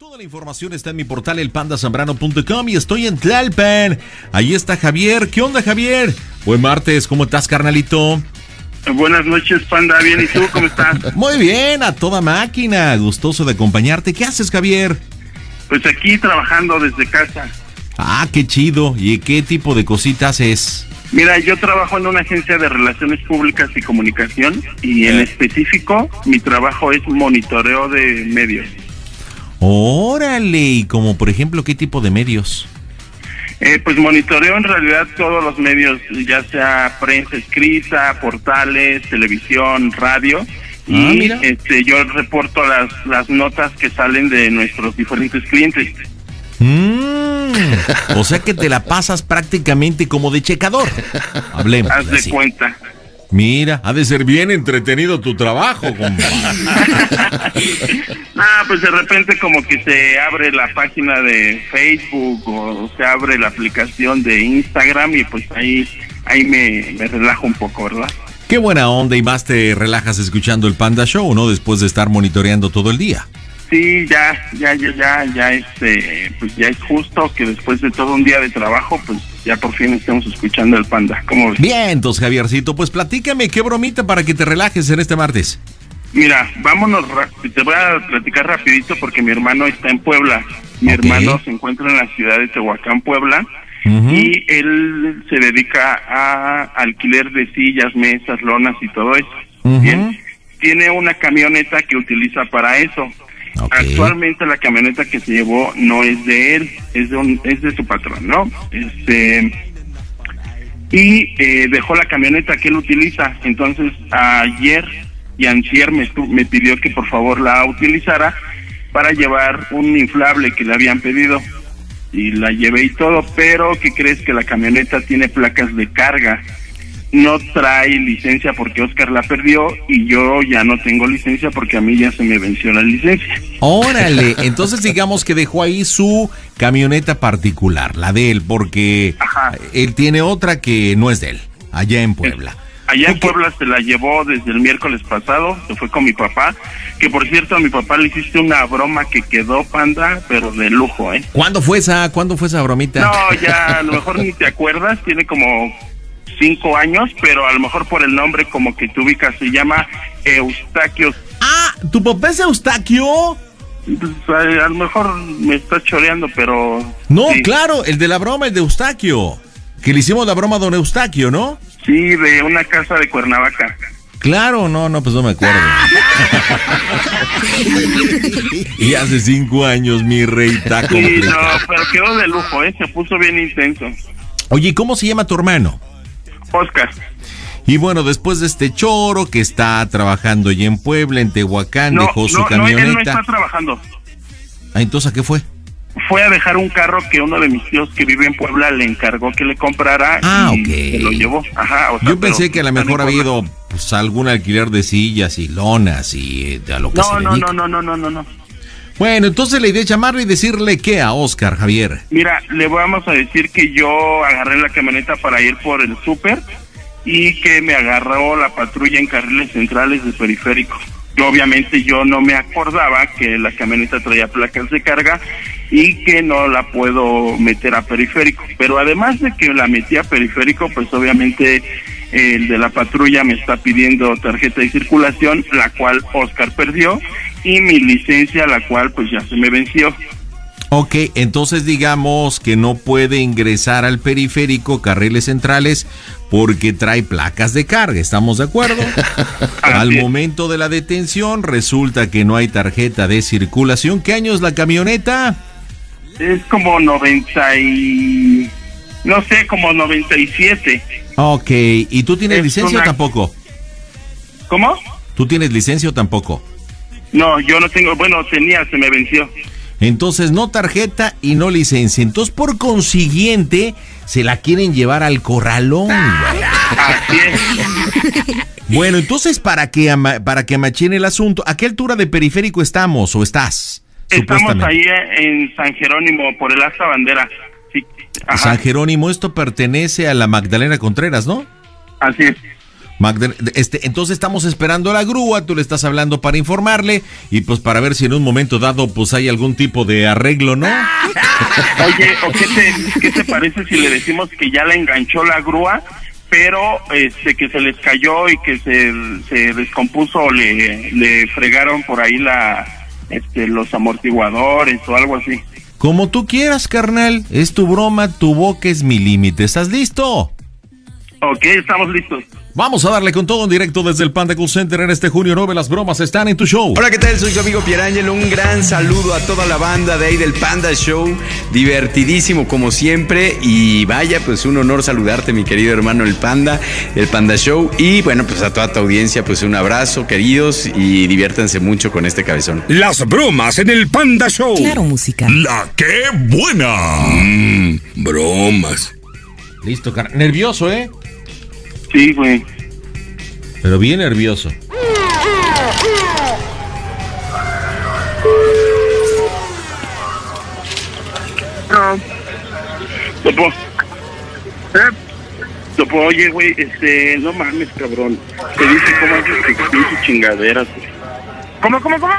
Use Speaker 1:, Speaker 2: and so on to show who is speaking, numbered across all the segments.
Speaker 1: Toda la información está en mi portal elpandasambrano.com y estoy en Tlalpan. Ahí está Javier. ¿Qué onda, Javier? Buen martes, ¿cómo estás, carnalito?
Speaker 2: Buenas noches, Panda. Bien, ¿y tú cómo estás?
Speaker 1: Muy bien, a toda máquina. Gustoso de acompañarte. ¿Qué haces, Javier?
Speaker 2: Pues aquí trabajando desde casa.
Speaker 1: Ah, qué chido. ¿Y qué tipo de cositas es?
Speaker 2: Mira, yo trabajo en una agencia de relaciones públicas y comunicación y en específico mi trabajo es monitoreo de medios.
Speaker 1: Órale, y como por ejemplo, ¿qué tipo de medios?
Speaker 2: Eh, pues monitoreo en realidad todos los medios, ya sea prensa escrita, portales, televisión, radio. y
Speaker 1: Ah, mira.
Speaker 2: este, yo reporto las, las notas que salen de nuestros diferentes clientes.
Speaker 1: Mm, o sea que te la pasas prácticamente como de checador. Hablemos.
Speaker 2: Haz de
Speaker 1: así.
Speaker 2: cuenta.
Speaker 1: Mira, ha de ser bien entretenido tu trabajo.
Speaker 2: Ah, pues de repente como que se abre la página de Facebook o se abre la aplicación de Instagram y pues ahí ahí me, me relajo un poco, ¿verdad?
Speaker 1: Qué buena onda y más te relajas escuchando el Panda Show, ¿no? Después de estar monitoreando todo el día.
Speaker 2: Sí, ya, ya, ya, ya, ya, este, pues ya es justo que después de todo un día de trabajo, pues ya por fin estemos escuchando el panda. ¿Cómo ves?
Speaker 1: Bien, entonces Javiercito, pues platícame qué bromita para que te relajes en este martes.
Speaker 2: Mira, vámonos, te voy a platicar rapidito porque mi hermano está en Puebla. Mi hermano se encuentra en la ciudad de Tehuacán, Puebla. Y él se dedica a alquiler de sillas, mesas, lonas y todo eso. Bien, tiene una camioneta que utiliza para eso. Actualmente la camioneta que se llevó no es de él, es de un, es de su patrón, ¿no? Este y eh, dejó la camioneta que él utiliza. Entonces ayer y antier me, me pidió que por favor la utilizara para llevar un inflable que le habían pedido y la llevé y todo, pero ¿qué crees que la camioneta tiene placas de carga? No trae licencia porque Oscar la perdió y yo ya no tengo licencia porque a mí ya se me venció la licencia.
Speaker 1: Órale, entonces digamos que dejó ahí su camioneta particular, la de él, porque
Speaker 2: Ajá.
Speaker 1: él tiene otra que no es de él, allá en Puebla.
Speaker 2: Allá en. Puebla se la llevó desde el miércoles pasado, se fue con mi papá, que por cierto a mi papá le hiciste una broma que quedó panda, pero de lujo, ¿eh?
Speaker 1: ¿Cuándo fue esa, cuándo fue esa bromita?
Speaker 2: No, ya a lo mejor ni te acuerdas, tiene como cinco años, pero a lo mejor por el nombre como que te ubicas, se llama Eustaquio.
Speaker 1: Ah, ¿tu papá es Eustaquio?
Speaker 2: Pues, a, lo mejor me está choreando, pero...
Speaker 1: No,
Speaker 2: sí.
Speaker 1: claro, el de la broma, el de Eustaquio. Que le hicimos la broma a don Eustaquio, ¿no?
Speaker 2: Sí, de una casa de Cuernavaca.
Speaker 1: Claro, no, no, pues no me acuerdo. y hace cinco años, mi rey, está
Speaker 2: Sí, no, pero quedó de lujo, ¿eh? Se puso bien intenso.
Speaker 1: Oye, ¿cómo se llama tu hermano?
Speaker 2: Oscar.
Speaker 1: Y bueno, después de este choro que está trabajando ya en Puebla, en Tehuacán,
Speaker 2: No,
Speaker 1: dejó su
Speaker 2: no, no, él no
Speaker 1: camioneta.
Speaker 2: está trabajando.
Speaker 1: Ah, entonces, ¿a qué fue?
Speaker 2: Fue a dejar un carro que uno de mis tíos que vive en Puebla le encargó que le comprara
Speaker 1: Ah,
Speaker 2: y se lo llevó. Ajá, o sea,
Speaker 1: Yo pensé que a lo mejor había ido pues, algún alquiler de sillas y lonas y eh, a lo que se
Speaker 2: No, no, no, no, no, no, no, no.
Speaker 1: Bueno, entonces la idea es llamarle y decirle qué a Oscar, Javier.
Speaker 2: Mira, le vamos a decir que yo agarré la camioneta para ir por el súper y que me agarró la patrulla en carriles centrales de periférico. Yo, obviamente yo no me acordaba que la camioneta traía placas de carga y que no la puedo meter a periférico. Pero además de que la metí a periférico, pues obviamente el de la patrulla me está pidiendo tarjeta de circulación, la cual Oscar perdió, y mi licencia, la cual pues ya se me venció.
Speaker 1: Ok, entonces digamos que no puede ingresar al periférico carriles centrales porque trae placas de carga, ¿estamos de acuerdo? al momento de la detención resulta que no hay tarjeta de circulación. ¿Qué año es la camioneta?
Speaker 2: Es como 90 y... No sé, como 97.
Speaker 1: Ok, ¿y tú tienes
Speaker 2: Es
Speaker 1: licencia o tampoco?
Speaker 2: ¿Cómo?
Speaker 1: ¿Tú tienes licencia o tampoco?
Speaker 2: No, yo no tengo... Bueno, tenía, se me venció.
Speaker 1: Entonces no tarjeta y no licencia. Entonces por consiguiente se la quieren llevar al corralón.
Speaker 2: Así es.
Speaker 1: Bueno, entonces para que ama- para que machine el asunto, ¿a qué altura de periférico estamos o estás?
Speaker 2: Estamos ahí en San Jerónimo, por el Asta Bandera. Sí.
Speaker 1: San Jerónimo, esto pertenece a la Magdalena Contreras, ¿no?
Speaker 2: así es.
Speaker 1: Este, entonces estamos esperando la grúa, tú le estás hablando para informarle y pues para ver si en un momento dado pues hay algún tipo de arreglo, ¿no?
Speaker 2: Oye, ¿o qué te, qué te parece si le decimos que ya la enganchó la grúa? pero este que se les cayó y que se, se descompuso le, le fregaron por ahí la este los amortiguadores o algo así.
Speaker 1: Como tú quieras, carnal. Es tu broma, tu boca es mi límite. ¿Estás listo?
Speaker 2: Ok, estamos listos.
Speaker 1: Vamos a darle con todo en directo desde el Panda Cool Center en este junio 9. Las bromas están en tu show.
Speaker 3: Hola, ¿qué tal? Soy su amigo Pierangelo. Un gran saludo a toda la banda de ahí del Panda Show. Divertidísimo como siempre. Y vaya, pues un honor saludarte, mi querido hermano el Panda, el Panda Show. Y bueno, pues a toda tu audiencia, pues un abrazo, queridos. Y diviértanse mucho con este cabezón.
Speaker 4: Las bromas en el Panda Show.
Speaker 5: Claro, música.
Speaker 4: La que buena.
Speaker 1: Mm, bromas. Listo, nervioso, ¿eh?
Speaker 2: Sí, güey.
Speaker 1: Pero bien nervioso.
Speaker 2: No. Topo. ¿Eh? Topo, oye, güey, este, no mames, cabrón. Te dice cómo haces tus chingaderas, güey. ¿Cómo, cómo, cómo?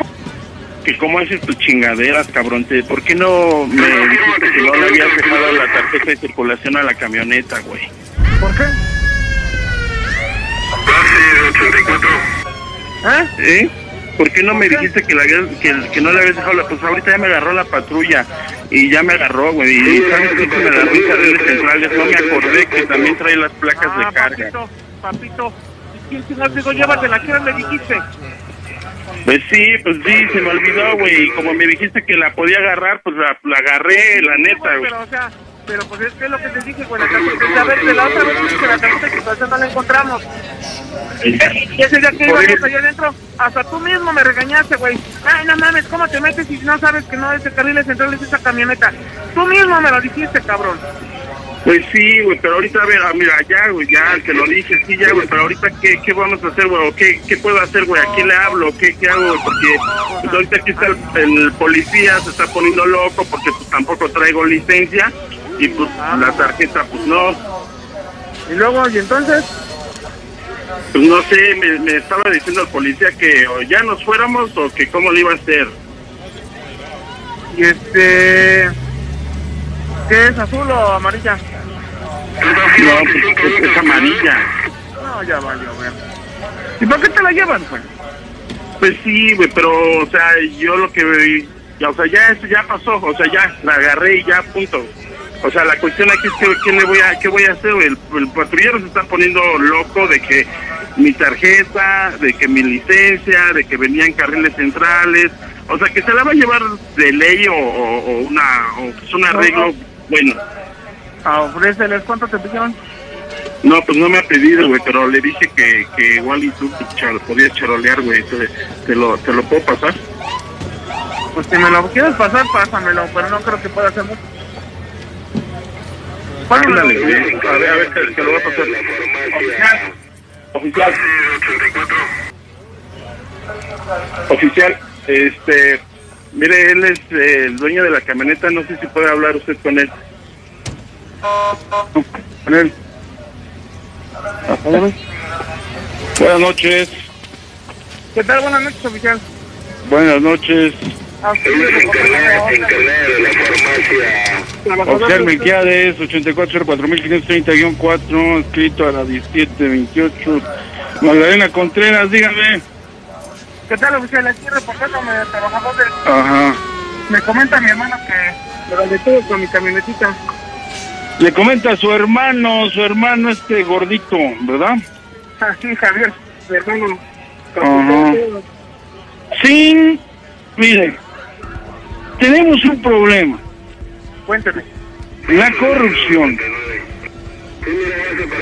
Speaker 2: Que cómo haces tus chingaderas, cabrón. ¿Por qué no me dijiste que no le habías dejado la tarjeta de circulación a la camioneta, güey?
Speaker 6: ¿Por qué?
Speaker 2: ¿Ah? ¿Eh? ¿Por qué no me dijiste que, la, que, que, no le habías dejado la... Pues ahorita ya me agarró la patrulla y ya me agarró, güey. Y sabes que me agarró en carriles centrales. No me acordé que también trae las placas
Speaker 6: ah,
Speaker 2: de carga.
Speaker 6: Papito, papito. ¿Quién se nos dijo llévatela? ¿Qué me dijiste?
Speaker 2: Pues sí, pues sí, se me olvidó, güey. Y como me dijiste que la podía agarrar, pues la, la agarré, la neta, güey.
Speaker 6: Pero, o sea, pero pues es que es lo que te dije, güey. La tarjeta, a ver, de la otra vez que la tarjeta de situación no la encontramos. Y ese día que íbamos allá adentro, hasta tú mismo me regañaste, güey. Ay, no mames, ¿cómo te metes si no sabes que no es de carriles centrales esa camioneta? Tú mismo me lo dijiste, cabrón.
Speaker 2: Pues sí, güey, pero ahorita, a ver, ah, mira, ya, güey, ya, te lo dije, sí, ya, güey, pero ahorita, ¿qué, qué vamos a hacer, güey? ¿Qué, ¿Qué puedo hacer, güey? ¿A quién le hablo? ¿Qué, qué hago? Porque pues, ahorita aquí está el, el, policía, se está poniendo loco porque pues tampoco traigo licencia y pues la tarjeta, pues no.
Speaker 6: ¿Y luego, y entonces?
Speaker 2: Pues no sé, me, me estaba diciendo el policía que o ya nos fuéramos o que cómo le iba a hacer.
Speaker 6: Y este... ¿Qué es, azul o amarilla?
Speaker 2: No, pues es, es amarilla.
Speaker 6: No, ya valió, güey. ¿Y por qué te la llevan, güey?
Speaker 2: Pues sí, güey, pero, o sea, yo lo que... Ya, o sea, ya eso ya pasó, o sea, ya, la agarré y ya, punto. O sea, la cuestión aquí es que ¿qué, le voy a, qué voy a hacer? El, el patrullero se está poniendo loco de que mi tarjeta, de que mi licencia, de que venían carriles centrales. O sea, que se la va a llevar de ley o, o, una, o pues un arreglo bueno.
Speaker 6: Ah, ofréceles, ¿cuánto te pidieron?
Speaker 2: No, pues no me ha pedido, güey, pero le dije que, que igual y tú char, podías charolear, güey. Te, te, lo, ¿Te lo puedo pasar?
Speaker 6: Pues si me lo quieres pasar, pásamelo, pero no creo que pueda hacer mucho.
Speaker 2: Ándale. A ver, a ver, te lo voy a pasar. Oficial. Oficial. Oficial, este, mire, él es eh, el dueño de la camioneta, no sé si puede hablar usted con él. Con él. Buenas noches.
Speaker 6: ¿Qué tal? Buenas noches, oficial.
Speaker 2: Buenas noches. Oficial Melquiades, 84-4530-4, escrito a la 1728. Magdalena Contreras, dígame.
Speaker 6: ¿Qué tal, oficial? Aquí reportándome de trabajador del...
Speaker 2: Ajá.
Speaker 6: Me comenta mi hermano que lo detuve con mi camionetita.
Speaker 2: Le comenta a su hermano, su hermano este gordito, ¿verdad?
Speaker 6: Ah, sí, Javier, mi hermano.
Speaker 2: Ajá. Sí, mire, tenemos un problema.
Speaker 6: Cuénteme.
Speaker 2: La corrupción.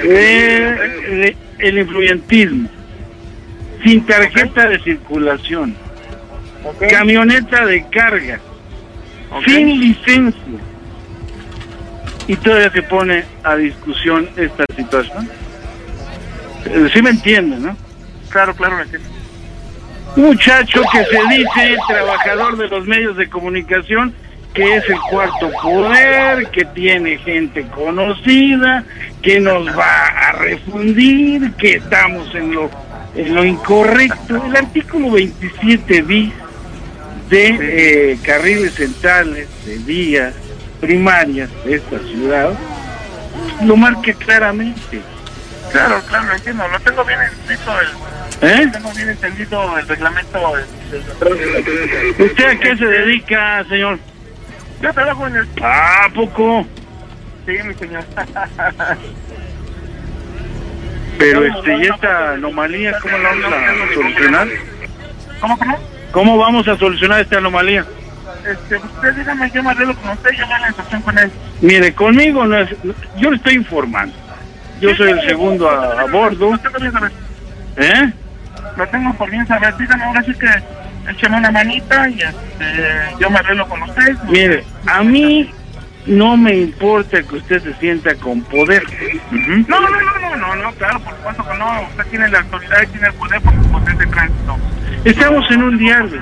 Speaker 2: El, el influyentismo. Sin tarjeta de circulación. Okay. Camioneta de carga. Okay. Sin licencia. Y todavía se pone a discusión esta situación. Sí me entienden, ¿no?
Speaker 6: Claro, claro, me entiendo
Speaker 2: muchacho que se dice trabajador de los medios de comunicación
Speaker 7: que es el cuarto poder, que tiene gente conocida, que nos va a refundir, que estamos en lo, en lo incorrecto. El artículo 27 bis de eh, carriles centrales de vías primarias de esta ciudad lo marca claramente.
Speaker 6: Claro, claro, entiendo. Lo tengo bien entendido el,
Speaker 7: ¿Eh?
Speaker 6: tengo bien entendido el reglamento.
Speaker 7: ¿Usted a qué se dedica, señor?
Speaker 6: Yo trabajo en el...
Speaker 7: ¿A poco?
Speaker 6: Sí, mi señor.
Speaker 7: Pero este, ¿y esta anomalía cómo la vamos a solucionar?
Speaker 6: ¿Cómo, cómo?
Speaker 7: ¿Cómo vamos a solucionar esta anomalía?
Speaker 6: Este, usted dígame, yo me arreglo con usted, yo me la instrucción con él.
Speaker 7: Mire, conmigo no es, yo le estoy informando. Yo soy el segundo a, a bordo. ¿eh?
Speaker 6: Lo tengo por bien saber. Dígame, ahora sí que écheme una manita y este, yo me arreglo con usted.
Speaker 7: Mire, a mí no me importa que usted se sienta con poder. Ujú.
Speaker 6: No, no, no, no, no, no, claro, por supuesto que no. Usted tiene la autoridad y tiene el poder porque usted es de tránsito.
Speaker 7: Estamos en un diálogo,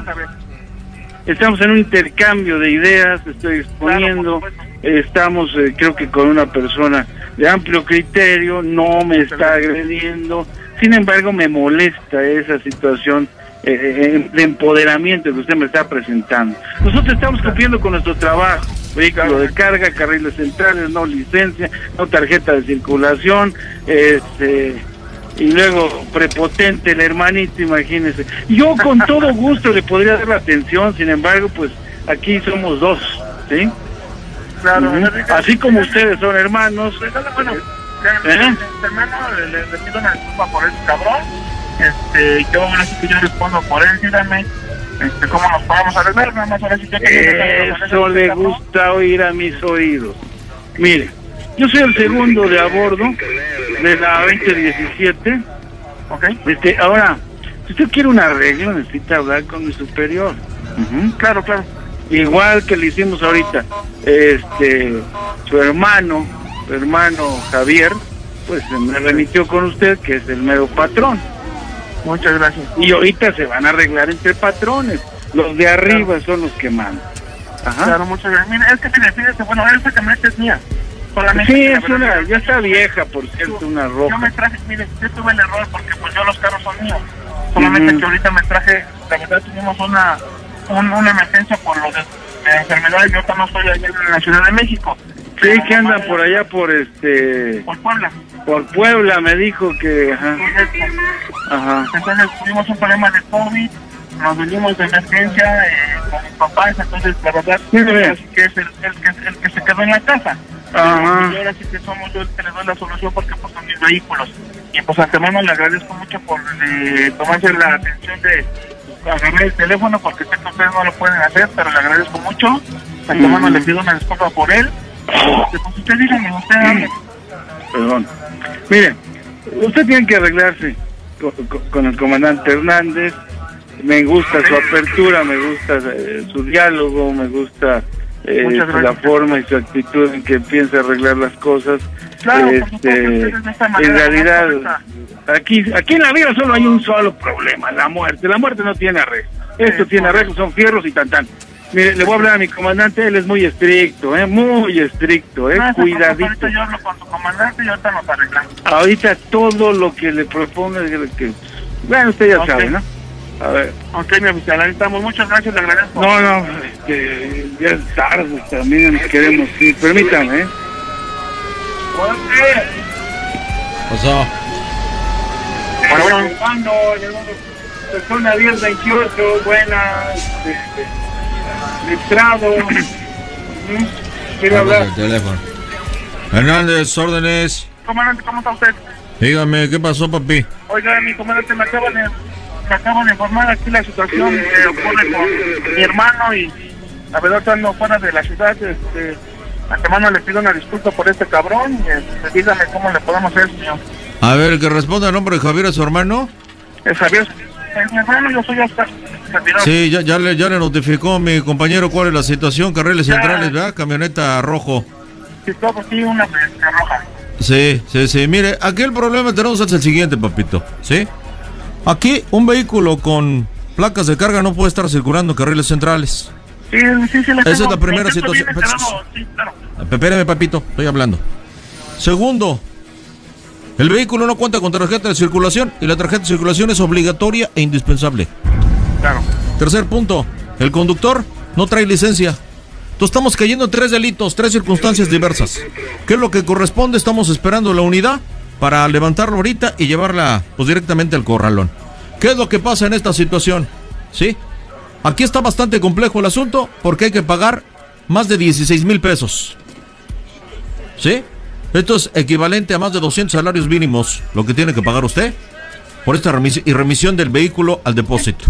Speaker 7: estamos en un intercambio de ideas, estoy exponiendo, estamos eh, creo que con una persona de amplio criterio, no me está agrediendo, sin embargo me molesta esa situación eh, eh, de empoderamiento que usted me está presentando. Nosotros estamos cumpliendo con nuestro trabajo, vehículo de carga, carriles centrales, no licencia, no tarjeta de circulación, este y luego prepotente el hermanito, imagínese. Yo con todo gusto le podría dar la atención, sin embargo, pues aquí somos dos, ¿sí?
Speaker 6: Claro,
Speaker 7: Así como ustedes son hermanos,
Speaker 6: Bueno,
Speaker 7: ¿Eh?
Speaker 6: Hermano, le, le- le pido una disculpa por ese cabrón. Este, yo ahora sí que yo respondo por él, dígame. Este, ¿cómo nos podemos arreglar? Nada más ahora sí que
Speaker 7: eso le gusta oír a mis oídos. Mire, yo soy el segundo de a bordo de la 2017.
Speaker 6: Ok,
Speaker 7: Este, ahora, si usted quiere un arreglo, necesita hablar con mi superior. Ujú.
Speaker 6: claro, claro.
Speaker 7: igual que le hicimos ahorita, este, su hermano, hermano Javier, pues me remitió con usted, que es el mero patrón.
Speaker 6: Muchas gracias.
Speaker 7: Y ahorita se van a arreglar entre patrones. Los de arriba son los que mandan. Ajá.
Speaker 6: Claro, muchas gracias. Mire, es que mire, fíjese, bueno, esa camioneta es mía. Solamente
Speaker 7: Sí, es una, ya está vieja, por cierto, una
Speaker 6: Yo
Speaker 7: roja.
Speaker 6: me traje, mire, yo tuve el error porque pues yo los carros son míos. Solamente que ahorita me traje, la verdad tuvimos una, un- una emergencia por lo de, de enfermedades. Yo no estoy allá en la Ciudad de México.
Speaker 7: Sí, que andan por allá por este,
Speaker 6: Por Puebla.
Speaker 7: por Puebla, me dijo que, ajá.
Speaker 6: Entonces tuvimos un problema de COVID, nos venimos de emergencia eh, con mis papás, entonces la verdad
Speaker 7: Sí,
Speaker 6: que es el, el que, el que se quedó en la casa.
Speaker 7: Ajá.
Speaker 6: Y ahora sí que somos yo el que le doy la solución porque pues son mis vehículos. Y pues antemano le agradezco mucho por eh, tomarse la atención de agarrar el teléfono porque sé que ustedes no lo pueden hacer, pero le agradezco mucho. Antemano
Speaker 7: Ujú.
Speaker 6: le pido una disculpa por él. Este, usted dígame, usted.
Speaker 7: Perdón. Mire, usted tiene que arreglarse con, el comandante Hernández. Me gusta su apertura, me gusta eh, su diálogo, me gusta eh,
Speaker 6: Muchas
Speaker 7: la forma y su actitud en que piensa arreglar las cosas.
Speaker 6: Claro,
Speaker 7: este, en realidad, aquí, aquí en la vida solo hay un solo problema, la muerte. La muerte no tiene arreglo. Esto tiene arreglo, son fierros y tan tan. Mire, le voy a hablar a mi comandante, él es muy estricto, eh, muy estricto, eh,
Speaker 6: No
Speaker 7: cuidadito.
Speaker 6: Ahorita yo hablo con su comandante y ahorita nos arreglamos.
Speaker 7: Ahorita todo lo que le proponga, que, bueno, usted ya sabe, ¿no? A ver,
Speaker 6: Ok, mi oficial, ahí estamos. Muchas gracias, le agradezco.
Speaker 7: no, no, este, ya es tarde, también queremos ir, permítame, ¿eh?
Speaker 1: Pasó.
Speaker 6: Bueno, bueno.
Speaker 7: Persona 1028, buena, este, letrado, ujú, quiere hablar.
Speaker 1: el teléfono. Hernández, órdenes.
Speaker 6: Comandante, ¿cómo está usted?
Speaker 1: Dígame, ¿qué pasó, papi?
Speaker 6: Oiga, mi comandante, me acaban de, me acaban de informar aquí la situación que ocurre con mi hermano y la verdad estando fuera de la ciudad, este, antemano le pido una disculpa por este cabrón y este, dígame cómo le podemos hacer, señor.
Speaker 1: A ver, que responda el nombre de Javier a su hermano.
Speaker 6: Es Javier, hermano, yo soy.
Speaker 1: Sí, ya, ya, le, ya le notificó mi compañero cuál es la situación. Carriles
Speaker 6: Ya.
Speaker 1: centrales, ¿verdad? Camioneta rojo.
Speaker 6: Todo, sí, una pesca roja.
Speaker 1: Sí, sí, sí. Mire, aquí el problema que tenemos es el siguiente, papito. ¿Sí? Aquí un vehículo con placas de carga no puede estar circulando en carriles centrales.
Speaker 6: Sí, sí, sí.
Speaker 1: Esa es la primera situación. Espérame, papito, estoy hablando. Segundo, el vehículo no cuenta con tarjeta de circulación y la tarjeta de circulación es obligatoria e indispensable.
Speaker 6: Claro.
Speaker 1: Tercer punto, el conductor no trae licencia. Entonces estamos cayendo en tres delitos, tres circunstancias diversas. ¿Qué es lo que corresponde? Estamos esperando la unidad para levantarlo ahorita y llevarla pues directamente al corralón. ¿Qué es lo que pasa en esta situación? ¿Sí? Aquí está bastante complejo el asunto porque hay que pagar más de 16 mil pesos. ¿Sí? Esto es equivalente a más de 200 salarios mínimos, lo que tiene que pagar usted por esta y remisión del vehículo al depósito.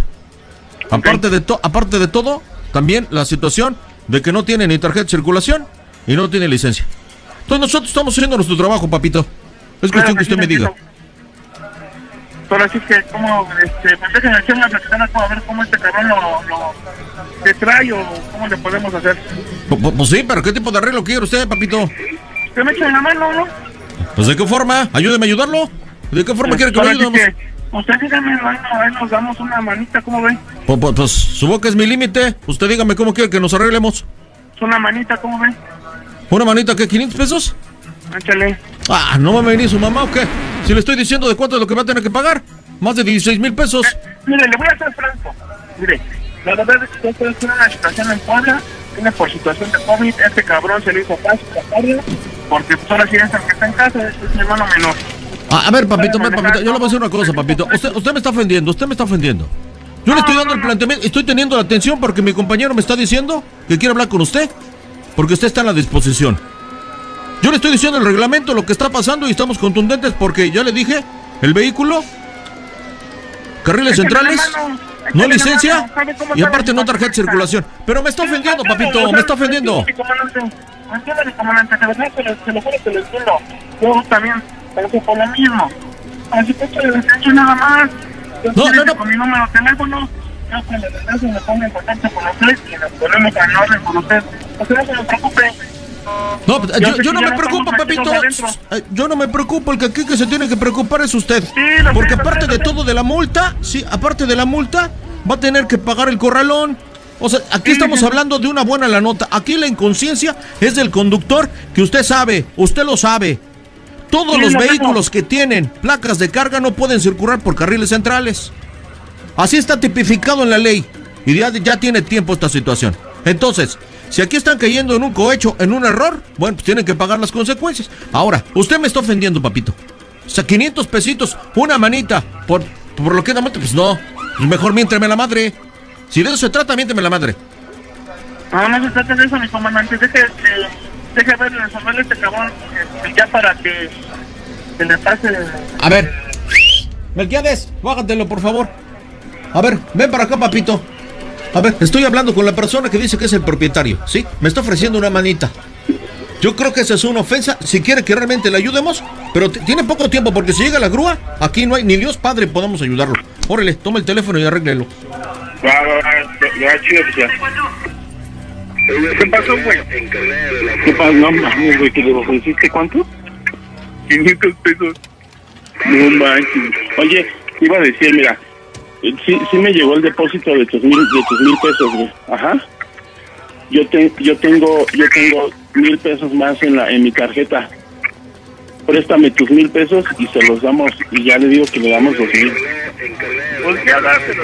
Speaker 1: Aparte de, to- aparte de todo, también la situación de que no tiene ni tarjeta de circulación y no tiene licencia. Entonces nosotros estamos haciendo nuestro trabajo, papito. Es
Speaker 6: Claro
Speaker 1: cuestión que
Speaker 6: sí,
Speaker 1: usted me diga.
Speaker 6: Pero así que, como, este, pues déjenme echar una platicada a ver cómo este cabrón lo, lo trae o cómo le podemos hacer.
Speaker 1: Pu- pu- Pues sí, pero ¿qué tipo de arreglo quiere usted, papito?
Speaker 6: Usted me echa la mano, ¿no?
Speaker 1: Pues de qué forma? Ayúdeme a ayudarlo. ¿De qué forma quiere que lo ayudemos?
Speaker 6: que, Usted dígame, ahí nos- ahí nos damos una manita, ¿cómo ve?
Speaker 1: Pu- pu- Pues su boca es mi límite. Usted dígame cómo quiere que nos arreglemos.
Speaker 6: Una manita, ¿cómo ve?
Speaker 1: ¿Una manita que 500 pesos?
Speaker 6: Échale.
Speaker 1: Ah, ¿no va a venir su mamá o qué? Si le estoy diciendo de cuánto es lo que va a tener que pagar. Más de 16 mil pesos.
Speaker 6: Mire, le voy a ser franco. Mire, la verdad es que esto es una situación en Puebla. Tiene por situación de COVID. Este cabrón se le hizo fácil sacarlo. Porque pues, ahora sí es el que está en casa. Es mi hermano menor.
Speaker 1: Ah, a ver, papito, a ver, papito, yo le voy a decir una cosa, papito. Usted, usted me está ofendiendo, usted me está ofendiendo. Yo le estoy dando el planteamiento, estoy teniendo la atención porque mi compañero me está diciendo que quiere hablar con usted, porque usted está en la disposición. Yo le estoy diciendo el reglamento, lo que está pasando y estamos contundentes porque ya le dije, el vehículo, carriles
Speaker 6: Échale
Speaker 1: centrales,
Speaker 6: mano,
Speaker 1: no licencia
Speaker 6: mano, ¿sabe cómo
Speaker 1: y aparte no tarjeta de circulación. Pero me está ofendiendo, papito, me está ofendiendo.
Speaker 6: Comandante, entiende, comandante, de verdad, se lo, se lo juro que lo entiendo. Yo también pensé por lo mismo. Así que échale la atención nada más. Yo
Speaker 1: No, no, no.
Speaker 6: Con mi número de teléfono, yo que le regreso me pongo en contacto con usted y nos ponemos en orden con usted. O sea, no se me preocupe.
Speaker 1: No,
Speaker 6: Yo
Speaker 1: yo, yo no me
Speaker 6: no
Speaker 1: preocupo, papito. Yo no me preocupo, el que aquí que se tiene que preocupar es usted.
Speaker 6: Sí, lo
Speaker 1: Porque
Speaker 6: lo
Speaker 1: aparte de
Speaker 6: lo
Speaker 1: todo de la multa, sí, aparte de la multa, va a tener que pagar el corralón. O sea, aquí estamos hablando de una buena la nota. Aquí la inconsciencia es del conductor que usted sabe, usted lo sabe. Todos
Speaker 6: Sí,
Speaker 1: los
Speaker 6: lo
Speaker 1: vehículos
Speaker 6: tengo.
Speaker 1: que tienen placas de carga no pueden circular por carriles centrales. Así está tipificado en la ley. Y ya, ya tiene tiempo esta situación. Entonces, si aquí están cayendo en un cohecho, en un error, bueno, pues tienen que pagar las consecuencias. Ahora, usted me está ofendiendo, papito. O sea, 500 pesitos, una manita, por, por lo que da multa, pues no. Mejor miéntreme la madre. Si de eso se trata, miénteme la madre.
Speaker 6: No, no se trata de eso, mi comandante. Deje, eh, deje ver, resolverle este cabrón eh, ya para que se le pase.
Speaker 1: A ver. Melquiades, bájatelo, por favor. A ver, ven para acá, papito. A ver, estoy hablando con la persona que dice que es el propietario, ¿sí? Me está ofreciendo una manita. Yo creo que esa es una ofensa. Si quiere que realmente le ayudemos, pero tiene poco tiempo porque si llega la grúa, aquí no hay ni Dios Padre podemos ayudarlo. Órale, toma el teléfono y arréglelo.
Speaker 2: Va, va, ya, chido, oficial. ¿Qué pasó, güey? ¿Qué pasó? No mames, güey, que le ofreciste cuánto? 500 pesos. No manches. Oye, iba a decir, mira, eh, sí, sí me llegó el depósito de tus mil, de tus mil pesos, güey. Ajá. Yo, te, yo tengo, yo tengo mil pesos más en la, en mi tarjeta. Préstame tus mil pesos y se los damos, y ya le digo que le damos dos mil.
Speaker 6: Pues ya dáselo,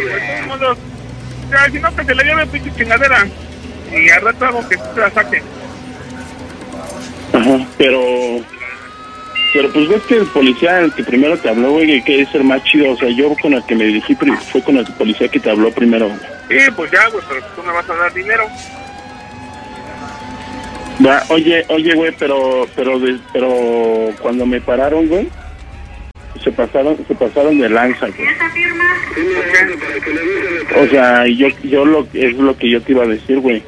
Speaker 6: Ya, si no, que se le lleve pinche chingadera. Y al rato hago que se la saque.
Speaker 2: Ajá, pero... Pero pues ves que el policía, el que primero te habló, güey, que es el más chido. O sea, yo con el que me dirigí fue con el policía que te habló primero.
Speaker 6: Sí, pues ya, güey, pero tú me vas a dar dinero.
Speaker 2: Va, oye, oye, güey, pero, pero, pero cuando me pararon, güey, se pasaron, se pasaron de lanza, güey. O sea, yo, yo lo, es lo que yo te iba a decir, güey.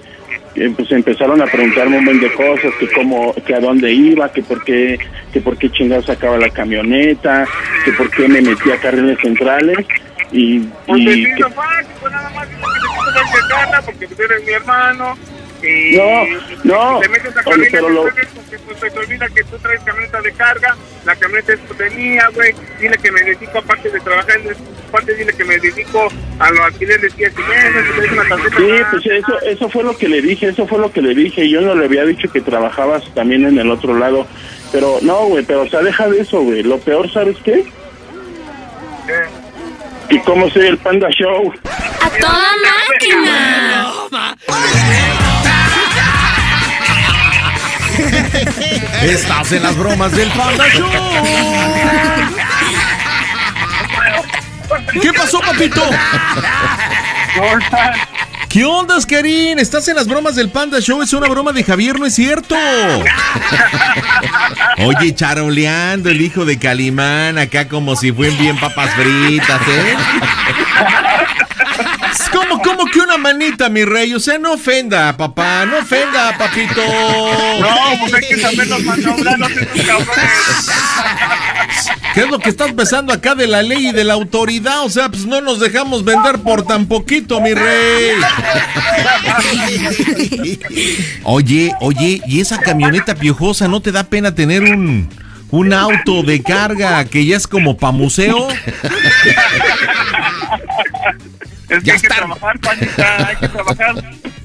Speaker 2: Eh, Pues empezaron a preguntarme un montón de cosas, que cómo, que a dónde iba, que por qué, que por qué chingados sacaba la camioneta, que por qué me metía a carriles centrales y,
Speaker 6: Pues
Speaker 2: y que-
Speaker 6: pues nada más dile que cara porque tú eres mi hermano. Y
Speaker 2: No, no,
Speaker 6: te metes a
Speaker 2: pero lo-
Speaker 6: porque pues, se te olvida que tú traes camioneta de carga, la camioneta es tu tenía, güey, dile que me dedico aparte de trabajar, en el- aparte dile que me dedico a los alquileres 10 y meses, una tarjeta
Speaker 2: Sí, pues eso, eso fue lo que le dije, eso fue lo que le dije. Yo no le había dicho que trabajabas también en el otro lado. Pero no, güey, pero o sea, deja de eso, güey. Lo peor, ¿sabes qué? ¿Y cómo soy el Panda Show?
Speaker 8: ¡A toda máquina!
Speaker 1: Estás en las bromas del Panda Show. ¿Qué pasó, papito? ¿Qué onda, Oscarín? Estás en las bromas del Panda Show. Es una broma de Javier, no es cierto. Oye, charoleando el hijo de Calimán, acá como si fueran bien papas fritas, ¿eh? Es como, como que una manita, mi rey. O sea, no ofenda, papá. No ofenda, papito.
Speaker 6: No, pues hay que seas cabrones.
Speaker 1: ¿Qué es lo que estás pensando acá de la ley y de la autoridad? O sea, pues no nos dejamos vender por tan poquito, mi rey. Oye, oye, ¿y esa camioneta piojosa no te da pena tener un, un auto de carga que ya es como pa' museo?
Speaker 6: Es que
Speaker 1: Ya
Speaker 6: hay que
Speaker 1: está.
Speaker 6: trabajar, panita, hay que trabajar.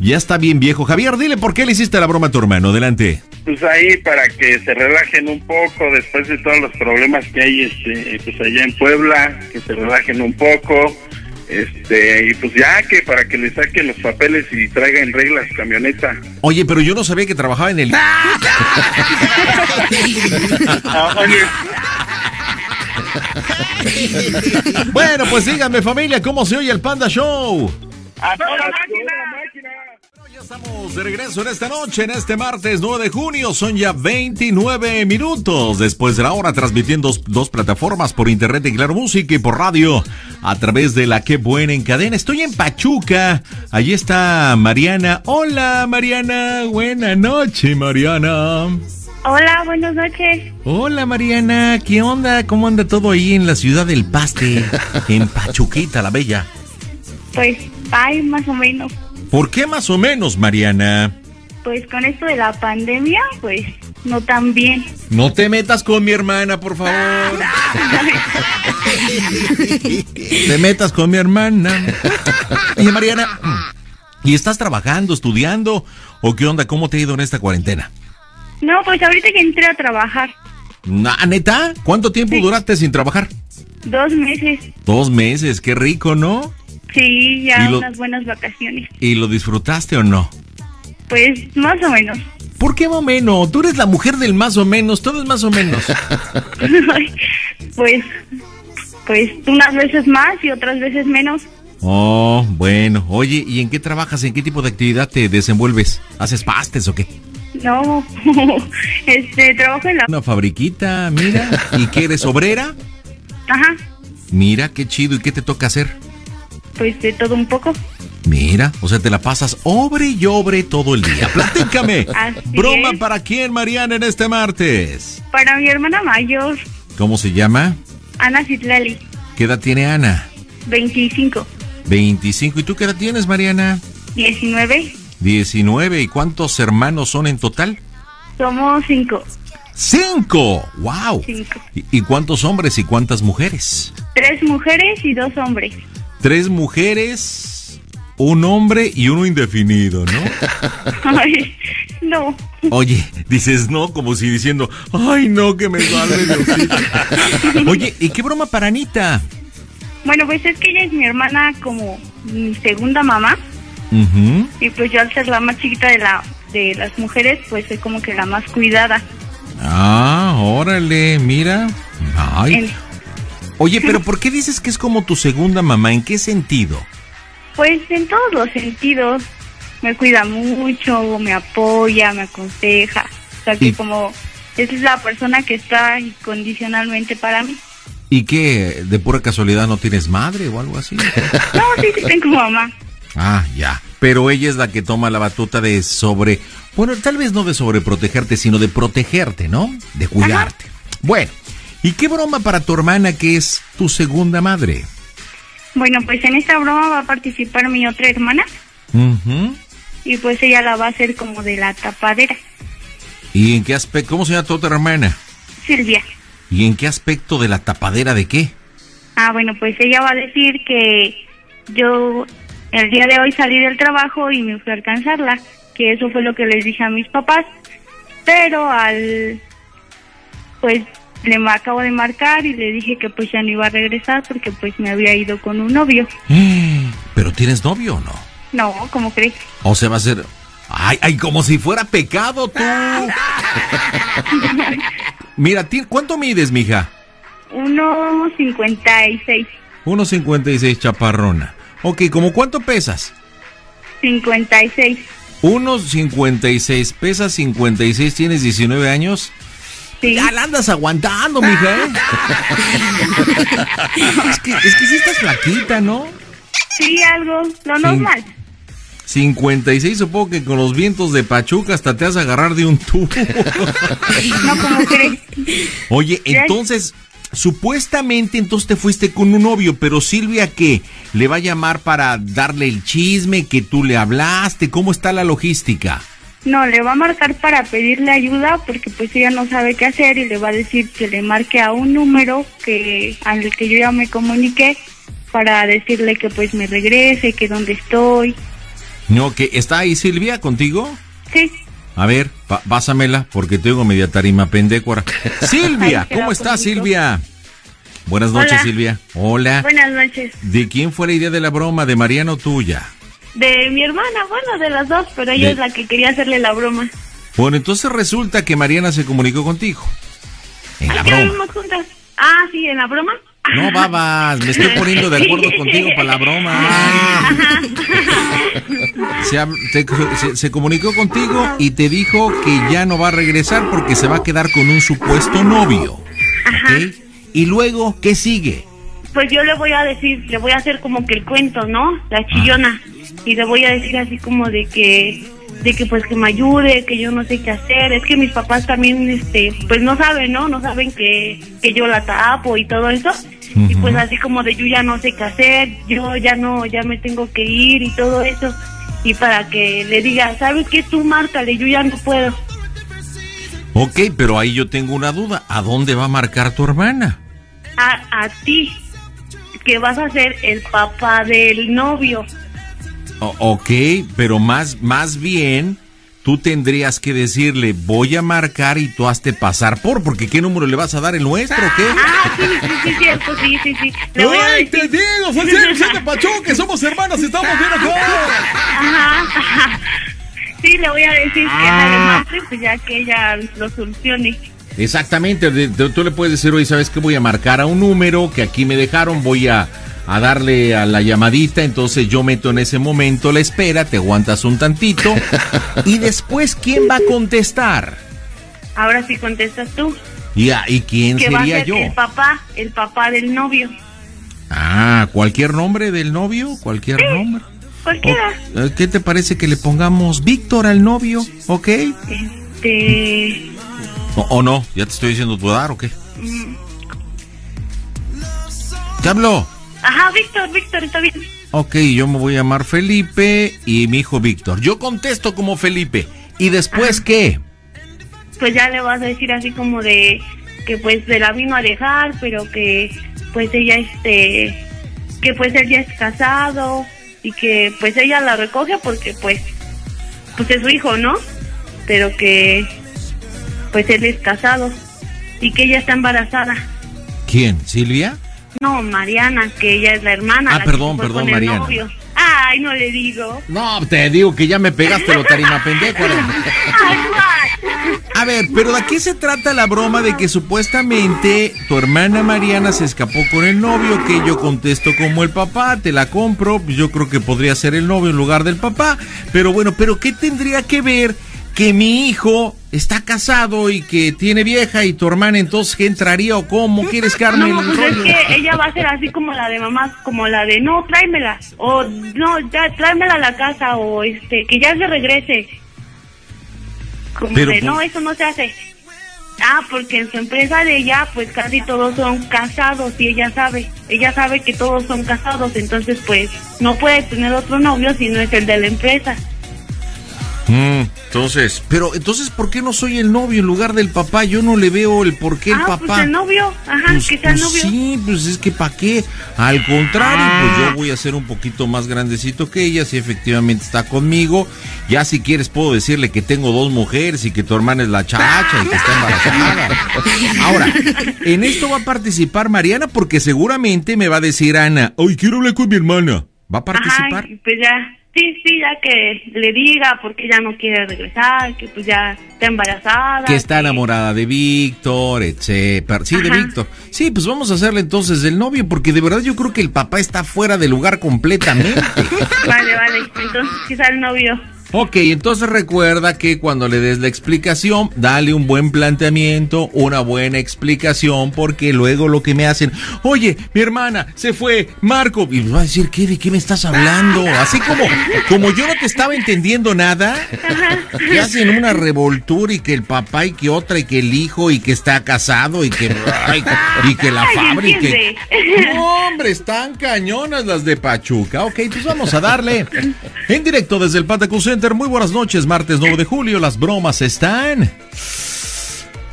Speaker 1: Ya está bien viejo. Javier, dile por qué le hiciste la broma a tu hermano. Adelante.
Speaker 2: Pues ahí para que se relajen un poco después de todos los problemas que hay este, pues allá en Puebla, que se relajen un poco. Este, y pues ya que para que le saquen los papeles y traiga en regla su camioneta.
Speaker 1: Oye, pero yo no sabía que trabajaba en el...
Speaker 2: Ah, oye,
Speaker 1: Bueno, pues díganme familia, ¿cómo se oye el Panda Show?
Speaker 6: ¡A toda máquina!
Speaker 1: Ya estamos de regreso en esta noche, en este martes 9 de junio. Son ya 29 minutos después de la hora, transmitiendo dos, dos plataformas por internet de Claro Música y por radio a través de la que buena en cadena. Estoy en Pachuca. Allí está Mariana. Hola, Mariana. Buena noche, Mariana.
Speaker 9: Hola, buenas noches.
Speaker 1: Hola, Mariana. ¿Qué onda? ¿Cómo anda todo ahí en la ciudad del Paste? En Pachuquita, la Bella.
Speaker 9: Pues, ay, más o menos.
Speaker 1: ¿Por qué más o menos, Mariana?
Speaker 9: Pues con esto de la pandemia, pues no tan bien.
Speaker 1: No te metas con mi hermana, por favor. te metas con mi hermana. Oye, Mariana, ¿y estás trabajando, estudiando? ¿O qué onda? ¿Cómo te ha ido en esta cuarentena?
Speaker 9: No, pues ahorita que entré a trabajar.
Speaker 1: Na- ¿Neta? ¿Cuánto tiempo duraste sin trabajar?
Speaker 9: Dos meses.
Speaker 1: Dos meses, qué rico, ¿no?
Speaker 9: Sí, ya
Speaker 1: ¿Y lo-
Speaker 9: unas buenas vacaciones.
Speaker 1: ¿Y lo disfrutaste o no?
Speaker 9: Pues más o menos.
Speaker 1: ¿Por qué más o menos? Tú eres la mujer del más o menos, todo es más o menos.
Speaker 9: pues, pues unas veces más y otras veces menos.
Speaker 1: Oh, bueno. Oye, ¿y en qué trabajas? ¿En qué tipo de actividad te desenvuelves? ¿Haces pastes o qué?
Speaker 9: No, este, trabajo en la...
Speaker 1: Una fabriquita, mira. ¿Y qué eres obrera?
Speaker 9: Ajá,
Speaker 1: Mira, qué chido. ¿Y qué te toca hacer?
Speaker 9: pues de todo un poco.
Speaker 1: Mira, o sea, te la pasas obre y obre todo el día. Platícame.
Speaker 9: Así
Speaker 1: ¿Broma
Speaker 9: es.
Speaker 1: para quién, Mariana, en este martes?
Speaker 9: Para mi hermana mayor,
Speaker 1: ¿Cómo se llama?
Speaker 9: Ana Citlali,
Speaker 1: ¿Qué edad tiene Ana?
Speaker 9: 25,
Speaker 1: 25. ¿Y tú qué edad tienes, Mariana?
Speaker 9: 19,
Speaker 1: 19. ¿Y cuántos hermanos son en total?
Speaker 9: somos cinco.
Speaker 1: ¡Cinco! ¡Wow!
Speaker 9: Cinco.
Speaker 1: ¿Y, y cuántos hombres y cuántas mujeres?
Speaker 9: Tres mujeres y dos hombres.
Speaker 1: Tres mujeres, un hombre y uno indefinido, ¿no?
Speaker 9: Ay, no.
Speaker 1: Oye, dices no, como si diciendo, ay no, que me salve Diosito". Oye, ¿y qué broma para Anita?
Speaker 9: Bueno, pues es que ella es mi hermana como mi segunda mamá.
Speaker 1: Ujú.
Speaker 9: Y pues yo al ser la más chiquita de la de las mujeres, pues soy como que la más cuidada.
Speaker 1: Ah, órale, mira. Ay. Oye, pero ¿por qué dices que es como tu segunda mamá? ¿En qué sentido?
Speaker 9: pues en todos los sentidos. Me cuida mucho, me apoya, me aconseja. O sea que
Speaker 1: Y-
Speaker 9: como esa es la persona que está incondicionalmente para mí.
Speaker 1: ¿Y qué? ¿De pura casualidad no tienes madre o algo así?
Speaker 9: No, sí, sí tengo mamá.
Speaker 1: Ah, ya. Pero ella es la que toma la batuta de sobre... Bueno, tal vez no de sobreprotegerte, sino de protegerte, ¿no? De cuidarte. Bueno, ¿y qué broma para tu hermana que es tu segunda madre?
Speaker 9: Bueno, pues en esta broma va a participar mi otra hermana.
Speaker 1: Ujú.
Speaker 9: y pues ella la va a hacer como de la tapadera.
Speaker 1: ¿Y en qué aspecto? ¿Cómo se llama tu otra hermana?
Speaker 9: Silvia.
Speaker 1: ¿Y en qué aspecto de la tapadera de qué?
Speaker 9: Ah, bueno, pues ella va a decir que yo el día de hoy salí del trabajo y me fui a alcanzarla, que eso fue lo que les dije a mis papás, pero al pues le acabo de marcar y le dije que pues ya no iba a regresar porque pues me había ido con un novio.
Speaker 1: ¿Pero tienes novio o no?
Speaker 9: No, ¿cómo crees?
Speaker 1: O sea, va a ser... Ay, ay, como si fuera pecado tú. Mira, ¿cuánto mides, mija?
Speaker 9: 1.56,
Speaker 1: 1.56 chaparrona. Ok, ¿como cuánto pesas?
Speaker 9: 56.
Speaker 1: 1.56, pesas 56, tienes 19 años.
Speaker 9: Sí.
Speaker 1: Ya la andas aguantando, mija, ¿eh? es, que, es que sí estás flaquita, ¿no?
Speaker 9: Sí, algo, lo normal.
Speaker 1: 56, supongo que con los vientos de Pachuca hasta te vas a agarrar de un tubo.
Speaker 9: No, ¿cómo crees?
Speaker 1: Oye, entonces, supuestamente entonces te fuiste con un novio, pero Silvia, ¿qué? ¿Le va a llamar para darle el chisme que tú le hablaste? ¿Cómo está la logística?
Speaker 9: No, le va a marcar para pedirle ayuda porque pues ella no sabe qué hacer y le va a decir que le marque a un número que al que yo ya me comuniqué para decirle que pues me regrese, que dónde estoy.
Speaker 1: No, que está ahí Silvia contigo.
Speaker 9: Sí,
Speaker 1: A ver, pa- pásamela porque tengo media tarima pendécora. Silvia,
Speaker 9: la
Speaker 1: ¿cómo estás. Silvia? Buenas noches,
Speaker 9: Hola.
Speaker 1: Silvia. Hola.
Speaker 9: buenas noches.
Speaker 1: ¿De quién fue la idea de la broma? ¿De Mariano o tuya?
Speaker 9: De mi hermana, bueno, de las dos, pero ella
Speaker 1: De-
Speaker 9: es la que quería hacerle la broma.
Speaker 1: Bueno, entonces resulta que Mariana se comunicó contigo. En la
Speaker 9: Ay, ¿qué
Speaker 1: broma.
Speaker 9: juntas? Ah, sí, en la broma.
Speaker 1: No, babas, me estoy poniendo de acuerdo contigo para la broma. Se, hab- te- se- se comunicó contigo y te dijo que ya no va a regresar porque se va a quedar con un supuesto novio. ¿ok? Y luego, ¿qué sigue?
Speaker 9: Pues yo le voy a decir, le voy a hacer como que el cuento, ¿no? La chillona. Y le voy a decir así como de que, de que pues que me ayude, que yo no sé qué hacer. Es que mis papás también, este, pues no saben, ¿no? No saben que, que yo la tapo y todo eso. Y pues así como de yo ya no sé qué hacer, yo ya no, ya me tengo que ir y todo eso. Y para que le diga, ¿sabes qué? Tú márcale, yo ya no puedo.
Speaker 1: Ok, pero ahí yo tengo una duda. ¿A dónde va a marcar tu hermana?
Speaker 9: A, a ti, que vas a ser el papá del novio.
Speaker 1: O- ok, pero más, más bien tú tendrías que decirle, voy a marcar y tú hazte pasar por, porque ¿qué número le vas a dar el nuestro o qué?
Speaker 9: Ah, sí, sí, sí, cierto, sí, sí, sí. Le voy a
Speaker 1: ¡Ay,
Speaker 9: decir.
Speaker 1: te digo! ¡Soy Vicente Pachuca! ¡Somos hermanas! ¡Estamos bien acá!
Speaker 9: Ajá, ajá. Sí, le voy a decir que
Speaker 1: Ah.
Speaker 9: la dematre, pues ya que ella lo solucione.
Speaker 1: Exactamente, tú le puedes decir, oye, ¿sabes qué? Voy a marcar a un número que aquí me dejaron, voy a, a darle a la llamadita, entonces yo meto en ese momento la espera, te aguantas un tantito, y después, ¿quién va a contestar?
Speaker 9: Ahora sí contestas tú.
Speaker 1: ¿Y, a- y quién
Speaker 9: que va a
Speaker 1: sería
Speaker 9: ser
Speaker 1: yo?
Speaker 9: el papá, el papá del novio.
Speaker 1: Ah, ¿cualquier nombre del novio? ¿Cualquier nombre?
Speaker 9: Cualquiera.
Speaker 1: O- eh, ¿Qué te parece que le pongamos Víctor al novio? ¿Ok?
Speaker 9: Este.
Speaker 1: O, o no? ¿Ya te estoy diciendo tu edad o qué?
Speaker 9: mm,
Speaker 1: ¿Te habló?
Speaker 9: Ajá, Víctor, Víctor, está bien.
Speaker 1: Ok, yo me voy a llamar Felipe y mi hijo Víctor. Yo contesto como Felipe. ¿Y después qué?
Speaker 9: Pues ya le vas a decir así como de que pues se la vino a dejar, pero que pues ella este que pues él ya es casado y que pues ella la recoge porque pues pues es su hijo, ¿no? Pero que pues él es casado y que ella está embarazada.
Speaker 1: ¿Quién? ¿Silvia?
Speaker 9: No, Mariana, que ella es la hermana.
Speaker 1: Ah,
Speaker 9: la
Speaker 1: perdón, perdón, Mariana.
Speaker 9: novio. Ay, no le digo.
Speaker 1: No, te digo que ya me pegaste lo tarima pendejo. A ver, pero ¿de qué se trata la broma de que supuestamente tu hermana Mariana se escapó con el novio? Que yo contesto como el papá, te la compro. Yo creo que podría ser el novio en lugar del papá. Pero bueno, ¿pero qué tendría que ver que mi hijo está casado y que tiene vieja y tu hermana entonces qué entraría o cómo quieres que arme
Speaker 9: No, pues es que ella va a ser así como la de mamá, como la de no, tráemela, o no, ya tráemela a la casa, o este, que ya se regrese. Como
Speaker 1: Pero,
Speaker 9: de
Speaker 1: pues-
Speaker 9: no, eso no se hace. Ah, porque en su empresa de ella, pues casi todos son casados y ella sabe, ella sabe que todos son casados, entonces pues no puede tener otro novio si no es el de la empresa.
Speaker 1: Mm, entonces, pero entonces, ¿por qué no soy el novio en lugar del papá? Yo no le veo el por qué el
Speaker 9: ah,
Speaker 1: papá.
Speaker 9: pues el novio. Ajá,
Speaker 1: Pues-
Speaker 9: que sea el
Speaker 1: pues
Speaker 9: novio.
Speaker 1: Sí, pues es que ¿para qué? Al contrario, pues yo voy a ser un poquito más grandecito que ella, si efectivamente está conmigo. Ya si quieres puedo decirle que tengo dos mujeres y que tu hermana es la chacha y que está embarazada. Ahora, en esto va a participar Mariana porque seguramente me va a decir Ana, hoy quiero hablar con mi hermana. ¿Va a participar?
Speaker 9: Ajá, pues ya, sí, sí, ya que le diga porque ya no quiere regresar, que pues ya está embarazada.
Speaker 1: que está enamorada de Víctor, etcétera. Sí, de. Víctor. Sí, pues vamos a hacerle entonces el novio, porque de verdad yo creo que el papá está fuera de lugar completamente.
Speaker 9: Vale, vale, entonces quizá el novio.
Speaker 1: Ok, entonces recuerda que cuando le des la explicación, dale un buen planteamiento, una buena explicación, porque luego lo que me hacen, oye, mi hermana se fue, Marco, y va a decir, ¿qué, ¿de qué me estás hablando? Así como, como yo no te estaba entendiendo nada, que hacen una revoltura y que el papá y que otra y que el hijo y que está casado y que ay, y que la fábrica. y-
Speaker 9: entiende.
Speaker 1: No, hombre, están cañonas las de Pachuca. Ok, pues vamos a darle. En directo desde el Patacu Center. Muy buenas noches, martes 9 de julio. Las bromas están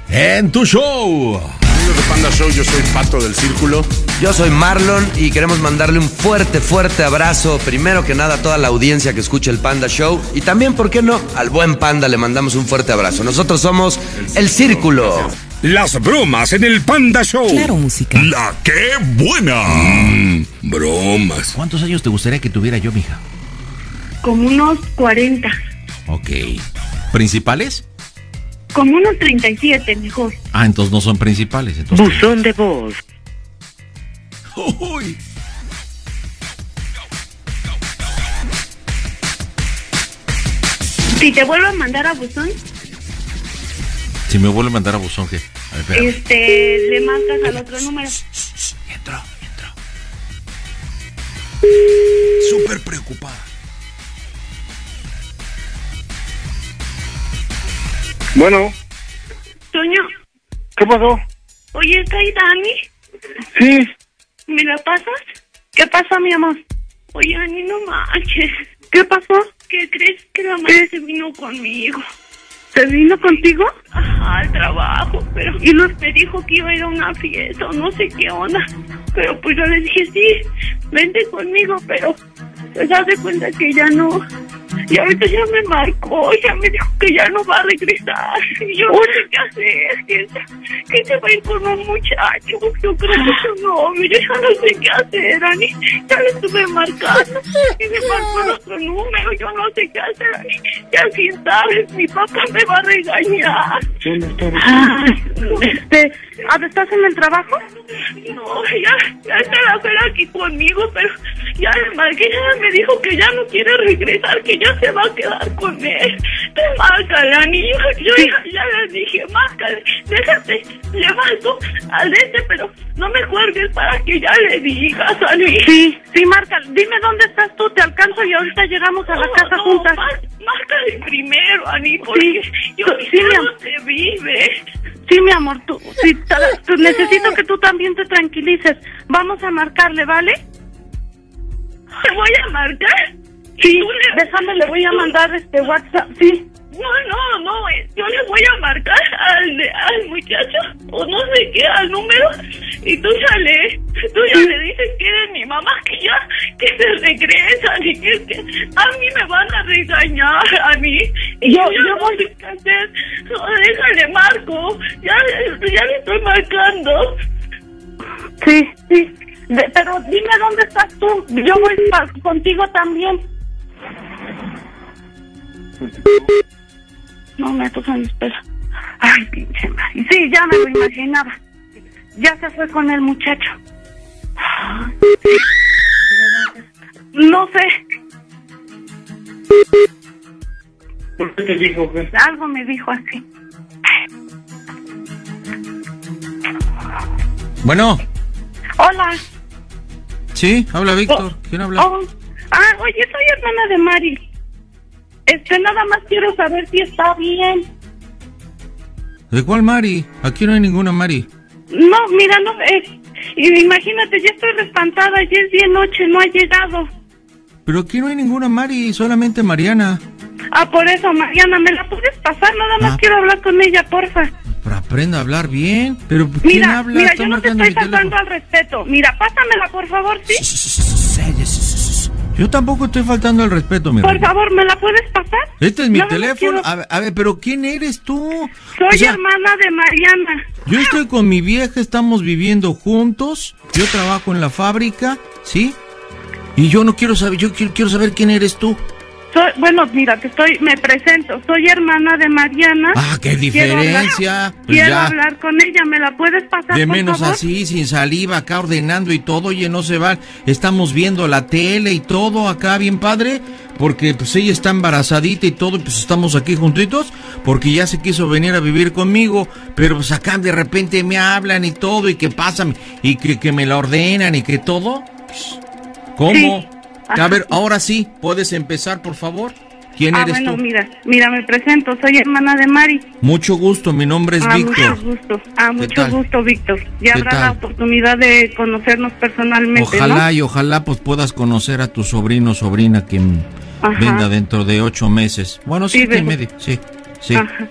Speaker 1: en tu show.
Speaker 3: Amigos de Panda Show, yo soy Pato del Círculo.
Speaker 10: Yo soy Marlon y queremos mandarle un fuerte, fuerte abrazo, primero que nada a toda la audiencia que escucha el Panda Show y también, ¿por qué no? Al buen Panda le mandamos un fuerte abrazo. Nosotros somos El Círculo.
Speaker 4: Las bromas en el Panda Show.
Speaker 11: Claro, música.
Speaker 4: La que buena. Mm, bromas.
Speaker 1: ¿Cuántos años te gustaría que tuviera yo, mija?
Speaker 9: Como unos 40,
Speaker 1: Ok. ¿Principales?
Speaker 9: como unos 37 mejor.
Speaker 1: Ah, entonces no son principales. Entonces.
Speaker 11: Buzón de voz.
Speaker 1: Uy.
Speaker 9: Si te vuelvo a mandar a buzón,
Speaker 1: Si me vuelve a mandar a buzón, ¿qué? A ver,
Speaker 9: este, le marcas al otro número.
Speaker 1: Entró, entró. Súper preocupada.
Speaker 5: Bueno,
Speaker 9: Toño,
Speaker 5: ¿qué pasó?
Speaker 9: oye, ¿está ahí Dani?
Speaker 5: Sí,
Speaker 9: ¿Me la pasas? ¿Qué pasó, mi amor? Oye, Dani, no manches. ¿Qué pasó? ¿Qué crees que la madre se vino conmigo? ¿Se vino contigo? Ajá, al trabajo, pero... Y nos me dijo que iba a ir a una fiesta o no sé qué onda. Pero pues yo le dije, sí, vente conmigo, pero... Pues haz de cuenta que ya no... Y ahorita ya me marcó, ya me dijo que ya no va a regresar. Y yo no sé qué hacer, que, que se va a ir con un muchacho. Yo creo que es un hombre, yo ya no sé qué hacer, Ani. Ya le estuve marcando y me marcó el otro número, yo no sé qué hacer, Ani. Ya quién sabe, mi papá me va a regañar. este, ¿estás en el trabajo? No, ya, ya está la fera aquí conmigo, pero ya le marqué, ya me dijo que ya no quiere regresar, que ya se va a quedar con él. Tú márcale, Ani, yo, ya, ya le dije, márcale, déjate, le marco al este, pero no me cuelgues para que ya le digas, Ani. Sí, sí, márcale, dime dónde estás tú, te alcanzo y ahorita llegamos a la casa juntas. Márcale primero, Ani, porque yo sí, no se vive. Sí, mi amor, tú, sí, necesito que tú también te tranquilices. Vamos a marcarle, ¿vale? ¿Te voy a marcar? Sí, déjame, le voy a mandar este WhatsApp, sí. No, no, no, yo le voy a marcar al, al muchacho, o no sé qué, al número, y tú ya le, tú ya le dices que eres mi mamá, que ya, que se regresan, y que, que a mí me van a regañar, a mí, y yo, yo no sé qué hacer, no, déjale marco, ya, ya le estoy marcando. Sí, sí. De- pero dime dónde estás tú. Yo voy contigo también. No me tocan espera. Ay, pinche madre. Sí, ya me lo imaginaba. Ya se fue con el muchacho. No sé.
Speaker 5: ¿por qué te dijo que?
Speaker 9: Algo me dijo así.
Speaker 1: Bueno,
Speaker 9: Hola.
Speaker 1: sí, habla Víctor. ¿Quién habla?
Speaker 9: Oh, ah, oye, soy hermana de Mari. Este, nada más quiero saber si está bien.
Speaker 1: ¿De cuál Mari? Aquí no hay ninguna Mari.
Speaker 9: No, mira, no, eh, imagínate, ya estoy espantada, ya es bien noche, no ha llegado.
Speaker 1: Pero aquí no hay ninguna Mari, solamente Mariana.
Speaker 12: Ah, por eso, Mariana, ¿me la puedes pasar? Nada más
Speaker 1: Ah.
Speaker 12: quiero hablar con ella, porfa.
Speaker 1: Pero aprenda a hablar bien. Pero ¿quién
Speaker 12: Mira,
Speaker 1: habla?
Speaker 12: mira,
Speaker 1: Está
Speaker 12: yo no te estoy faltando al respeto. Mira, pásamela, por favor, ¿sí?
Speaker 1: Yo tampoco estoy faltando al respeto, mi
Speaker 12: Por
Speaker 1: reina.
Speaker 12: favor, ¿me la puedes pasar?
Speaker 1: Este es mi teléfono. A ver, a ver, pero ¿quién eres tú?
Speaker 12: Soy
Speaker 1: O sea,
Speaker 12: hermana de Mariana.
Speaker 1: Yo estoy con mi vieja, estamos viviendo juntos. Yo trabajo en la fábrica, ¿sí? Y yo no quiero saber, yo quiero, quiero saber quién eres tú.
Speaker 12: Soy, bueno, mira, te estoy, me presento. Soy hermana de Mariana.
Speaker 1: Ah, qué
Speaker 12: Quiero hablar-
Speaker 1: diferencia. Pues
Speaker 12: Quiero
Speaker 1: ya.
Speaker 12: hablar con ella. ¿Me la puedes pasar,
Speaker 1: De
Speaker 12: por
Speaker 1: menos
Speaker 12: favor?
Speaker 1: así, sin saliva, acá ordenando y todo, oye, no se van. Estamos viendo la tele y todo acá, bien padre, porque pues ella está embarazadita y todo, y pues estamos aquí juntitos, porque ya se quiso venir a vivir conmigo, pero pues acá de repente me hablan y todo, y que pasan, y que, que me la ordenan y que todo. Pues, ¿Cómo?
Speaker 12: Sí.
Speaker 1: A ver, ahora sí, ¿puedes empezar, por favor? ¿Quién
Speaker 12: ah,
Speaker 1: eres
Speaker 12: bueno,
Speaker 1: tú?
Speaker 12: mira, mira, me presento. Soy hermana de Mari.
Speaker 1: Mucho gusto, mi nombre es
Speaker 12: ah,
Speaker 1: Víctor.
Speaker 12: mucho gusto. Ah, mucho
Speaker 1: tal?
Speaker 12: gusto, Víctor. Ya
Speaker 1: ¿Qué
Speaker 12: habrá
Speaker 1: tal?
Speaker 12: la oportunidad de conocernos personalmente,
Speaker 1: Ojalá
Speaker 12: ¿no?
Speaker 1: y ojalá pues puedas conocer a tu sobrino o sobrina que
Speaker 12: Ajá.
Speaker 1: venga dentro de ocho meses. Bueno,
Speaker 12: Sí,
Speaker 1: siete y medio, sí, sí.
Speaker 12: Ajá.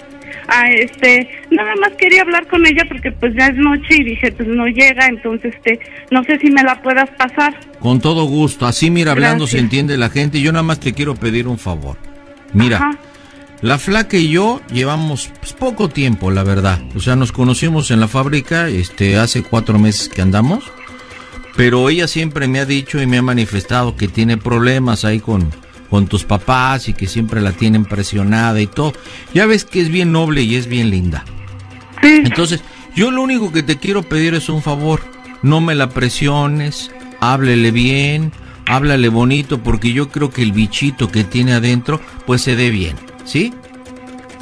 Speaker 12: Ah, este, nada más quería hablar con ella porque pues ya es noche y dije, pues no llega, entonces, este, no sé si me la puedas pasar.
Speaker 1: Con todo gusto. Así mira, hablando se entiende la gente. Yo nada más te quiero pedir un favor. Mira,
Speaker 12: Ajá.
Speaker 1: la flaca y yo llevamos pues, poco tiempo, la verdad. O sea, nos conocimos en la fábrica, este, hace cuatro meses que andamos. Pero ella siempre me ha dicho y me ha manifestado que tiene problemas ahí con, con tus papás y que siempre la tienen presionada y todo. Ya ves que es bien noble y es bien linda. Entonces, yo lo único que te quiero pedir es un favor. No me la presiones, háblele bien, háblale bonito, porque yo creo que el bichito que tiene adentro, pues se dé bien, ¿sí?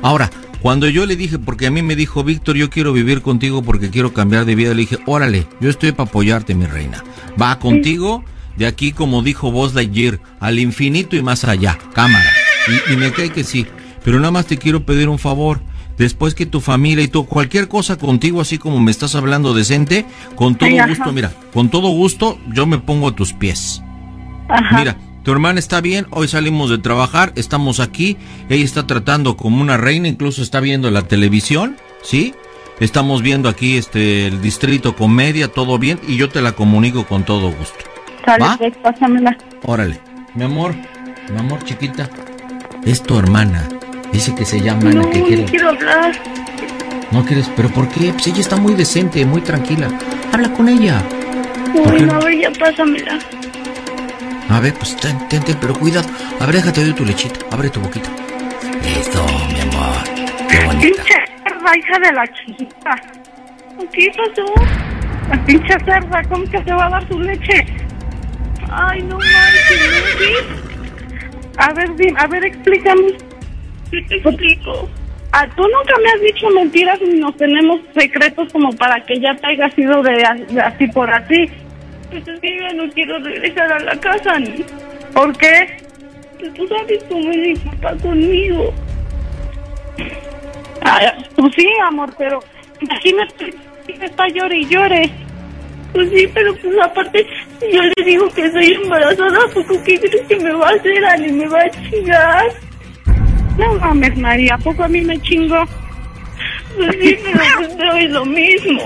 Speaker 1: Ahora, cuando yo le dije, porque a mí me dijo, Víctor, yo quiero vivir contigo porque quiero cambiar de vida, le dije, órale, yo estoy para apoyarte, mi reina. Va contigo, de aquí, como dijo Buzz Lightyear, al infinito y más allá, cámara. Y, y me cae que sí, pero nada más te quiero pedir un favor. Después que tu familia y tú, cualquier cosa contigo, así como me estás hablando decente, con todo
Speaker 12: Ay,
Speaker 1: gusto, mira, con todo gusto, yo me pongo a tus pies.
Speaker 12: Ajá.
Speaker 1: Mira, tu hermana está bien, hoy salimos de trabajar, estamos aquí, ella está tratando como una reina, incluso está viendo la televisión, ¿sí? Estamos viendo aquí este el distrito comedia, todo bien, y yo te la comunico con todo gusto.
Speaker 12: Sale,
Speaker 1: ¿Va?
Speaker 12: pues, pásamela.
Speaker 1: Órale, mi amor, mi amor chiquita, es tu hermana, dice que se llama Ana,
Speaker 12: No,
Speaker 1: que
Speaker 12: no
Speaker 1: quiere...
Speaker 12: quiero hablar.
Speaker 1: No quieres, pero ¿por qué? Pues ella está muy decente, muy tranquila. Habla con ella. ¿Por qué
Speaker 12: Bueno,
Speaker 1: no?
Speaker 12: a ver, ya pásamela.
Speaker 1: A ver, pues ten, ten, ten, pero cuidado. A ver, déjate de tu lechita. Abre tu boquita. Eso, mi amor. Qué bonita.
Speaker 12: Pinche cerda, hija de la chiquita. ¿Qué pasó? La pinche cerda, ¿cómo que te va a dar su leche? Ay, no manches, ¿sí? A ver, a ver, explícame. ¿Qué te explico? Ah, tú nunca me has dicho mentiras ni nos tenemos secretos como para que ya te haya sido de, así por así. Pues es que yo no quiero regresar a la casa, ni. ¿Por qué? Pues tú sabes cómo es mi papá conmigo. Ay, pues sí, amor, pero imagínate que está llore y llore. Pues sí, pero pues aparte, si yo le digo que estoy embarazada, pues ¿qué crees que me va a hacer, Ani? ¿Me va a chingar? No mames, María, ¿a poco a mí me chingó? Pues sí, pero pues no es lo mismo.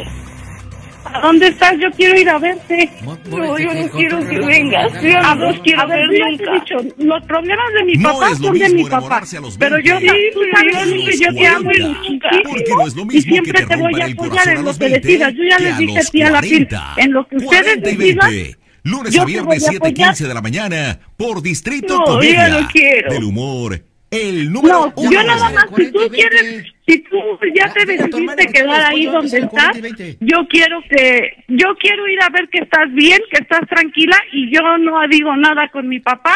Speaker 12: ¿A dónde estás? Yo quiero ir a verte. No, yo no quiero que vengas. Yo no los quiero ver nunca. los problemas de mi
Speaker 13: No
Speaker 12: papá son de mi papá.
Speaker 13: a
Speaker 12: Pero yo
Speaker 13: 20
Speaker 12: sí, tú sabes
Speaker 13: que a
Speaker 12: yo te amo
Speaker 13: 40.
Speaker 12: muchísimo.
Speaker 13: No
Speaker 12: y siempre
Speaker 13: te
Speaker 12: te voy a apoyar
Speaker 13: a
Speaker 12: en lo
Speaker 13: los
Speaker 12: que
Speaker 13: 20
Speaker 12: decidas. Yo ya les
Speaker 13: a
Speaker 12: dije a ti a la.
Speaker 13: 40.
Speaker 12: En lo que ustedes
Speaker 13: 40 y
Speaker 12: decidan.
Speaker 13: 20. Lunes
Speaker 12: yo
Speaker 13: a viernes,
Speaker 12: voy a
Speaker 13: 7
Speaker 12: apoyar.
Speaker 13: 15 de la mañana, por Distrito
Speaker 12: No,
Speaker 13: Comedia.
Speaker 12: no.
Speaker 13: Del humor, el número
Speaker 12: No,
Speaker 13: uno.
Speaker 12: yo nada más, si tú quieres, si tú ya te decidiste quedar ahí donde estás, yo quiero que, yo quiero ir a ver que estás bien, que estás tranquila y yo no digo nada con mi papá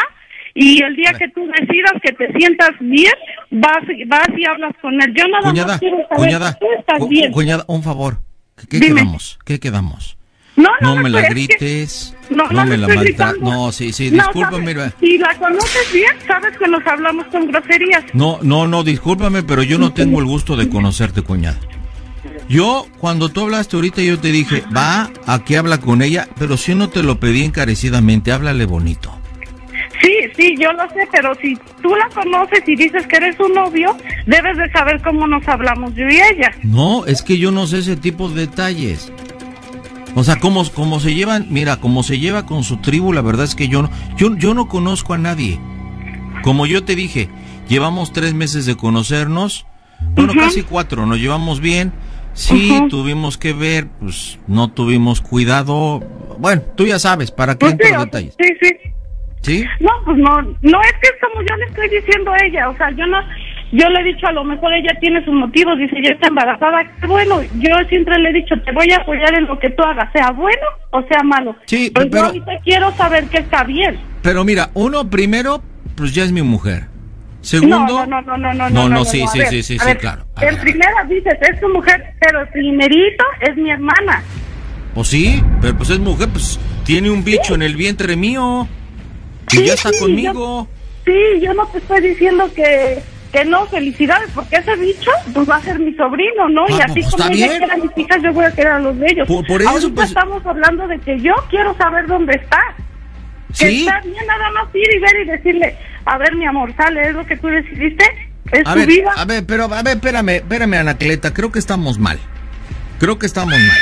Speaker 12: y el día que tú decidas que te sientas bien, vas, vas y hablas con él. Yo nada
Speaker 1: Cuñada,
Speaker 12: más quiero saber
Speaker 1: cuñada,
Speaker 12: que tú estás bien.
Speaker 1: cuñada, un favor. ¿Qué, qué
Speaker 12: Dime.
Speaker 1: quedamos? ¿Qué quedamos?
Speaker 12: No,
Speaker 1: No
Speaker 12: no,
Speaker 1: me la
Speaker 12: que-
Speaker 1: grites,
Speaker 12: No,
Speaker 1: no,
Speaker 12: no
Speaker 1: me la maltrates. No, sí, sí, discúlpame.
Speaker 12: la conoces bien, sabes que nos hablamos con groserías.
Speaker 1: No, no, no, discúlpame, pero yo no tengo el gusto de conocerte, cuñada. Yo, cuando tú hablaste ahorita, yo te dije, va, a que habla con ella, pero si no te lo pedí encarecidamente, háblale bonito.
Speaker 12: Sí, sí, yo lo sé, pero si tú la conoces y dices que eres su novio, debes de saber cómo nos hablamos yo y ella.
Speaker 1: No, es que yo no sé ese tipo de detalles. O sea, cómo, cómo se llevan, mira, cómo se lleva con su tribu, la verdad es que yo no, yo, yo no conozco a nadie. Como yo te dije, llevamos tres meses de conocernos, bueno, casi cuatro, nos llevamos bien. Sí, tuvimos que ver, pues no tuvimos cuidado. Bueno, tú ya sabes, ¿para qué
Speaker 12: Pues sí,
Speaker 1: detalles?
Speaker 12: sí, sí.
Speaker 1: ¿Sí?
Speaker 12: No, pues no, no es que es como yo le estoy diciendo a ella, o sea, yo no, yo le he dicho, a lo mejor ella tiene sus motivos, dice, ya está embarazada. Bueno, yo siempre le he dicho, te voy a apoyar en lo que tú hagas, sea bueno o sea malo.
Speaker 1: Sí,
Speaker 12: pues
Speaker 1: pero,
Speaker 12: yo ahorita quiero saber que está bien.
Speaker 1: Pero mira, uno, primero, pues ya es mi mujer. Segundo.
Speaker 12: No, no, no, no, no. No,
Speaker 1: no,
Speaker 12: no, no sí,
Speaker 1: sí,
Speaker 12: ver,
Speaker 1: sí, sí, sí,
Speaker 12: ver,
Speaker 1: claro.
Speaker 12: A en ver, primera dices, es tu mujer, pero el primerito es mi hermana.
Speaker 1: Pues sí, pero pues es mujer, pues tiene un bicho sí. en el vientre mío. Y
Speaker 12: sí,
Speaker 1: ya está conmigo.
Speaker 12: Yo, sí, yo no te estoy diciendo que que no, felicidades, porque ese bicho pues va a ser mi sobrino, ¿no? y
Speaker 1: Ah,
Speaker 12: así
Speaker 1: pues,
Speaker 12: como ella quiere a mis hijas, yo voy a querer a los de ellos.
Speaker 1: Por- por eso,
Speaker 12: Ahorita
Speaker 1: pues-
Speaker 12: estamos hablando de que yo quiero saber dónde está. Que
Speaker 1: Sí.
Speaker 12: está bien nada más ir y ver y decirle, a ver, mi amor, sale, es lo que tú decidiste, es
Speaker 1: A
Speaker 12: tu
Speaker 1: ver,
Speaker 12: vida.
Speaker 1: a ver, pero a ver, espérame, espérame, Anacleta, creo que estamos mal. Creo que estamos mal.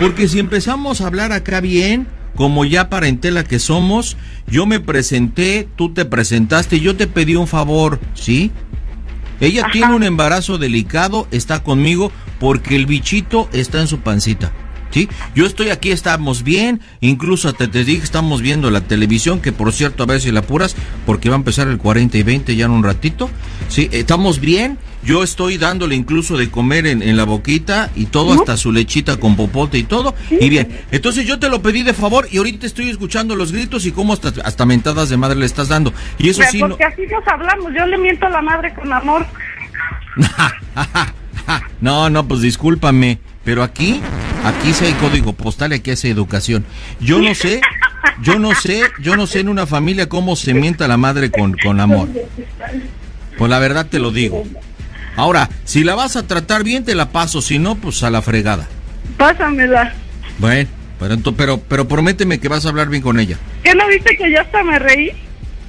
Speaker 1: Porque si empezamos a hablar acá bien, como ya parentela que somos, yo me presenté, tú te presentaste, yo te pedí un favor, ¿sí? Ella tiene un embarazo delicado, está conmigo porque el bichito está en su pancita. ¿Sí? Yo estoy aquí, estamos bien, incluso hasta te dije, estamos viendo la televisión, que por cierto, a ver si la apuras, porque va a empezar el 40 y 20 ya en un ratito. Sí, estamos bien, yo estoy dándole incluso de comer en, en la boquita y todo, hasta su lechita con popote y todo, y bien. Entonces yo te lo pedí de favor y ahorita estoy escuchando los gritos y cómo hasta, hasta mentadas de madre le estás dando. Y eso
Speaker 12: Pero
Speaker 1: sí, no,
Speaker 12: porque así nos hablamos, yo le miento a la madre con amor.
Speaker 1: No, no, pues discúlpame, pero aquí, aquí sí hay código postal aquí hay educación. Yo no sé, yo no sé, yo no sé en una familia cómo se mienta la madre con, con amor. Pues la verdad te lo digo. Ahora, si la vas a tratar bien, te la paso, si no, pues a la fregada.
Speaker 12: Pásamela.
Speaker 1: Bueno, pero, pero, pero prométeme que vas a hablar bien con ella.
Speaker 12: ¿Qué no viste que ya hasta me reí?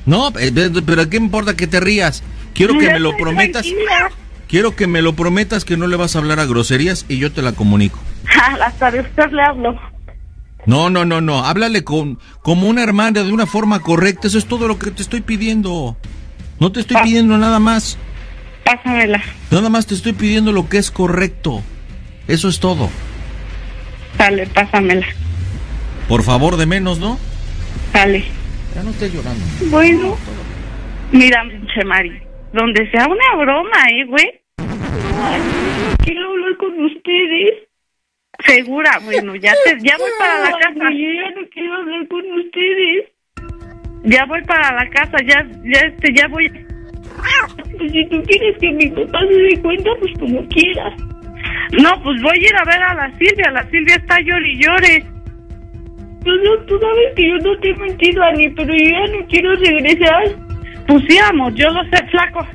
Speaker 1: No, eh, pero ¿qué importa que te rías? Quiero que me lo prometas.
Speaker 12: tranquila.
Speaker 1: Quiero que me lo prometas que no le vas a hablar a groserías y yo te la comunico.
Speaker 12: Hasta de usted le hablo.
Speaker 1: No, no, no, no. Háblale con, como una hermana de una forma correcta. Eso es todo lo que te estoy pidiendo. No te estoy pidiendo nada más.
Speaker 12: Pásamela.
Speaker 1: Nada más te estoy pidiendo lo que es correcto. Eso es todo.
Speaker 12: Sale, pásamela.
Speaker 1: Por favor, de menos, ¿no?
Speaker 12: Sale.
Speaker 1: Ya no estés llorando.
Speaker 12: Bueno. Mira, pinche Mari. Donde sea una broma, ¿eh, güey? Quiero hablar con ustedes. Segura, bueno, ya te, ya voy para la casa. Yo ya no quiero hablar con ustedes. Ya voy para la casa, ya, ya, este, ya voy. Pues si tú quieres que mi papá se dé cuenta, pues como quieras. No, pues voy a ir a ver a la Silvia. La Silvia está llore y llore. Pues no, tú sabes que yo no te he mentido, Ani, pero yo ya no quiero regresar. Pues sí, amor, yo lo sé, flaco.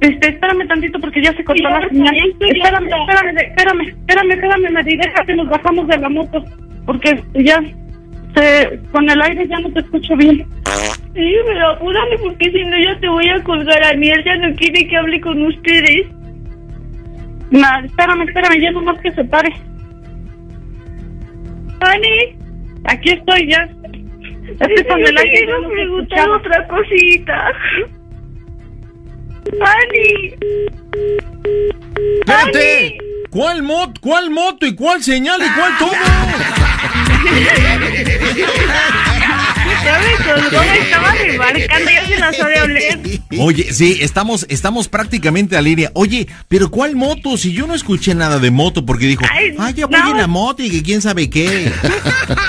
Speaker 12: Este, espérame tantito porque ya se cortó la señal. Espérame, espérame, espérame, espérame, espérame, Mari, déjate, nos bajamos de la moto. Porque ya, se, con el aire ya no te escucho bien. Sí, pero apúrale porque si no ya te voy a colgar. Ani, él ya no quiere que hable con ustedes. No, espérame, espérame, ya nomás que se pare. Ani, aquí estoy ya. Estoy con el aire. ya no
Speaker 9: preguntar
Speaker 12: escuchaba.
Speaker 9: otra cosita. Ani.
Speaker 1: ¡Espérate! ¿Cuál moto, cuál moto y cuál señal y cuál todo?
Speaker 9: Ya estaba remarcando, se oler.
Speaker 1: Oye, sí, estamos, estamos prácticamente a línea. Oye, pero ¿cuál moto? Si yo no escuché nada de moto porque dijo,
Speaker 9: Ay,
Speaker 1: ah, ya voy
Speaker 9: no.
Speaker 1: en la moto y que quién sabe qué.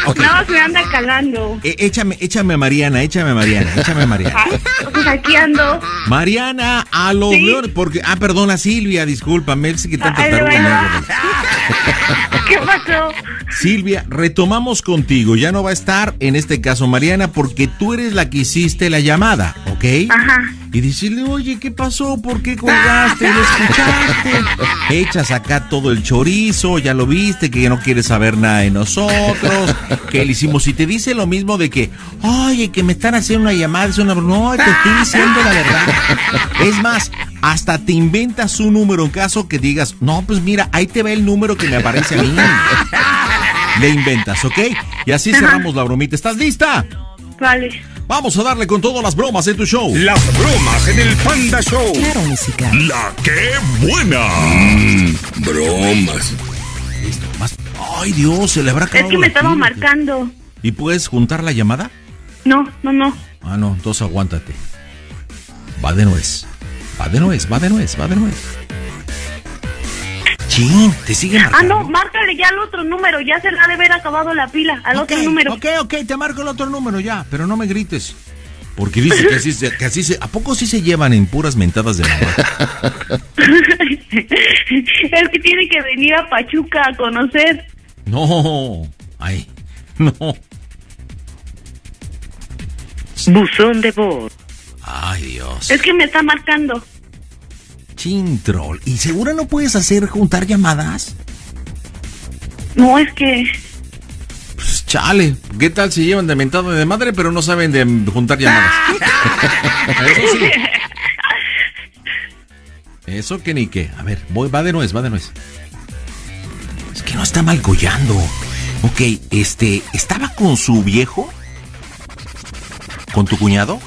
Speaker 1: Ok,
Speaker 9: No, se me anda calando.
Speaker 1: eh, échame, échame a Mariana, échame a Mariana, échame a Mariana.
Speaker 9: Ay, pues aquí ando.
Speaker 1: Mariana, a los
Speaker 9: Sí.
Speaker 1: porque, ah, perdona, Silvia, discúlpame, es que tanta
Speaker 9: Ay. ¿Qué pasó?
Speaker 1: Silvia, retomamos contigo, ya no va a estar, en este caso Mariana, porque tú eres la que hiciste la llamada, ¿ok?
Speaker 9: Ajá.
Speaker 1: Y decirle, oye, ¿qué pasó? ¿Por qué colgaste? ¿Lo escuchaste? Echas acá todo el chorizo, ya lo viste, que no quieres saber nada de nosotros, que le hicimos. Y te dice lo mismo de que, oye, que me están haciendo una llamada, es una... No, te estoy diciendo la verdad. Es más, hasta te inventas un número en caso que digas, no, pues mira, ahí te va el número que me aparece a mí. Le inventas, ¿ok? Y así cerramos la bromita. ¿Estás lista?
Speaker 9: Vale.
Speaker 1: Vamos a darle con todas las bromas en tu show.
Speaker 4: Las bromas en el Panda Show.
Speaker 8: Claro, música.
Speaker 4: La que buena. Mm, bromas.
Speaker 1: Más- Ay, Dios, se le habrá
Speaker 9: Es
Speaker 1: acabado
Speaker 9: que me estaba marcando.
Speaker 1: ¿Y puedes juntar la llamada?
Speaker 9: No, no, no.
Speaker 1: Ah, no, entonces aguántate. Va de nuez. Va de nuez, va de nuez, va de nuez. Chin, te sigue
Speaker 9: Ah,
Speaker 1: marcando.
Speaker 9: no, márcale ya al otro número. Ya se le ha de haber acabado la pila. Al otro número.
Speaker 1: Ok, ok, te marco el otro número ya, pero no me grites. Porque dice que así, se, que así se... ¿A poco sí se llevan en puras mentadas de mamá?
Speaker 9: es que tiene que venir a Pachuca a conocer.
Speaker 1: No. Ay, no.
Speaker 11: Buzón de voz.
Speaker 1: Ay, Dios.
Speaker 9: Es que me está marcando.
Speaker 1: Chin, troll. ¿Y segura no puedes hacer juntar llamadas?
Speaker 9: No, es que.
Speaker 1: Pues chale. ¿Qué tal si llevan de mentado de madre, pero no saben de juntar llamadas? Eso sí. Eso que ni qué. A ver, voy, va de nuez, va de nuez. Es que no está mal collando. Ok, este, ¿estaba con su viejo? ¿Con tu cuñado?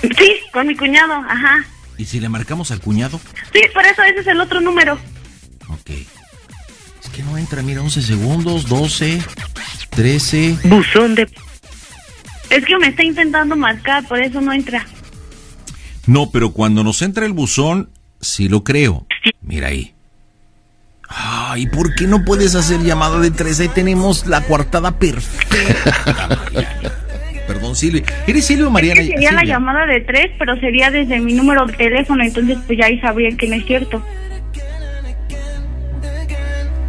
Speaker 9: Sí, con mi cuñado, ajá.
Speaker 1: ¿Y si le marcamos al cuñado?
Speaker 9: Sí, por eso ese es el otro número.
Speaker 1: Ok. Es que no entra, mira, 11 segundos, 12, 13.
Speaker 11: Buzón de
Speaker 9: Es que me está intentando marcar, por eso no entra.
Speaker 1: No, pero cuando nos entra el buzón, sí lo creo. Mira ahí. Ay, ¿por qué no puedes hacer llamada de tres? Ahí tenemos la coartada perfecta, Mariana. Perdón, Silvia. ¿Eres Silvia o Mariana?
Speaker 9: Es que sería la llamada de tres, pero sería desde mi número de teléfono, entonces pues ya ahí sabrían que no es cierto.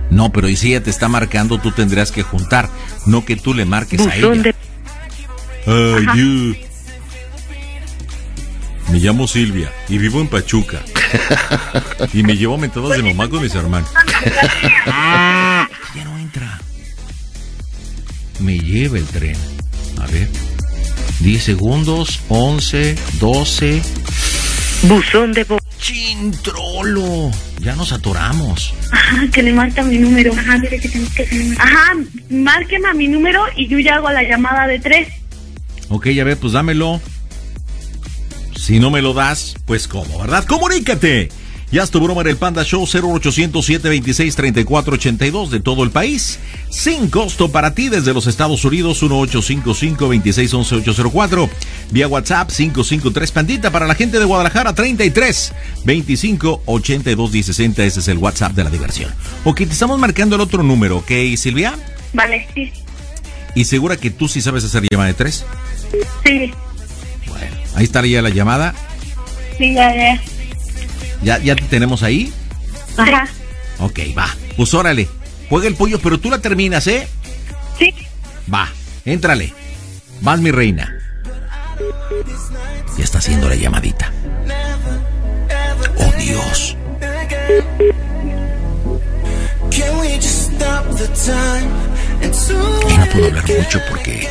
Speaker 1: No, pero y si ella te está marcando, tú tendrías que juntar. No que tú le marques a ella.
Speaker 11: De
Speaker 1: Ay. Me llamo Silvia y vivo en Pachuca. y me llevo mentadas de mamá con mis hermanos. ya no entra. Me lleva el tren. A ver. 10 segundos, 11, 12.
Speaker 11: Buzón de voz.
Speaker 1: Chintrolo. Ya nos atoramos.
Speaker 9: Ajá, que le marca mi número. Ajá, mire que tengo que Ajá, márqueme a mi número y yo ya hago la llamada de tres.
Speaker 1: Ok, ya ve, pues dámelo. Si no me lo das, pues cómo, ¿verdad? ¡Comunícate! Ya es tu broma en el Panda Show 0800 726 3482 de todo el país. Sin costo para ti desde los Estados Unidos 1855 2611 804 Vía WhatsApp 553 Pandita para la gente de Guadalajara 33 25 82 1060. Ese es el WhatsApp de la diversión. Ok, te estamos marcando el otro número, ¿ok, Silvia?
Speaker 9: Vale, sí.
Speaker 1: ¿Y segura que tú sí sabes hacer llamada de tres?
Speaker 9: Sí,
Speaker 1: Bueno, ahí está ya la llamada.
Speaker 9: sí, ya, ya.
Speaker 1: ¿Ya, ya te tenemos ahí?
Speaker 9: Ajá.
Speaker 1: Ok, va. Pues órale. Juega el pollo, pero tú la terminas, ¿eh?
Speaker 9: Sí.
Speaker 1: Va, éntrale. Vas, mi reina. Ya está haciendo la llamadita. Oh, Dios. Y no puedo hablar mucho porque...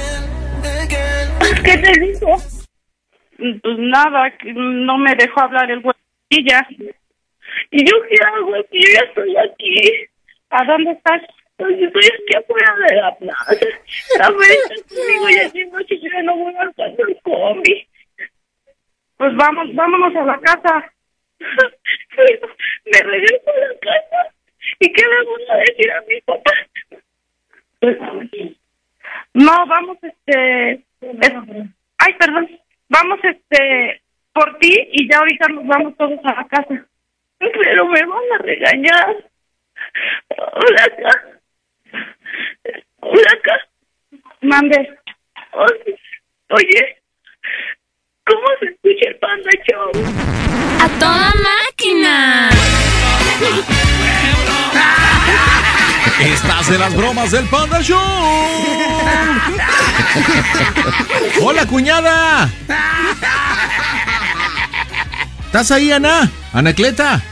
Speaker 9: ¿Qué te dijo? Pues nada, no me dejó hablar el güey. Y ya. ¿Y yo qué hago? Si yo estoy aquí. ¿A dónde estás? Pues estoy aquí afuera de la plaza. A ver, conmigo y así no, voy a alcanzar el combi. Pues vamos, vámonos a la casa. Me regreso a la casa. ¿Y qué le voy a decir a mi papá? No, vamos, este... es- ay, perdón. Vamos, este, por ti y ya ahorita nos vamos todos a la casa. Pero me van a regañar. Hola, acá. Hola, acá. Mande. Oye, Oye, ¿cómo se escucha el Panda Show?
Speaker 8: ¡A toda máquina!
Speaker 1: Estás en las bromas del Panda Show. Hola, cuñada. ¿Estás ahí, Ana? Anacleta.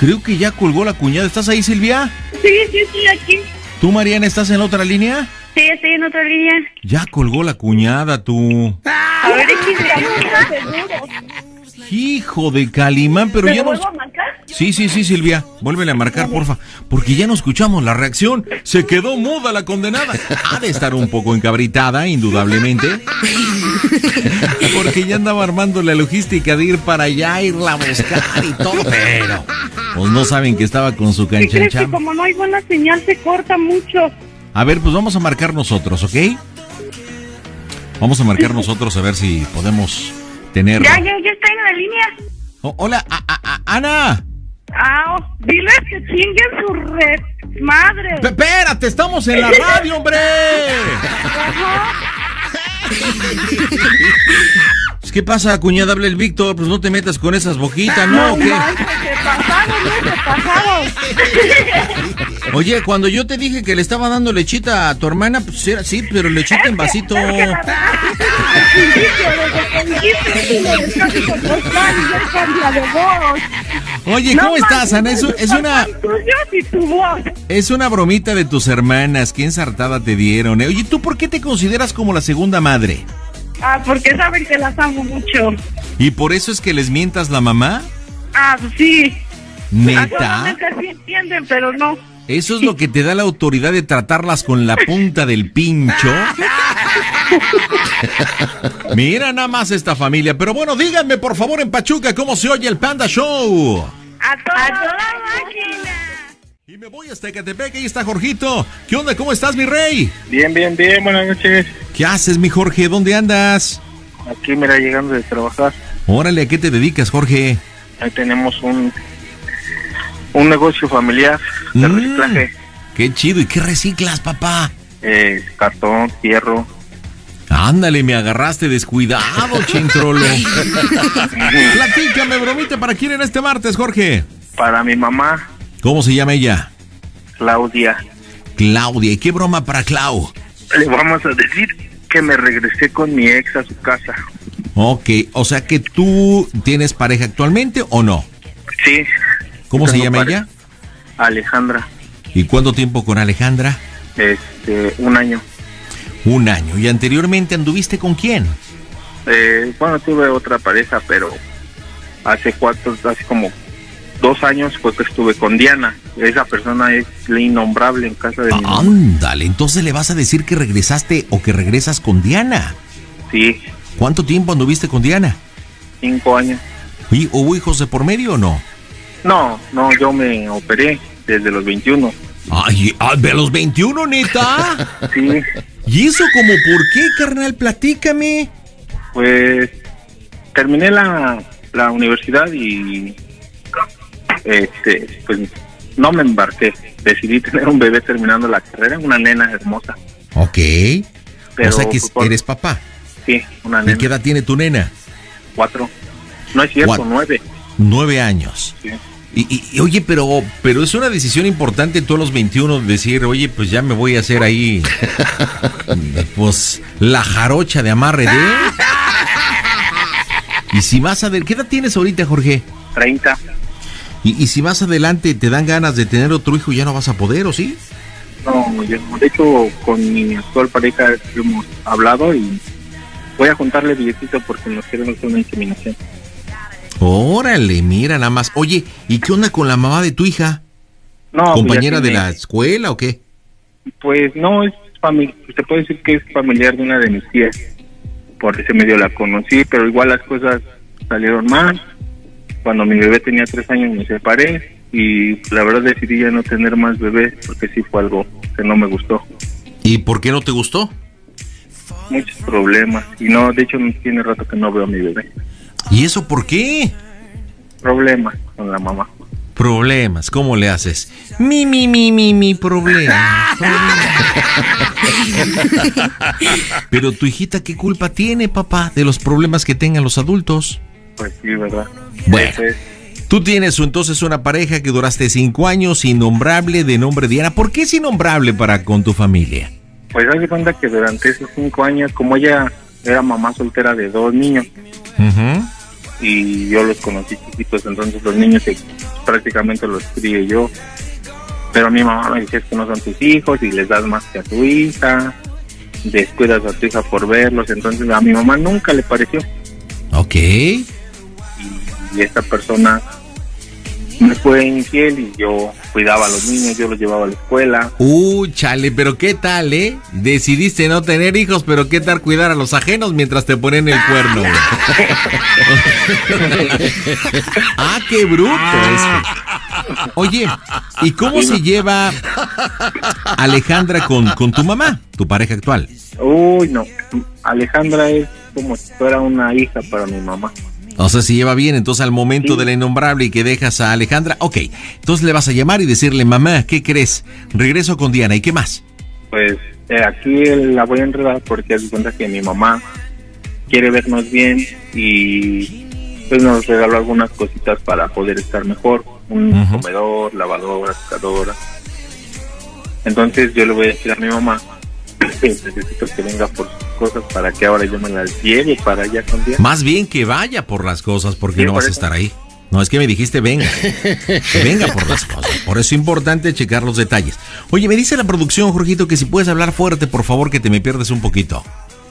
Speaker 1: Creo que ya colgó la cuñada. ¿Estás ahí, Silvia?
Speaker 12: Sí, sí, sí, aquí.
Speaker 1: ¿Tú, Mariana, estás en la otra línea?
Speaker 12: Sí, estoy en otra línea.
Speaker 1: Ya colgó la cuñada, tú.
Speaker 12: A ver, es que.
Speaker 1: Hijo de Calimán, pero
Speaker 12: ¿Me
Speaker 1: ya nos... Sí, sí, sí, Silvia. Vuélvele a marcar, porfa. Porque ya no escuchamos la reacción. Se quedó muda la condenada. Ha de estar un poco encabritada, indudablemente. Porque ya andaba armando la logística de ir para allá, irla a buscar y todo. Pero, pues no saben que estaba con su
Speaker 12: ¿Qué crees que
Speaker 1: canchanchan.
Speaker 12: como no hay buena señal se corta mucho?
Speaker 1: A ver, pues vamos a marcar nosotros, ¿ok? Vamos a marcar nosotros a ver si podemos tener...
Speaker 12: Ya, ya, ya está en la línea.
Speaker 1: Oh, hola, a- a- a- Ana.
Speaker 12: Ah, diles que chinguen su red madre.
Speaker 1: Espérate, estamos en la radio, hombre. Pues, ¿Qué pasa, cuñada? Habla el Víctor. Pues no te metas con esas boquitas, ¿no? ¿O qué? Oye, cuando yo te dije que le estaba dando lechita a tu hermana, pues era sí, pero lechita en vasito. Oye, ¿cómo estás, Ana? Es, es una es una bromita de tus hermanas. ¿Qué ensartada te dieron? eh? Oye, ¿tú por qué te consideras como la segunda madre?
Speaker 12: Ah, porque saben que las amo mucho.
Speaker 1: ¿Y por eso es que les mientas la mamá?
Speaker 12: Ah, sí.
Speaker 1: ¿Neta?
Speaker 12: Sí entienden, pero no.
Speaker 1: ¿Eso es lo que te da la autoridad de tratarlas con la punta del pincho? Mira nada más esta familia. Pero bueno, díganme por favor en Pachuca cómo se oye el Panda Show.
Speaker 12: A toda, máquina.
Speaker 1: Y me voy hasta Ecatepec, ahí está Jorgito. ¿Qué onda? ¿Cómo estás, mi rey?
Speaker 14: Bien, bien, bien, buenas noches.
Speaker 1: ¿Qué haces, mi Jorge? ¿Dónde andas?
Speaker 14: Aquí, mira, llegando de trabajar.
Speaker 1: Órale, ¿a qué te dedicas, Jorge?
Speaker 14: Ahí tenemos un, un negocio familiar de
Speaker 1: Mm.
Speaker 14: reciclaje.
Speaker 1: Qué chido. ¿Y qué reciclas, papá?
Speaker 14: Eh, cartón, hierro.
Speaker 1: Ándale, me agarraste descuidado, chintrolo. Platícame, bromita, ¿para quién en este martes, Jorge?
Speaker 14: Para mi mamá,
Speaker 1: ¿Cómo se llama ella?
Speaker 14: Claudia.
Speaker 1: Claudia. ¿Y qué broma para Clau?
Speaker 14: Le vamos a decir que me regresé con mi ex a su casa.
Speaker 1: Ok, o sea que tú tienes pareja actualmente o no?
Speaker 14: Sí.
Speaker 1: ¿Cómo se llama
Speaker 14: pareja.
Speaker 1: ella?
Speaker 14: Alejandra.
Speaker 1: ¿Y cuánto tiempo con Alejandra?
Speaker 14: Este, un año.
Speaker 1: Un año. ¿Y anteriormente anduviste con quién?
Speaker 14: Eh, bueno, tuve otra pareja, pero hace cuatro, hace como dos años fue que estuve con Diana. Esa persona es la innombrable en casa de mi mamá.
Speaker 1: Ándale, entonces le vas a decir que regresaste o que regresas con Diana.
Speaker 14: Sí,
Speaker 1: ¿Cuánto tiempo anduviste con Diana?
Speaker 14: cinco años.
Speaker 1: ¿Y hubo hijos de por medio o no?
Speaker 14: No, no, yo me operé desde los 21.
Speaker 1: Ay, ah, de los 21, neta.
Speaker 14: Sí,
Speaker 1: ¿Y eso como por qué, carnal? Platícame.
Speaker 14: pues terminé la, la universidad y este, pues no me embarqué. Decidí tener un bebé terminando la carrera, una nena hermosa.
Speaker 1: Ok.
Speaker 14: Pero,
Speaker 1: o sea que
Speaker 14: por-
Speaker 1: eres papá.
Speaker 14: Sí, una
Speaker 1: ¿Y
Speaker 14: nena.
Speaker 1: qué edad tiene tu nena?
Speaker 14: Cuatro. No es cierto,
Speaker 1: Cuatro.
Speaker 14: nueve.
Speaker 1: Nueve años.
Speaker 14: Sí.
Speaker 1: Y, y- y, oye, pero, pero es una decisión importante tú a los 21 decir, oye, pues ya me voy a hacer ahí, pues, la jarocha de amarre de... Y si más adelante, ¿qué edad tienes ahorita, Jorge?
Speaker 14: 30.
Speaker 1: Y, y si más adelante te dan ganas de tener otro hijo, ya no vas a poder, ¿o sí?
Speaker 14: No, yo, de hecho, con mi actual pareja hemos hablado y voy a juntarle billetito porque nos quieren hacer una inseminación.
Speaker 1: Órale, mira nada más. Oye, ¿y qué onda con la mamá de tu hija?
Speaker 14: No, pues,
Speaker 1: ¿Compañera de la escuela o qué?
Speaker 14: Pues no, es familia, se puede decir que es familiar de una de mis tías. Por ese medio la conocí, pero igual las cosas salieron mal. Cuando mi bebé tenía tres años me separé y la verdad decidí ya no tener más bebés porque sí fue algo que no me gustó.
Speaker 1: ¿Y por qué no te gustó?
Speaker 14: Muchos problemas y no, de hecho tiene rato que no veo a mi bebé.
Speaker 1: ¿Y eso por qué?
Speaker 14: Problemas con la mamá.
Speaker 1: Problemas, ¿cómo le haces? Mi, mi, mi, mi, mi, problema. Pero tu hijita, ¿qué culpa tiene, papá, de los problemas que tengan los adultos?
Speaker 14: Pues sí, ¿verdad?
Speaker 1: Bueno.
Speaker 14: Es-
Speaker 1: Tú tienes entonces una pareja que duraste cinco años, innombrable, de nombre Diana. ¿Por qué es innombrable para con tu familia?
Speaker 14: Pues haz de cuenta que durante esos cinco años, como ella era mamá soltera de dos niños y yo los conocí chiquitos, entonces los niños eh, prácticamente los crié yo. Pero mi mamá me decía "Es que no son tus hijos y les das más que a tu hija, descuidas a tu hija por verlos, entonces a mi mamá nunca le pareció.
Speaker 1: Ok.
Speaker 14: Y esta persona me fue infiel y yo cuidaba a los niños, yo los llevaba a la escuela.
Speaker 1: Uh, chale, pero qué tal, ¿eh? Decidiste no tener hijos, pero qué tal cuidar a los ajenos mientras te ponen el cuerno. ah, qué bruto este. Oye, ¿y cómo se lleva Alejandra con, con tu mamá, tu pareja actual?
Speaker 14: Uy, no. Alejandra es como si fuera una hija para mi mamá.
Speaker 1: O sea, se lleva bien, entonces al momento de la innombrable y que dejas a Alejandra, ok, entonces le vas a llamar y decirle, mamá, ¿qué crees? Regreso con Diana, ¿y qué más?
Speaker 14: Pues eh, aquí la voy a enredar porque de cuenta que mi mamá quiere vernos bien y pues nos regaló algunas cositas para poder estar mejor. Un
Speaker 1: Ujú.
Speaker 14: comedor, lavadora, secadora. Entonces yo le voy a decir a mi mamá necesito que venga por sus cosas para que ahora yo me las lleve para allá con.
Speaker 1: Más bien que vaya por las cosas porque
Speaker 14: Sí,
Speaker 1: no vas a estar ahí. No, es que me dijiste venga. Que venga por las cosas. Por eso es importante checar los detalles. Oye, me dice la producción, Jorgito, que si puedes hablar fuerte, por favor, que te me pierdes un poquito.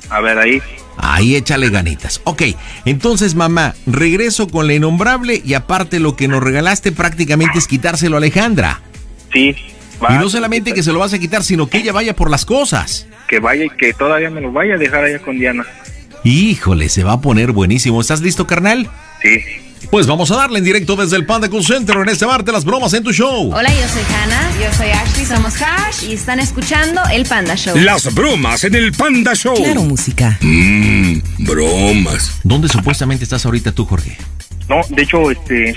Speaker 14: A ver ahí.
Speaker 1: Ahí échale ganitas. Ok, entonces mamá, regreso con la innombrable y aparte lo que nos regalaste prácticamente es quitárselo a Alejandra.
Speaker 14: Sí.
Speaker 1: Y no solamente que se lo vas a quitar, sino que ella vaya por las cosas.
Speaker 14: Que vaya y que todavía me lo vaya a dejar allá con Diana.
Speaker 1: Híjole, se va a poner buenísimo. ¿Estás listo, carnal?
Speaker 14: Sí.
Speaker 1: Pues vamos a darle en directo desde el Panda Cool Center en este martes las bromas en tu show.
Speaker 15: Hola, yo soy Hannah. Yo soy Ashley. Somos Hash y están escuchando el Panda Show.
Speaker 4: Las bromas en el Panda Show.
Speaker 15: Claro, música.
Speaker 4: Mmm, bromas.
Speaker 1: ¿Dónde supuestamente estás ahorita tú, Jorge?
Speaker 14: No, de hecho, este,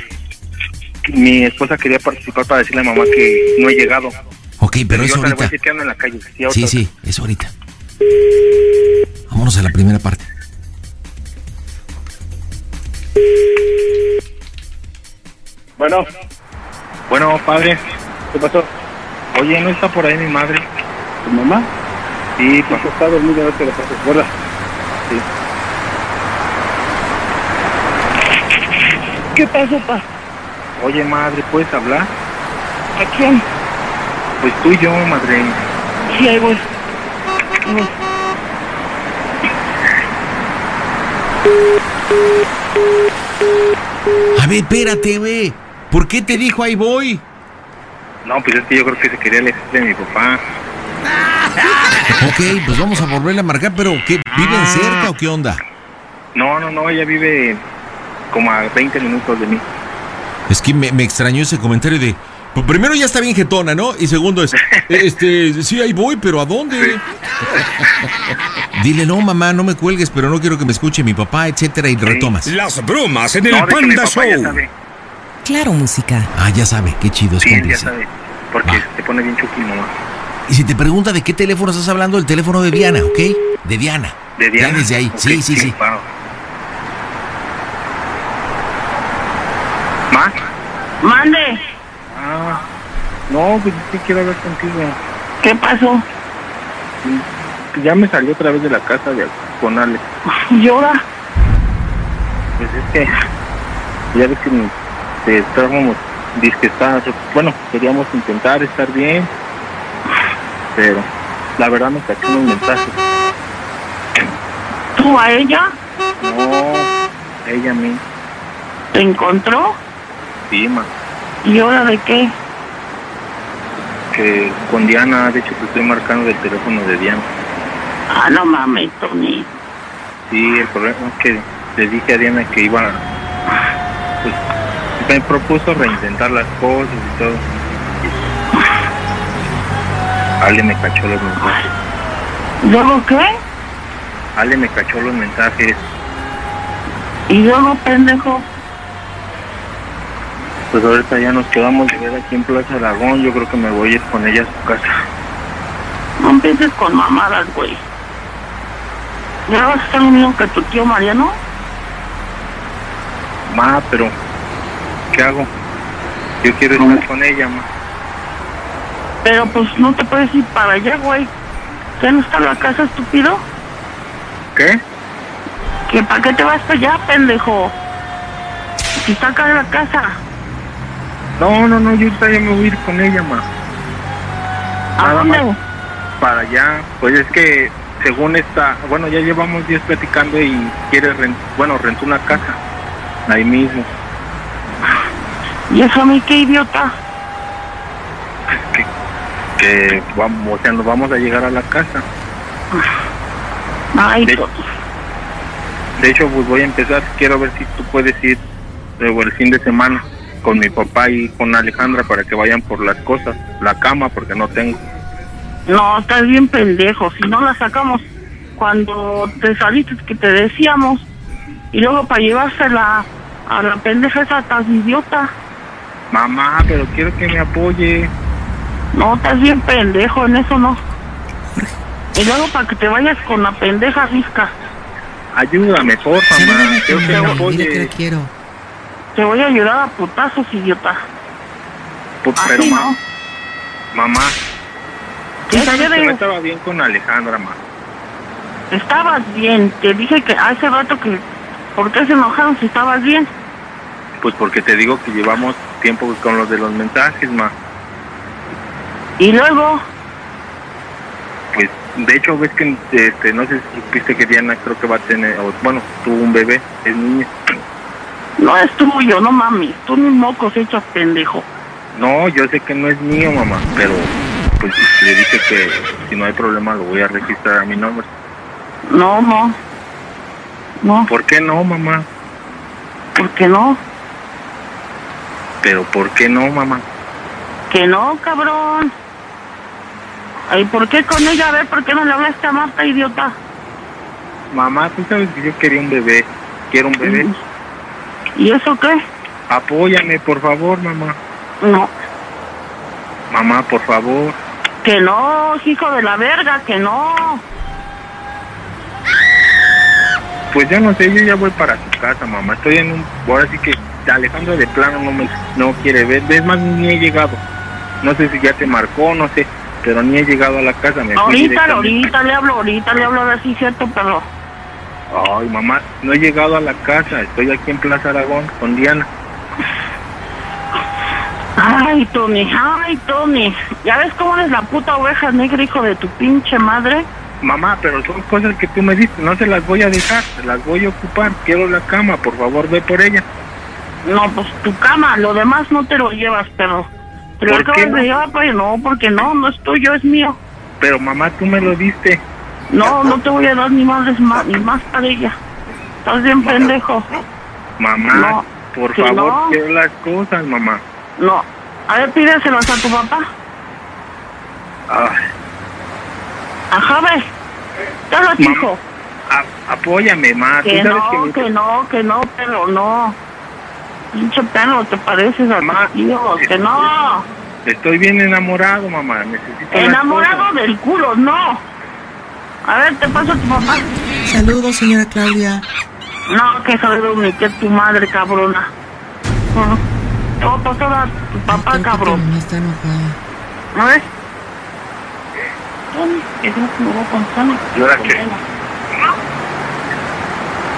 Speaker 14: mi esposa quería participar para decirle a mamá que no he llegado.
Speaker 1: Ok, pero es
Speaker 14: yo ahorita le voy a
Speaker 1: ahorita.
Speaker 14: decir que ando en la calle. Sí,
Speaker 1: Sí, sí, es ahorita. Vámonos a la primera parte.
Speaker 14: Bueno. Bueno, padre. ¿Qué pasó? Oye, ¿no está por ahí mi madre? ¿Tu mamá? Sí, pues está dormida, no te lo pases, ¿verdad? Sí.
Speaker 16: ¿Qué pasó, pa?
Speaker 14: Oye, madre, ¿puedes hablar?
Speaker 16: ¿A quién?
Speaker 14: Pues tú y yo, madre.
Speaker 16: Sí, ahí voy. Ahí voy.
Speaker 1: A ver, espérate, güey. ¿Por qué te dijo ahí voy?
Speaker 14: No, pues es que yo creo que se quería alejar de mi papá.
Speaker 1: Ok, pues vamos a volverle a marcar, pero ¿qué? ¿Viven cerca o qué onda?
Speaker 14: No, no, no, ella vive como a 20 minutos de mí.
Speaker 1: Es que me, me extrañó ese comentario de. pues primero ya está bien jetona, ¿no? Y segundo es, este, sí, ahí voy, pero ¿a dónde? Dile, no, mamá, no me cuelgues, pero no quiero que me escuche mi papá, etcétera, y retomas.
Speaker 4: Las bromas en el
Speaker 14: No,
Speaker 4: Panda Show.
Speaker 15: Claro, música.
Speaker 1: Ah, ya sabe, qué chido, es
Speaker 14: Sí, ya sabe. Porque se pone bien mamá.
Speaker 1: Y si te pregunta de qué teléfono estás hablando, el teléfono de Diana, ¿ok? De Diana.
Speaker 14: De Diana.
Speaker 1: Ya desde ahí, sí, sí, sí.
Speaker 14: claro. ¿Ma?
Speaker 16: Mande.
Speaker 14: Ah, no, pues sí quiero hablar contigo.
Speaker 16: ¿Qué pasó?
Speaker 14: Ya me salió otra vez de la casa de con Alex.
Speaker 16: ¿Y ahora?
Speaker 14: Pues es que ya ves que nos- te estábamos está- bueno, queríamos intentar estar bien, pero la verdad me cachó unos mensajes.
Speaker 16: ¿Tú a ella?
Speaker 14: No, ella a mí,
Speaker 16: ¿Te encontró? ¿Y ahora de qué?
Speaker 14: que con Diana, de hecho te estoy marcando del teléfono de Diana.
Speaker 16: Ah, no mames, Tony.
Speaker 14: Sí, el problema es que le dije a Diana que iba. Pues, me propuso reintentar las cosas y todo. Ale me cachó los mensajes.
Speaker 16: ¿Luego qué?
Speaker 14: Ale me cachó los mensajes.
Speaker 16: ¿Y luego, pendejo?
Speaker 14: Pues ahorita ya nos quedamos de ver aquí en Plaza Aragón. Yo creo que me voy a ir con ella a su casa.
Speaker 16: No empieces con mamadas, güey. ¿Ya vas a estar mismo que tu tío Mariano?
Speaker 14: Ma, pero ¿qué hago? Yo quiero estar con ella, ma.
Speaker 16: Pero pues no te puedes ir para allá, güey. ¿Qué no está la casa, estúpido?
Speaker 14: ¿Qué?
Speaker 16: ¿Que para qué te vas para allá, pendejo? Si está acá en la casa.
Speaker 14: No, no, no, yo ahorita ya me voy a ir con ella, ma.
Speaker 16: ¿A
Speaker 14: Nada
Speaker 16: dónde?
Speaker 14: más. Para allá. Pues es que, según esta, bueno, ya llevamos días platicando y quiere, rent, bueno, rentó una casa. Ahí mismo.
Speaker 16: ¿Y eso a mí qué idiota?
Speaker 14: Que vamos, o sea, nos vamos a llegar a la casa.
Speaker 16: Ay,
Speaker 14: De- De hecho, pues voy a empezar. Quiero ver si tú puedes ir luego el fin de semana con mi papá y con Alejandra para que vayan por las cosas. La cama, porque no tengo.
Speaker 16: no, estás bien pendejo. Si no la sacamos cuando te saliste que te decíamos. Y luego para llevársela a la pendeja esa estás idiota.
Speaker 14: Mamá, pero quiero que me apoye.
Speaker 16: No, estás bien pendejo, en eso no. Y luego para que te vayas con la pendeja risca.
Speaker 14: Ayúdame, porfa, mamá. Quiero que me apoye.
Speaker 17: quiero.
Speaker 16: Te voy a ayudar a putazos, idiota.
Speaker 14: Pues,
Speaker 16: Así
Speaker 14: pero,
Speaker 16: no.
Speaker 14: ma- mamá,
Speaker 16: ¿Qué
Speaker 14: sabes que no estaba bien con Alejandra, mamá.
Speaker 16: Estabas bien. Te dije que hace rato que... ¿Por qué se enojaron si estabas bien?
Speaker 14: Pues porque te digo que llevamos tiempo con los de los mensajes, ma.
Speaker 16: Y luego...
Speaker 14: Pues, de hecho, ves que, este, no sé si supiste que Diana creo que va a tener, o, bueno, tuvo un bebé, es niña.
Speaker 16: No es tuyo, no mami. Tú ni mocos echas pendejo.
Speaker 14: No, yo sé que no es mío, mamá, pero pues le dije que si no hay problema lo voy a registrar a mi nombre.
Speaker 16: No, no. No,
Speaker 14: ¿Por qué no, mamá?
Speaker 16: ¿por qué no?
Speaker 14: Pero ¿por qué no, mamá?
Speaker 16: Que no, cabrón. Ay, ¿por qué con ella? A ver, ¿por qué no le hablaste a Marta, idiota?
Speaker 14: Mamá, tú sabes que yo quería un bebé. Quiero un bebé.
Speaker 16: ¿Y eso qué?
Speaker 14: Apóyame, por favor, mamá.
Speaker 16: No.
Speaker 14: Mamá, por favor.
Speaker 16: Que no, hijo de la verga, que no.
Speaker 14: Pues yo no sé, yo ya voy para su casa, mamá. Estoy en un... Ahora sí que Alejandro de plano no me no quiere ver. Es más, ni he llegado. No sé si ya te marcó, no sé. Pero ni he llegado a la casa. Me
Speaker 16: Ahorita, ahorita le hablo, ahorita le hablo a ver si es cierto, pero...
Speaker 14: Ay, mamá, no he llegado a la casa. Estoy aquí en Plaza Aragón con Diana.
Speaker 16: Ay, Tony, ay, Tony. ¿Ya ves cómo eres la puta oveja negra, hijo de tu pinche madre?
Speaker 14: Mamá, pero son cosas que tú me diste. No se las voy a dejar. se Las voy a ocupar. Quiero la cama. Por favor, ve por ella.
Speaker 16: No, pues tu cama, lo demás no te lo llevas, pero... Te lo
Speaker 14: ¿Por qué
Speaker 16: acabas
Speaker 14: no?
Speaker 16: de llevar, pues no, porque no, no es tuyo, es mío.
Speaker 14: Pero mamá, tú me lo diste.
Speaker 16: No, no te voy a dar ni más, ma- ni más para ella. Estás bien pendejo.
Speaker 14: Mamá,
Speaker 16: No,
Speaker 14: por
Speaker 16: que
Speaker 14: favor,
Speaker 16: no.
Speaker 14: quiero las cosas, mamá.
Speaker 16: No. A ver, pídeselas a tu papá.
Speaker 14: Ay,
Speaker 16: Ajá, ve. Ya lo
Speaker 14: apóyame, mamá. Tú
Speaker 16: Que
Speaker 14: sabes
Speaker 16: no,
Speaker 14: que
Speaker 16: que no, que no, pero no. Pinche perro, te pareces a
Speaker 14: Mamá,
Speaker 16: tíos, que no.
Speaker 14: Estoy bien enamorado, mamá. Necesito
Speaker 16: Enamorado del culo, no. A ver, te paso a tu papá.
Speaker 17: Saludos, señora Claudia.
Speaker 16: No, que saludo ni que tu madre, cabrona. Te voy a pasar a tu papá, cabrón.
Speaker 17: mamá está enojada.
Speaker 16: A ver. Tony, que que me voy a contar.
Speaker 14: ¿Y ahora qué?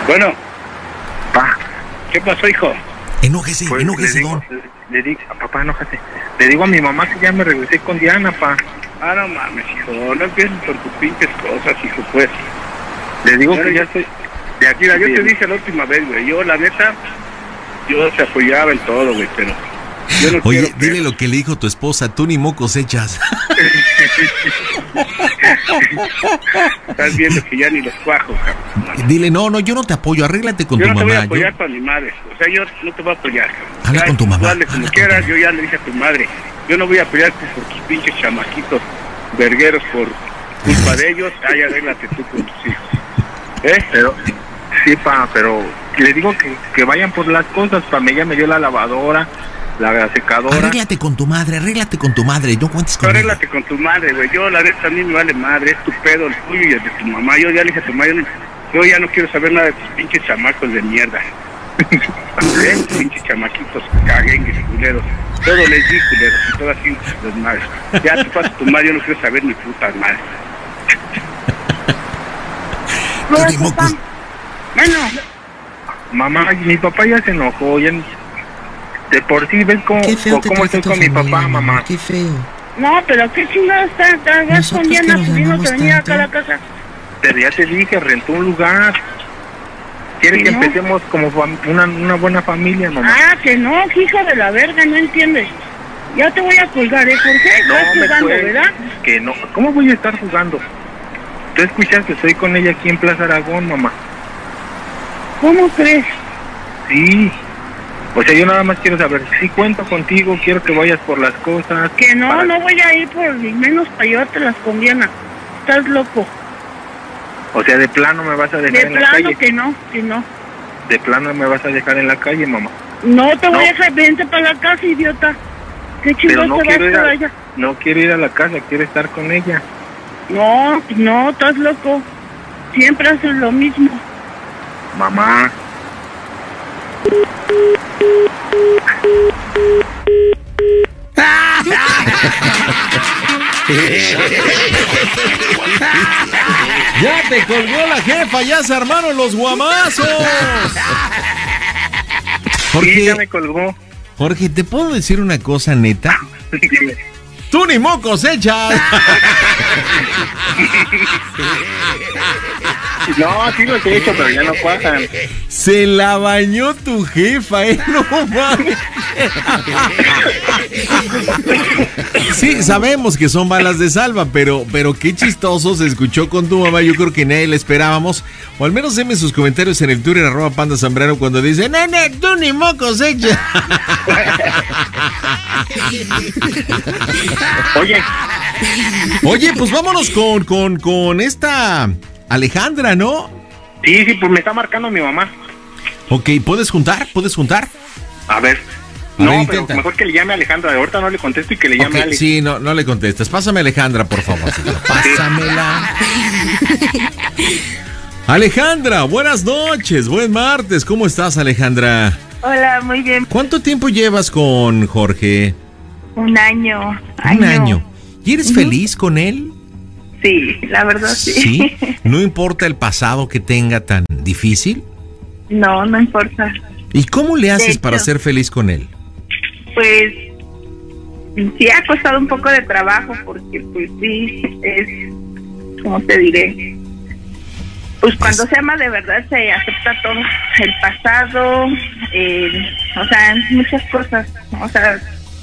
Speaker 2: Bueno,
Speaker 14: Pa,
Speaker 2: ¿qué pasó, hijo?
Speaker 1: Enójese,
Speaker 14: pues,
Speaker 1: enójese,
Speaker 14: le digo,
Speaker 1: don.
Speaker 14: le digo, a papá, enójate. Le digo a mi mamá que ya me regresé con Diana, pa.
Speaker 2: Ah, no mames, hijo, no empieces con tus pinches cosas, hijo, pues.
Speaker 14: Le digo que ya
Speaker 2: yo-
Speaker 14: estoy de aquí.
Speaker 2: Mira, yo te dije la última vez, güey, yo, la neta, yo se apoyaba en todo, güey, pero yo no
Speaker 1: Oye,
Speaker 2: quiero...
Speaker 1: dile lo que le dijo tu esposa, tú ni mocos echas.
Speaker 2: Estás viendo que ya ni los cuajo, cabrón.
Speaker 1: Dile, no, no, yo no te apoyo, arréglate con
Speaker 2: Yo
Speaker 1: tu
Speaker 2: no te voy a
Speaker 1: mamá.
Speaker 2: apoyar
Speaker 1: Yo,
Speaker 2: para mi madre, o sea, yo no te voy a apoyar, cabrón.
Speaker 1: Habla
Speaker 2: Ya,
Speaker 1: con tu mamá,
Speaker 2: hazle como
Speaker 1: con
Speaker 2: quieras, yo ya le dije a tu madre, yo no voy a apoyarte por tus pinches chamaquitos vergueros por culpa de ellos, ay, arréglate tú con tus hijos. ¿Eh?
Speaker 14: Pero, sí, pa, pero le digo que, que vayan por las cosas, pa. Ella me dio la lavadora, la secadora.
Speaker 1: arréglate con tu madre, arréglate con tu madre, no cuentes con
Speaker 2: arréglate con tu madre, güey. Yo, la neta, a mí me vale madre. Es tu pedo, el tuyo y el de tu mamá. Yo ya le dije a tu madre, yo ya no quiero saber nada de tus pinches chamacos de mierda.
Speaker 14: también, pinches chamaquitos, caguengues, culeros. Todo les di, culeros, y todo así, los madres. Ya te pasas tu madre, yo no quiero saber ni putas madres.
Speaker 18: Bueno,
Speaker 14: Mamá, mi papá ya se enojó, ya de por sí ves cómo,
Speaker 17: Qué feo te
Speaker 14: cómo estoy con mi
Speaker 17: familia,
Speaker 14: papá, mamá.
Speaker 17: Qué feo.
Speaker 19: No, pero qué chingada está, está vas
Speaker 17: Nosotros
Speaker 19: con Diana
Speaker 17: que
Speaker 19: pudiendo
Speaker 17: amamos
Speaker 19: venir acá a la casa.
Speaker 14: Pero ya te dije, rentó un lugar. Quiere que
Speaker 19: ¿no?
Speaker 14: empecemos como una, una buena familia, mamá.
Speaker 19: Ah, que no, hija de la verga, no entiendes. Ya te voy a colgar, ¿eh, Jorge? Estás
Speaker 14: me
Speaker 19: jugando,
Speaker 14: cuelgues,
Speaker 19: ¿verdad?
Speaker 14: Que no. ¿Cómo voy a estar jugando? Tú escuchaste, estoy con ella aquí en Plaza Aragón, mamá.
Speaker 19: ¿Cómo crees?
Speaker 14: Sí. O sea, yo nada más quiero saber, si cuento contigo, quiero que vayas por las cosas.
Speaker 19: Que no,
Speaker 14: para-
Speaker 19: no voy a ir por ni menos para llevártelas con Diana. Estás loco.
Speaker 14: O sea, de plano me vas a dejar
Speaker 19: De
Speaker 14: en la
Speaker 19: plano
Speaker 14: calle.
Speaker 19: que no, que no.
Speaker 14: De plano me vas a dejar en la calle, mamá.
Speaker 19: No te voy a dejar, vente para la casa, idiota. ¿Qué
Speaker 14: Pero
Speaker 19: chingados
Speaker 14: no
Speaker 19: te vas
Speaker 14: quiero, ir
Speaker 19: por
Speaker 14: a,
Speaker 19: allá?
Speaker 14: no quiero ir a la casa, quiero estar con ella.
Speaker 19: No, no, estás loco. Siempre haces lo mismo.
Speaker 14: Mamá.
Speaker 1: Ya te colgó la jefa, ya se armaron los guamazos.
Speaker 14: Sí, ya me colgó.
Speaker 1: Jorge, ¿te puedo decir una cosa neta? Tú ni mocos echas.
Speaker 14: No, sí los he hecho, pero ya no cuajan.
Speaker 1: Se la bañó tu jefa, ¿eh? No mames. Sí, sabemos que son balas de salva, pero, pero qué chistoso se escuchó con tu mamá. Yo creo que nadie le esperábamos. O al menos denme sus comentarios en el Twitter arroba panda sombrero cuando dice, nene, tú ni mocos echas.
Speaker 14: Oye.
Speaker 1: Oye, pues vámonos con, con, con esta Alejandra, ¿no?
Speaker 14: Sí, sí, pues me está marcando mi mamá.
Speaker 1: Ok, ¿puedes juntar? ¿Puedes juntar?
Speaker 14: A ver.
Speaker 1: A
Speaker 14: no,
Speaker 1: ver,
Speaker 14: pero
Speaker 1: intenta.
Speaker 14: mejor que le llame a Alejandra. Ahorita no le contesto y que le llame a Ale.
Speaker 1: sí, no, no le contestes. Pásame a Alejandra, por favor. Pásamela. Alejandra, buenas noches, buen martes. ¿Cómo estás, Alejandra?
Speaker 20: Hola, muy bien.
Speaker 1: ¿Cuánto tiempo llevas con Jorge?
Speaker 20: Un año.
Speaker 1: Un año. ¿Y eres feliz con él?
Speaker 20: Sí, la verdad sí.
Speaker 1: Sí. ¿No importa el pasado que tenga tan difícil?
Speaker 20: No, no importa.
Speaker 1: ¿Y cómo le haces
Speaker 20: hecho.
Speaker 1: para ser feliz con él?
Speaker 20: Pues sí ha costado un poco de trabajo porque pues sí es, ¿cómo te diré? Pues cuando se ama de verdad se acepta todo, el pasado, eh, o sea, muchas cosas, o sea,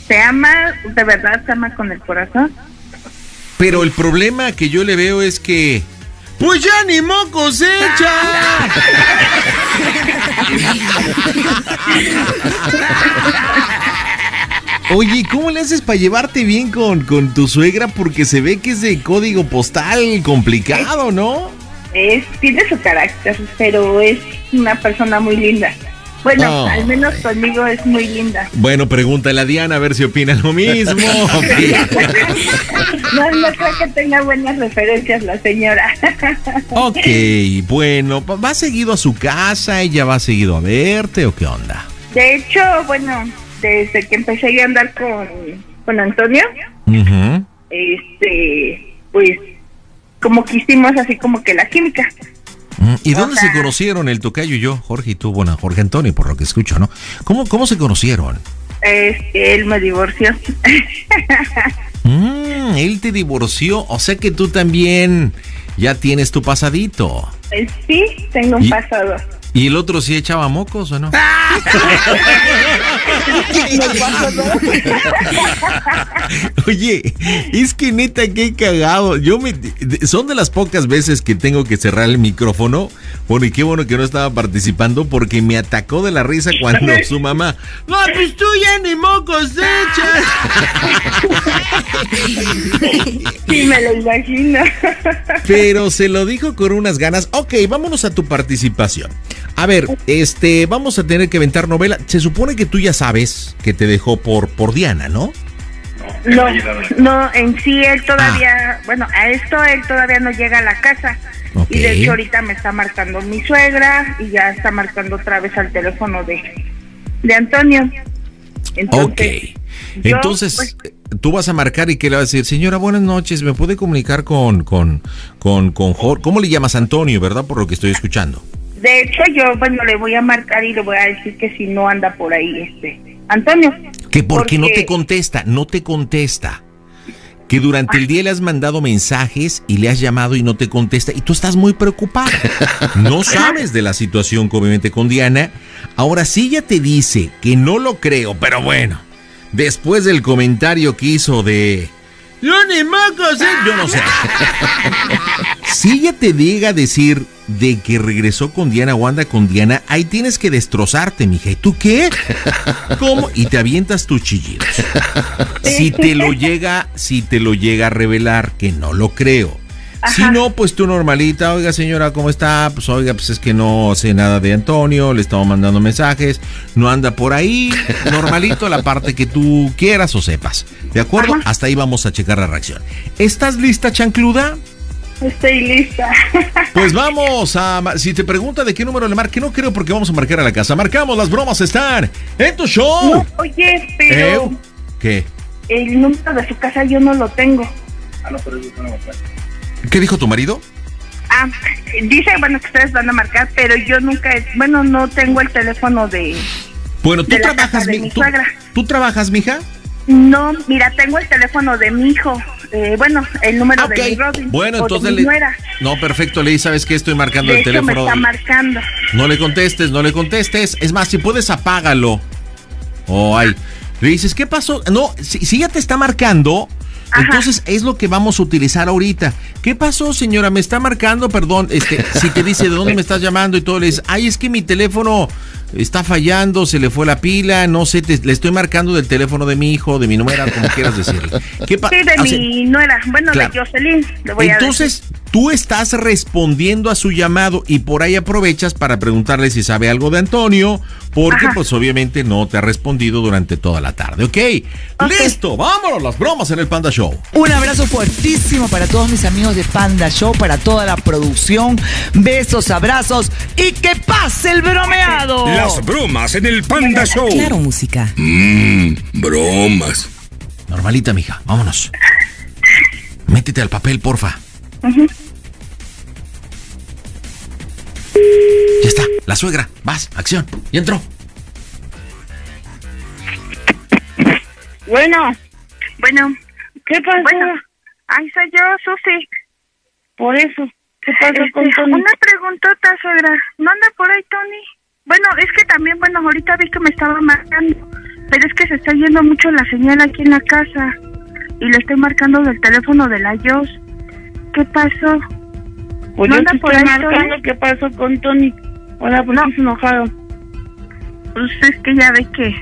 Speaker 20: se ama, de verdad se ama con el corazón.
Speaker 1: Pero el problema que yo le veo es que. ¡Pues ya ni mocos Oye, ¿cómo le haces para llevarte bien con, con tu suegra? Porque se ve que es de código postal complicado, ¿no?
Speaker 20: Es, tiene su carácter, pero es una persona muy linda. Bueno,
Speaker 1: Oh.
Speaker 20: al menos conmigo es muy linda.
Speaker 1: Bueno, pregúntale a Diana a ver si opina lo mismo.
Speaker 20: No, no creo que tenga buenas referencias la señora.
Speaker 1: ok, bueno, ¿va seguido a su casa? ¿Ella va seguido a verte o qué onda?
Speaker 20: De hecho, bueno, desde que empecé a andar con, con Antonio, este, pues como que hicimos así como que la química.
Speaker 1: ¿Y
Speaker 20: O
Speaker 1: dónde
Speaker 20: sea-
Speaker 1: se conocieron el tocayo y yo? Jorge y tú, bueno, Jorge Antonio, por lo que escucho, ¿no? ¿Cómo, cómo se conocieron?
Speaker 20: Este, él me divorció.
Speaker 1: Mm, él te divorció, o sea que tú también ya tienes tu pasadito.
Speaker 20: Eh, sí, tengo un
Speaker 1: Y-
Speaker 20: pasado.
Speaker 1: ¿Y el otro sí echaba mocos o no? Oye, es que neta que cagado. Yo me son de las pocas veces que tengo que cerrar el micrófono. Bueno, y qué bueno que no estaba participando porque me atacó de la risa cuando su mamá. No, pues tú ya ni mocos echas.
Speaker 20: Sí, me lo imagino.
Speaker 1: Pero se lo dijo con unas ganas. Ok, vámonos a tu participación. A ver, este, vamos a tener que aventar novela. Se supone que tú ya sabes que te dejó por, por Diana, ¿no?
Speaker 20: No, no, en sí él todavía, bueno, a esto él todavía no llega a la casa.
Speaker 1: Ok.
Speaker 20: Y de hecho ahorita me está marcando mi suegra y ya está marcando otra vez al teléfono de,
Speaker 21: de Antonio.
Speaker 1: ok.
Speaker 21: yo,
Speaker 1: Entonces,
Speaker 21: pues-
Speaker 1: tú vas a marcar y que le vas a decir, señora, buenas noches, ¿me puede comunicar con, con, con, con Jorge? ¿Cómo le llamas Antonio, verdad? Por lo que estoy escuchando.
Speaker 21: De hecho, yo, bueno, le voy a marcar y le voy a decir que si no anda por ahí, este, Antonio.
Speaker 1: Que porque no te contesta, no te contesta. Que durante el día le has mandado mensajes y le has llamado y no te contesta y tú estás muy preocupada. No sabes de la situación obviamente con Diana. Ahora sí ella te dice que no lo creo, pero bueno, después del comentario que hizo de... Yo ni mocos, ¿eh? Yo no sé. Si ella te llega decir de que regresó con Diana o anda con Diana, ahí tienes que destrozarte, mija. ¿Y tú qué? ¿Cómo? Y te avientas tus chillidos. Si te lo llega, si te lo llega a revelar, que no lo creo. Si no, pues tú normalita, oiga señora, ¿cómo está? Pues oiga, pues es que no sé nada de Antonio, le estamos mandando mensajes, no anda por ahí, normalito la parte que tú quieras o sepas. ¿De acuerdo? Hasta ahí vamos a checar la reacción. ¿Estás lista, chancluda?
Speaker 21: Estoy lista.
Speaker 1: Pues vamos a. Si te pregunta de qué número le marque, no creo porque vamos a marcar a la casa. Marcamos, las bromas están en tu show.
Speaker 21: No, oye, pero
Speaker 1: Eh, ¿Qué?
Speaker 21: el número de su casa yo no lo tengo.
Speaker 1: ¿Qué dijo tu marido?
Speaker 21: Ah, dice, bueno, que ustedes van a marcar, pero yo nunca, bueno, no tengo el teléfono de...
Speaker 1: Bueno, tú
Speaker 21: De
Speaker 1: trabajas, mi-
Speaker 21: mi
Speaker 1: tú,
Speaker 21: suegra.
Speaker 1: ¿tú trabajas, mija?
Speaker 21: No, mira, tengo el teléfono de mi hijo. Eh, bueno, el número de mi Robin.
Speaker 1: Bueno, entonces le. No, perfecto, Ley, ¿sabes qué? Estoy marcando
Speaker 21: De
Speaker 1: el
Speaker 21: hecho, me
Speaker 1: teléfono.
Speaker 21: está marcando.
Speaker 1: No le contestes, no le contestes. Es más, si puedes, apágalo. Oh, ay. Le dices, ¿qué pasó? No, si, si ya te está marcando, entonces es lo que vamos a utilizar ahorita. ¿Qué pasó, señora? Me está marcando, perdón. Este, si te dice de dónde me estás llamando y todo, le dices, ay, es que mi teléfono está fallando, se le fue la pila, no sé, te- le estoy marcando del teléfono de mi hijo, de mi número, como quieras decirle. ¿Qué
Speaker 21: Sí, de
Speaker 1: o sea,
Speaker 21: mi nuera. Bueno,
Speaker 1: claro.
Speaker 21: de Jocelyn. Le voy a
Speaker 1: entonces, tú estás respondiendo a su llamado y por ahí aprovechas para preguntarle si sabe algo de Antonio, porque
Speaker 21: Ajá.
Speaker 1: pues obviamente no te ha respondido durante toda la tarde, ¿ok? Listo, vámonos, las bromas en el Panda Show.
Speaker 22: Un abrazo fuertísimo para todos mis amigos de Panda Show, para toda la producción. Besos, abrazos y que pase el bromeado.
Speaker 4: Las bromas en el Panda Show.
Speaker 22: Claro, música.
Speaker 4: Mmm, bromas.
Speaker 1: Normalita, mija, vámonos. Métete al papel, porfa. Ya está, la suegra, vas, acción, y entró.
Speaker 21: Bueno. Bueno. ¿Qué pasa? Bueno. Ay, soy yo, Susi. Por eso. ¿Qué pasa
Speaker 6: con Tony?
Speaker 21: Una preguntota, suegra. ¿No anda por ahí, Tony? También, bueno, ahorita vi que me estaba marcando. Pero es que se está yendo mucho la señal aquí en la casa. Y le estoy marcando del teléfono de la Yos. ¿Qué pasó?
Speaker 6: Pues
Speaker 21: ¿No
Speaker 6: yo
Speaker 21: anda
Speaker 6: te
Speaker 21: por
Speaker 6: estoy
Speaker 21: ahí,
Speaker 6: marcando qué pasó con Tony. Hola, ¿por qué se enojado?
Speaker 21: Pues es que ya ve que,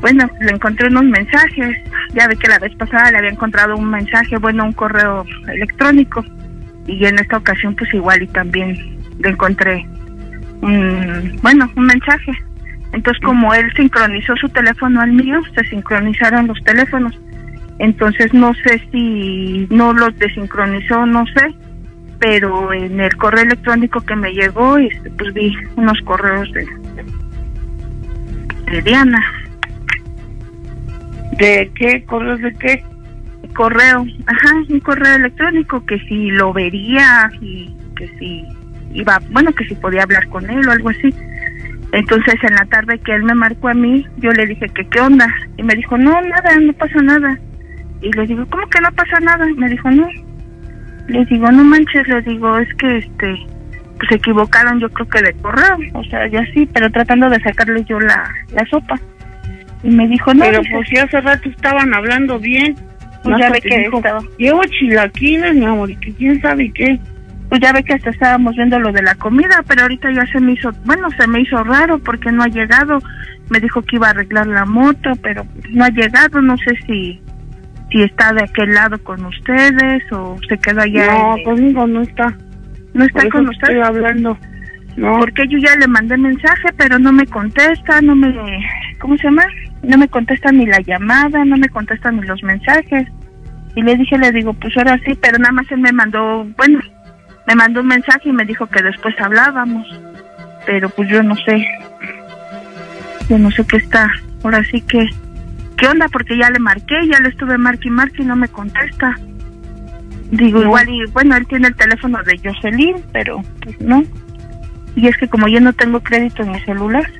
Speaker 21: bueno, le encontré unos mensajes. Ya ve que la vez pasada le había encontrado un mensaje, bueno, un correo electrónico. Y en esta ocasión, pues igual y también le encontré un, bueno, un mensaje. Entonces, como él sincronizó su teléfono al mío, se sincronizaron los teléfonos. Entonces, no sé si no los desincronizó, no sé. Pero en el correo electrónico que me llegó, este, pues vi unos correos de, de Diana.
Speaker 6: ¿De qué? ¿Correos de qué?
Speaker 21: Correo, ajá, un correo electrónico que si lo vería y que si iba, bueno, que si podía hablar con él o algo así. Entonces en la tarde que él me marcó a mí, yo le dije que qué onda y me dijo, no, nada, no pasa nada. Y le digo, ¿cómo que no pasa nada? Y me dijo, no. Le digo, no manches, le digo, es que este, pues se equivocaron yo creo que de correo, o sea, ya sí, pero tratando de sacarle yo la, la sopa. Y me dijo, no,
Speaker 6: Pero
Speaker 21: dice,
Speaker 6: pues si hace rato estaban hablando bien.
Speaker 21: Pues ya ve que
Speaker 6: dijo,
Speaker 21: estaba-
Speaker 6: Llevo chilaquiles, mi amor, y que quién sabe qué.
Speaker 21: Pues ya ve que hasta estábamos viendo lo de la comida, pero ahorita ya se me hizo, bueno, se me hizo raro porque no ha llegado. Me dijo que iba a arreglar la moto, pero no ha llegado. No sé si si está de aquel lado con ustedes o se quedó allá.
Speaker 6: No,
Speaker 21: en-
Speaker 6: conmigo no está.
Speaker 21: no está con
Speaker 6: te
Speaker 21: usted.
Speaker 6: estoy hablando. No.
Speaker 21: Porque yo ya le mandé mensaje, pero no me contesta, no me, ¿cómo se llama? No me contesta ni la llamada, no me contesta ni los mensajes. Y le dije, le digo, pues ahora sí, pero nada más él me mandó, bueno, me mandó un mensaje y me dijo que después hablábamos. Pero pues yo no sé. Yo no sé qué está. Ahora sí que. ¿Qué onda? Porque ya le marqué, ya le estuve marque y marque y no me contesta. Digo, igual, y bueno, él tiene el teléfono de Jocelyn, pero pues no. Y es que como yo no tengo crédito en mi celular.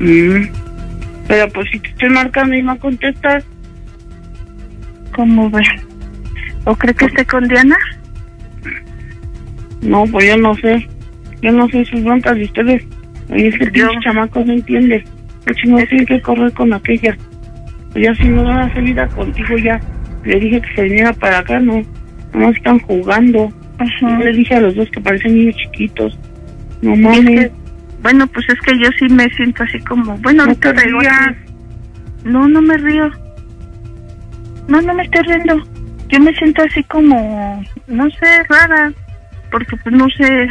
Speaker 20: Mm. Pero pues si te estoy marcando y no contestas,
Speaker 21: ¿Cómo ve? ¿O cree que esté con Diana?
Speaker 20: no, pues yo no sé. Yo no sé sus broncas de ustedes. Oye, es que el pinche chamaco no entiende. El chino tiene que correr con aquella. Ya si no da la salida contigo ya. Le dije que se viniera para acá, no. Nomás están jugando. Yo le dije a los dos que parecen niños chiquitos. No
Speaker 21: es
Speaker 20: mames.
Speaker 21: que, bueno, pues es que yo sí me siento así como, bueno,
Speaker 20: No te rías.
Speaker 21: No, no me río. No, no me estoy riendo. Yo me siento así como, no sé, rara. Porque pues no sé,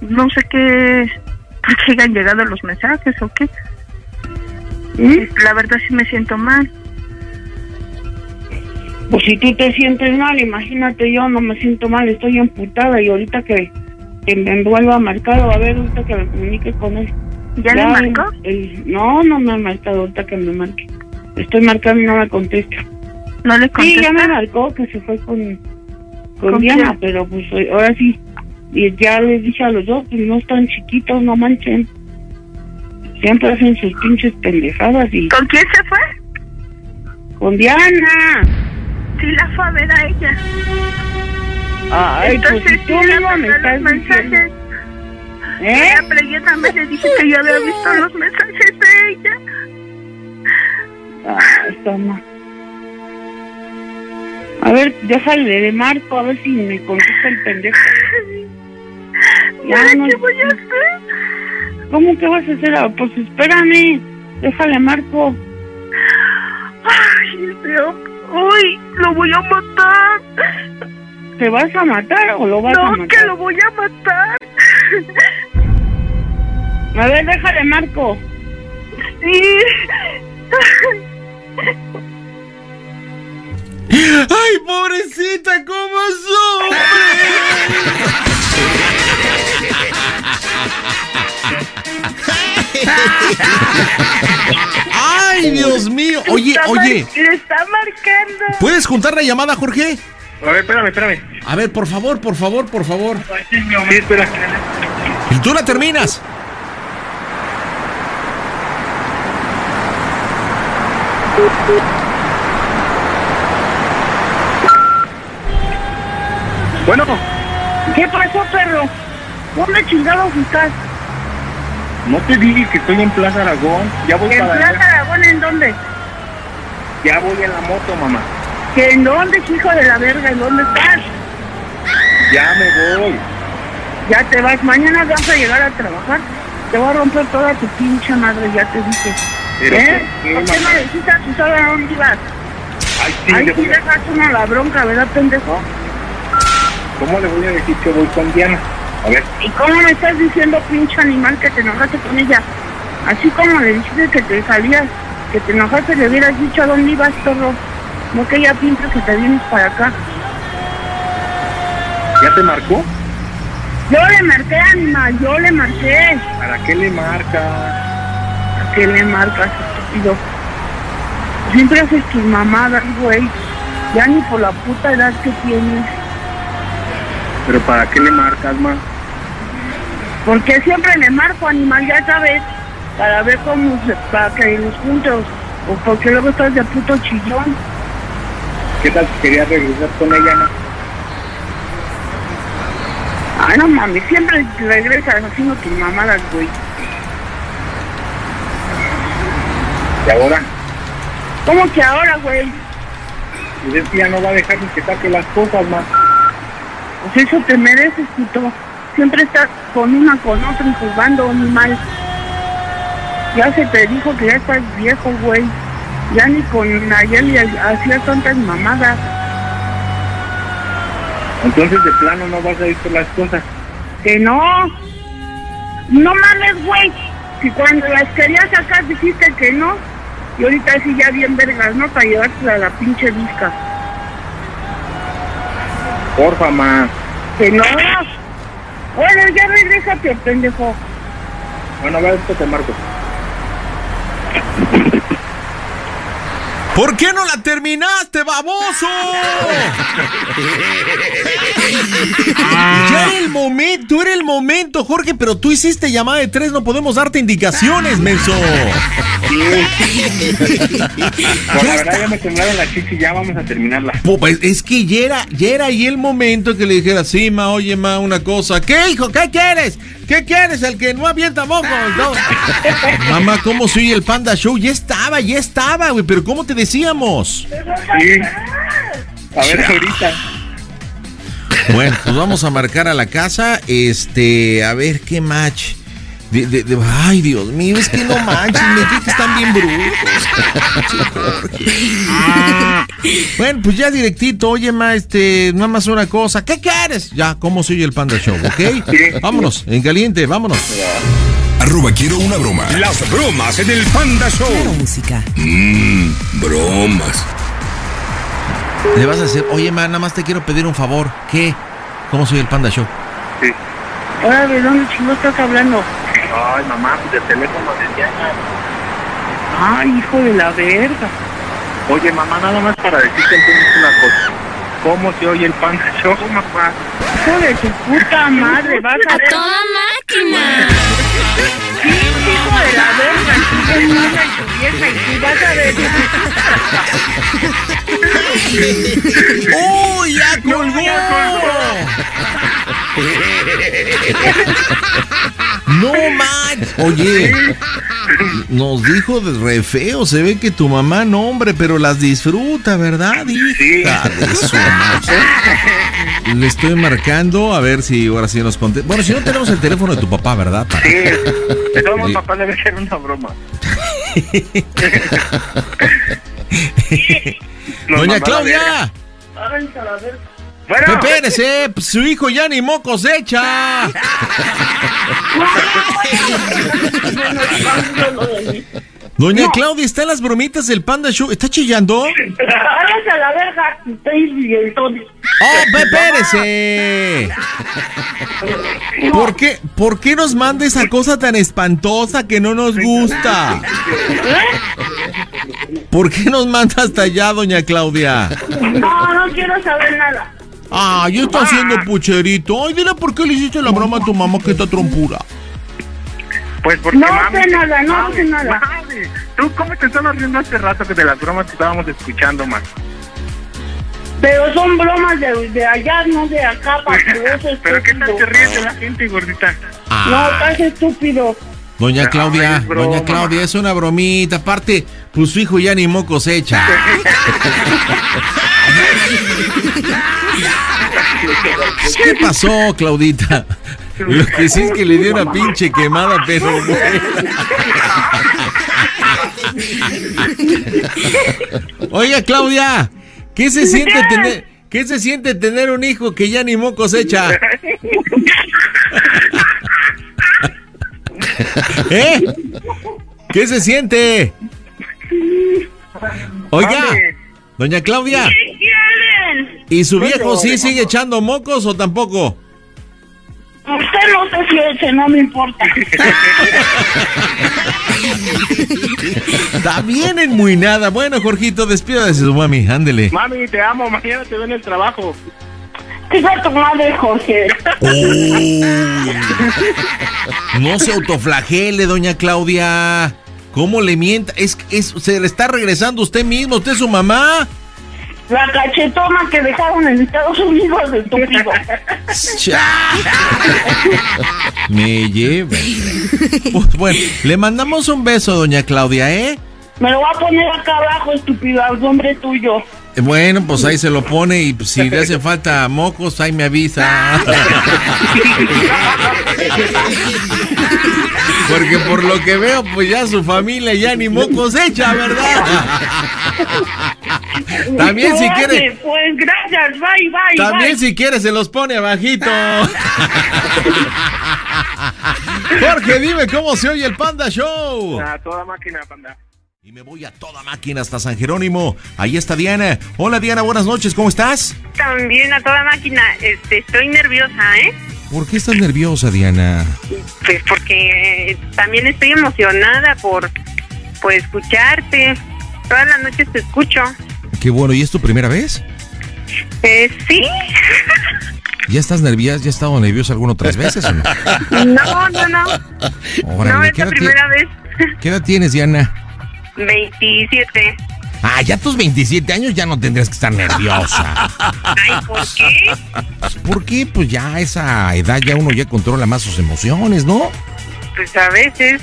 Speaker 21: no sé qué, por qué hayan llegado los mensajes o qué. La verdad sí me siento mal.
Speaker 20: Pues si tú te sientes mal, imagínate yo, no me siento mal, estoy emputada y ahorita que, que me vuelva a marcar, a ver, ahorita que me comunique con él.
Speaker 21: ¿Ya le marcó?
Speaker 20: el- no, no me ha marcado ahorita que me marque. Estoy marcando y no me contesta.
Speaker 21: ¿No le
Speaker 20: Sí,
Speaker 21: contesta?
Speaker 20: ya me marcó que se fue con, con,
Speaker 21: ¿Con
Speaker 20: Diana,
Speaker 21: quién?
Speaker 20: pero pues ahora sí. Y ya les dije a los dos, pues no están chiquitos, no manchen. Siempre hacen sus pinches pendejadas y...
Speaker 21: ¿Con quién se fue?
Speaker 20: Con Diana.
Speaker 21: Sí, la fue a ver a ella.
Speaker 20: Ay,
Speaker 21: Entonces
Speaker 20: pues si tú
Speaker 21: sí
Speaker 20: mismo me estás
Speaker 21: los
Speaker 20: diciendo.
Speaker 21: mensajes.
Speaker 20: ¿Eh?
Speaker 21: Ya, pero yo también le dije que yo había visto los mensajes de ella.
Speaker 20: Ah, está mal. A ver, déjale de marco, a ver si me contesta el pendejo.
Speaker 21: ¿Ahora qué voy a hacer?
Speaker 20: ¿Cómo que vas a hacer? Ah, Pues espérame, déjale marco.
Speaker 21: Ay, Dios. Uy, lo voy a matar.
Speaker 20: ¿Te vas a matar o lo vas a
Speaker 21: No,
Speaker 20: matar?
Speaker 21: que lo voy a matar.
Speaker 20: A ver, déjale marco.
Speaker 21: Sí.
Speaker 1: ¡Ay, pobrecita, cómo ¡Ay, Dios mío! Oye,
Speaker 21: Está
Speaker 1: oye,
Speaker 21: Le está marcando.
Speaker 1: ¿puedes juntar la llamada, Jorge?
Speaker 14: A ver, espérame, espérame.
Speaker 1: A ver, por favor, por favor, por favor.
Speaker 14: Sí, espera.
Speaker 1: Y tú la terminas.
Speaker 14: Bueno,
Speaker 20: ¿Qué pasó, perro? ¿Dónde chingados estás?
Speaker 14: no te dije que estoy en Plaza Aragón. Ya voy
Speaker 20: ¿En
Speaker 14: para
Speaker 20: Plaza
Speaker 14: allá.
Speaker 20: Aragón en dónde?
Speaker 14: Ya voy en la moto, mamá.
Speaker 20: ¿Que en dónde, hijo de la verga? ¿En dónde estás?
Speaker 14: Ya me voy.
Speaker 20: Ya te vas, mañana vas a llegar a trabajar. Te voy a romper toda tu pinche madre, ya te dije.
Speaker 14: Pero,
Speaker 20: ¿Eh?
Speaker 14: ¿por qué,
Speaker 20: ¿Por qué dijiste a tu dónde ibas?
Speaker 14: Ay, sí,
Speaker 20: Ahí sí
Speaker 14: a-
Speaker 20: dejas uno la bronca, ¿verdad, pendejo?
Speaker 14: ¿Cómo le voy a decir que voy con Diana? A ver,
Speaker 20: ¿Y cómo me estás diciendo, pinche animal, que te enojaste con ella? Así como le dijiste que te salías, que te enojaste, le hubieras dicho a dónde ibas, perro. No que ella piensa que te vienes para acá.
Speaker 14: ¿ya te marcó?
Speaker 20: Yo le marqué, animal, yo le marqué.
Speaker 14: ¿Para qué le marca?
Speaker 20: ¿A qué le marcas, estúpido? Siempre haces tus mamadas, güey. Ya ni por la puta edad que tienes.
Speaker 14: ¿Pero para qué le marcas, ma?
Speaker 20: Porque siempre le marco, animal, ya sabes. Para ver cómo se... Para que nos juntos. O porque luego estás de puto chillón.
Speaker 14: ¿Qué tal si querías regresar con ella, no?
Speaker 20: Ay, no mames, siempre regresas haciendo tus mamadas, güey.
Speaker 14: ¿Y ahora?
Speaker 20: ¿Cómo que ahora, güey?
Speaker 14: Pues es que ya no va a dejar ni que saque las cosas, ma.
Speaker 20: Pues eso te mereces, puto. Siempre estás con una, con otra y jugando, animal. Ya se te dijo que ya estás viejo, güey. Ya ni con Nayeli hacías tantas mamadas.
Speaker 14: Entonces de plano no vas a ir por las cosas.
Speaker 20: Que no. No mames, güey. Si cuando las querías sacar dijiste que no. Y ahorita sí ya bien vergas, ¿no? Para llevarte a la pinche disca.
Speaker 14: Porfa, ma.
Speaker 20: Que no. Bueno, ya regrésate, pendejo.
Speaker 14: Bueno, a ver, esto te marco.
Speaker 1: ¿Por qué no la terminaste, baboso? ya era el momento, era el momento, Jorge, pero tú hiciste llamada de tres, no podemos darte indicaciones, menso.
Speaker 14: Por la verdad ya me temblaron la chichi, ya vamos a terminarla.
Speaker 1: Po- pues, es que ya era, ya era ahí el momento que le dijera, sí, ma, oye, ma, una cosa. ¿Qué, hijo? ¿Qué quieres? ¿Qué quieres? El que no avienta mocos. No. Mamá, ¿cómo soy el Panda Show? Ya estaba, ya estaba, güey, pero ¿cómo te decíamos?
Speaker 14: Sí. A ver, ahorita.
Speaker 1: Bueno, pues vamos a marcar a la casa, este, a ver qué match. De- de- de- ay, Dios mío, es que no manches, me dije que están bien brutos. Bueno, pues ya directito, oye, ma, este, nada más una cosa. ¿Qué quieres? Ya, ¿cómo soy el Panda Show? ¿Ok? Vámonos, en caliente, vámonos.
Speaker 23: Arroba quiero una broma.
Speaker 4: Las bromas en el Panda Show.
Speaker 15: música.
Speaker 23: Mmm, bromas.
Speaker 1: Le vas a decir, oye, ma, nada más te quiero pedir un favor. ¿Qué? ¿Cómo soy el Panda Show?
Speaker 20: Ahora, ¿de dónde chingo estás hablando?
Speaker 14: Ay, mamá, pues de teléfono de Diana.
Speaker 20: Ay, hijo de la verga.
Speaker 14: Oye, mamá, nada más para decirte entonces una cosa. ¿Cómo se oye el Panda Show, mamá?
Speaker 20: Hijo de tu puta madre, vas a ver.
Speaker 8: toda máquina!
Speaker 20: Hijo de la verga, tú eres tu vieja y tú vas a ver.
Speaker 1: ¡Oh, ya colgó! No manches. Oye, nos dijo de re feo. Se ve que tu mamá no, hombre, pero las disfruta, ¿verdad, hija de su madre? Le estoy marcando a ver si ahora sí nos conté. Bueno, si no tenemos el teléfono de tu papá, ¿verdad? Para-
Speaker 14: Sí. De todos
Speaker 1: Sí.
Speaker 14: papá debe ser una broma.
Speaker 1: Doña Claudia.
Speaker 14: verga.
Speaker 20: Ay, a la verga.
Speaker 14: Bueno.
Speaker 1: Espérese, pues, su hijo ya ni mocos echa. Doña Claudia, ¿está en las bromitas del Panda Show? ¿Está chillando?
Speaker 20: Váyanse a la verga.
Speaker 1: ¡Oh, espérese! ¿Por qué, ¿Por qué nos manda esa cosa tan espantosa que no nos gusta? ¿Por qué nos manda hasta allá, doña Claudia?
Speaker 20: No, no quiero saber nada.
Speaker 1: Ah, ya está haciendo pucherito. Ay, dile por qué le hiciste la broma a tu mamá que está trompura.
Speaker 14: Pues porque
Speaker 20: No
Speaker 14: mami,
Speaker 20: sé nada, no sé nada.
Speaker 14: mami, ¿Tú cómo te estabas riendo hace rato que de las bromas que estábamos escuchando, man?
Speaker 20: Pero son bromas de, de allá, no de acá, para que vos
Speaker 14: ¿Pero qué tal te ríes de la gente, gordita?
Speaker 20: No, estás estúpido.
Speaker 1: Doña Claudia, doña Claudia, es una bromita. Aparte, pues su hijo ya ni mocos echa. ¿Qué pasó, Claudita? Lo que sí es que le dio una pinche quemada, pero Oiga, Claudia, ¿qué se siente tener, qué se siente tener un hijo que ya ni mocos echa? ¿Eh? ¿Qué se siente? Oiga, doña Claudia? ¿y su viejo sí sigue echando mocos o tampoco?
Speaker 20: Usted no sé si ese, no me importa.
Speaker 1: Está bien enmuinada. Bueno, Jorgito, despídase de su mami, ándele.
Speaker 14: Mami, te amo, mañana te veo en el trabajo.
Speaker 20: Hija tu madre, Jorge.
Speaker 1: No se autoflagele, doña Claudia. ¿Cómo le mienta? Es, es, se le está regresando usted mismo, usted es su mamá.
Speaker 20: La cachetona que dejaron en Estados Unidos de estúpido.
Speaker 1: Me lleva. Pues bueno, le mandamos un beso, doña Claudia, ¿eh?
Speaker 20: Me lo voy a poner acá abajo, estúpido, al nombre tuyo.
Speaker 1: Bueno, pues ahí se lo pone y pues, si le hace falta mocos, ahí me avisa. Porque por lo que veo, pues ya su familia ya ni mocos echa, ¿verdad? También si quiere,
Speaker 20: Pues gracias, bye, bye.
Speaker 1: también
Speaker 20: bye.
Speaker 1: si quiere se los pone abajito. Jorge, dime cómo se oye el Panda Show.
Speaker 14: A toda máquina, panda.
Speaker 1: Y me voy a toda máquina hasta San Jerónimo. Ahí está Diana. Hola Diana, buenas noches, ¿cómo estás?
Speaker 24: También a toda máquina, este, estoy nerviosa, ¿eh?
Speaker 1: ¿Por qué estás nerviosa, Diana?
Speaker 24: Pues porque también estoy emocionada por, por escucharte. Todas las noches te escucho.
Speaker 1: Qué bueno, ¿y es tu primera vez?
Speaker 24: Eh, sí.
Speaker 1: ¿Ya estás nerviosa? ¿Ya has estado nerviosa alguna otras veces o no?
Speaker 24: No, no, no.
Speaker 1: Órale,
Speaker 24: no, es
Speaker 1: ¿qué
Speaker 24: la primera vez.
Speaker 1: ¿Qué edad tienes, Diana?
Speaker 24: 27.
Speaker 1: Ah, ya tus 27 años ya no tendrías que estar nerviosa.
Speaker 24: Ay, ¿por qué?
Speaker 1: ¿Por qué? Pues ya a esa edad ya uno ya controla más sus emociones, ¿no?
Speaker 24: Pues a veces.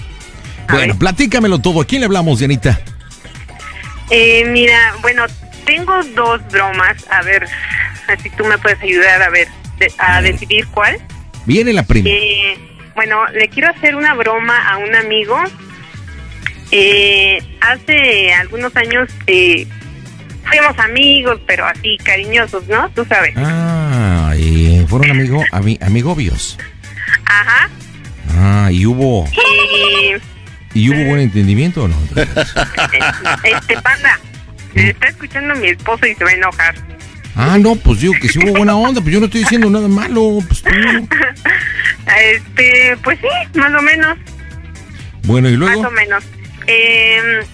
Speaker 1: Bueno, platícamelo todo. ¿A quién le hablamos, Dianita?
Speaker 24: Eh, mira, bueno, tengo dos bromas. A ver, si tú me puedes ayudar a ver, de- a decidir cuál.
Speaker 1: Viene la primera.
Speaker 24: Eh, bueno, le quiero hacer una broma a un amigo. Eh, hace algunos años eh, fuimos amigos, pero así cariñosos, ¿no? Tú sabes.
Speaker 1: Ah, y fueron amigo, ami- amigobios.
Speaker 24: Ajá.
Speaker 1: Ah, y hubo,
Speaker 24: Y
Speaker 1: y hubo buen entendimiento o no.
Speaker 24: este panda, me está escuchando mi esposo y se va a enojar.
Speaker 1: Ah, no, pues digo que si hubo buena onda, pues yo no estoy diciendo nada malo. Pues tú.
Speaker 24: Este, pues sí, más o menos.
Speaker 1: Bueno, y luego.
Speaker 24: Más o menos. Eh,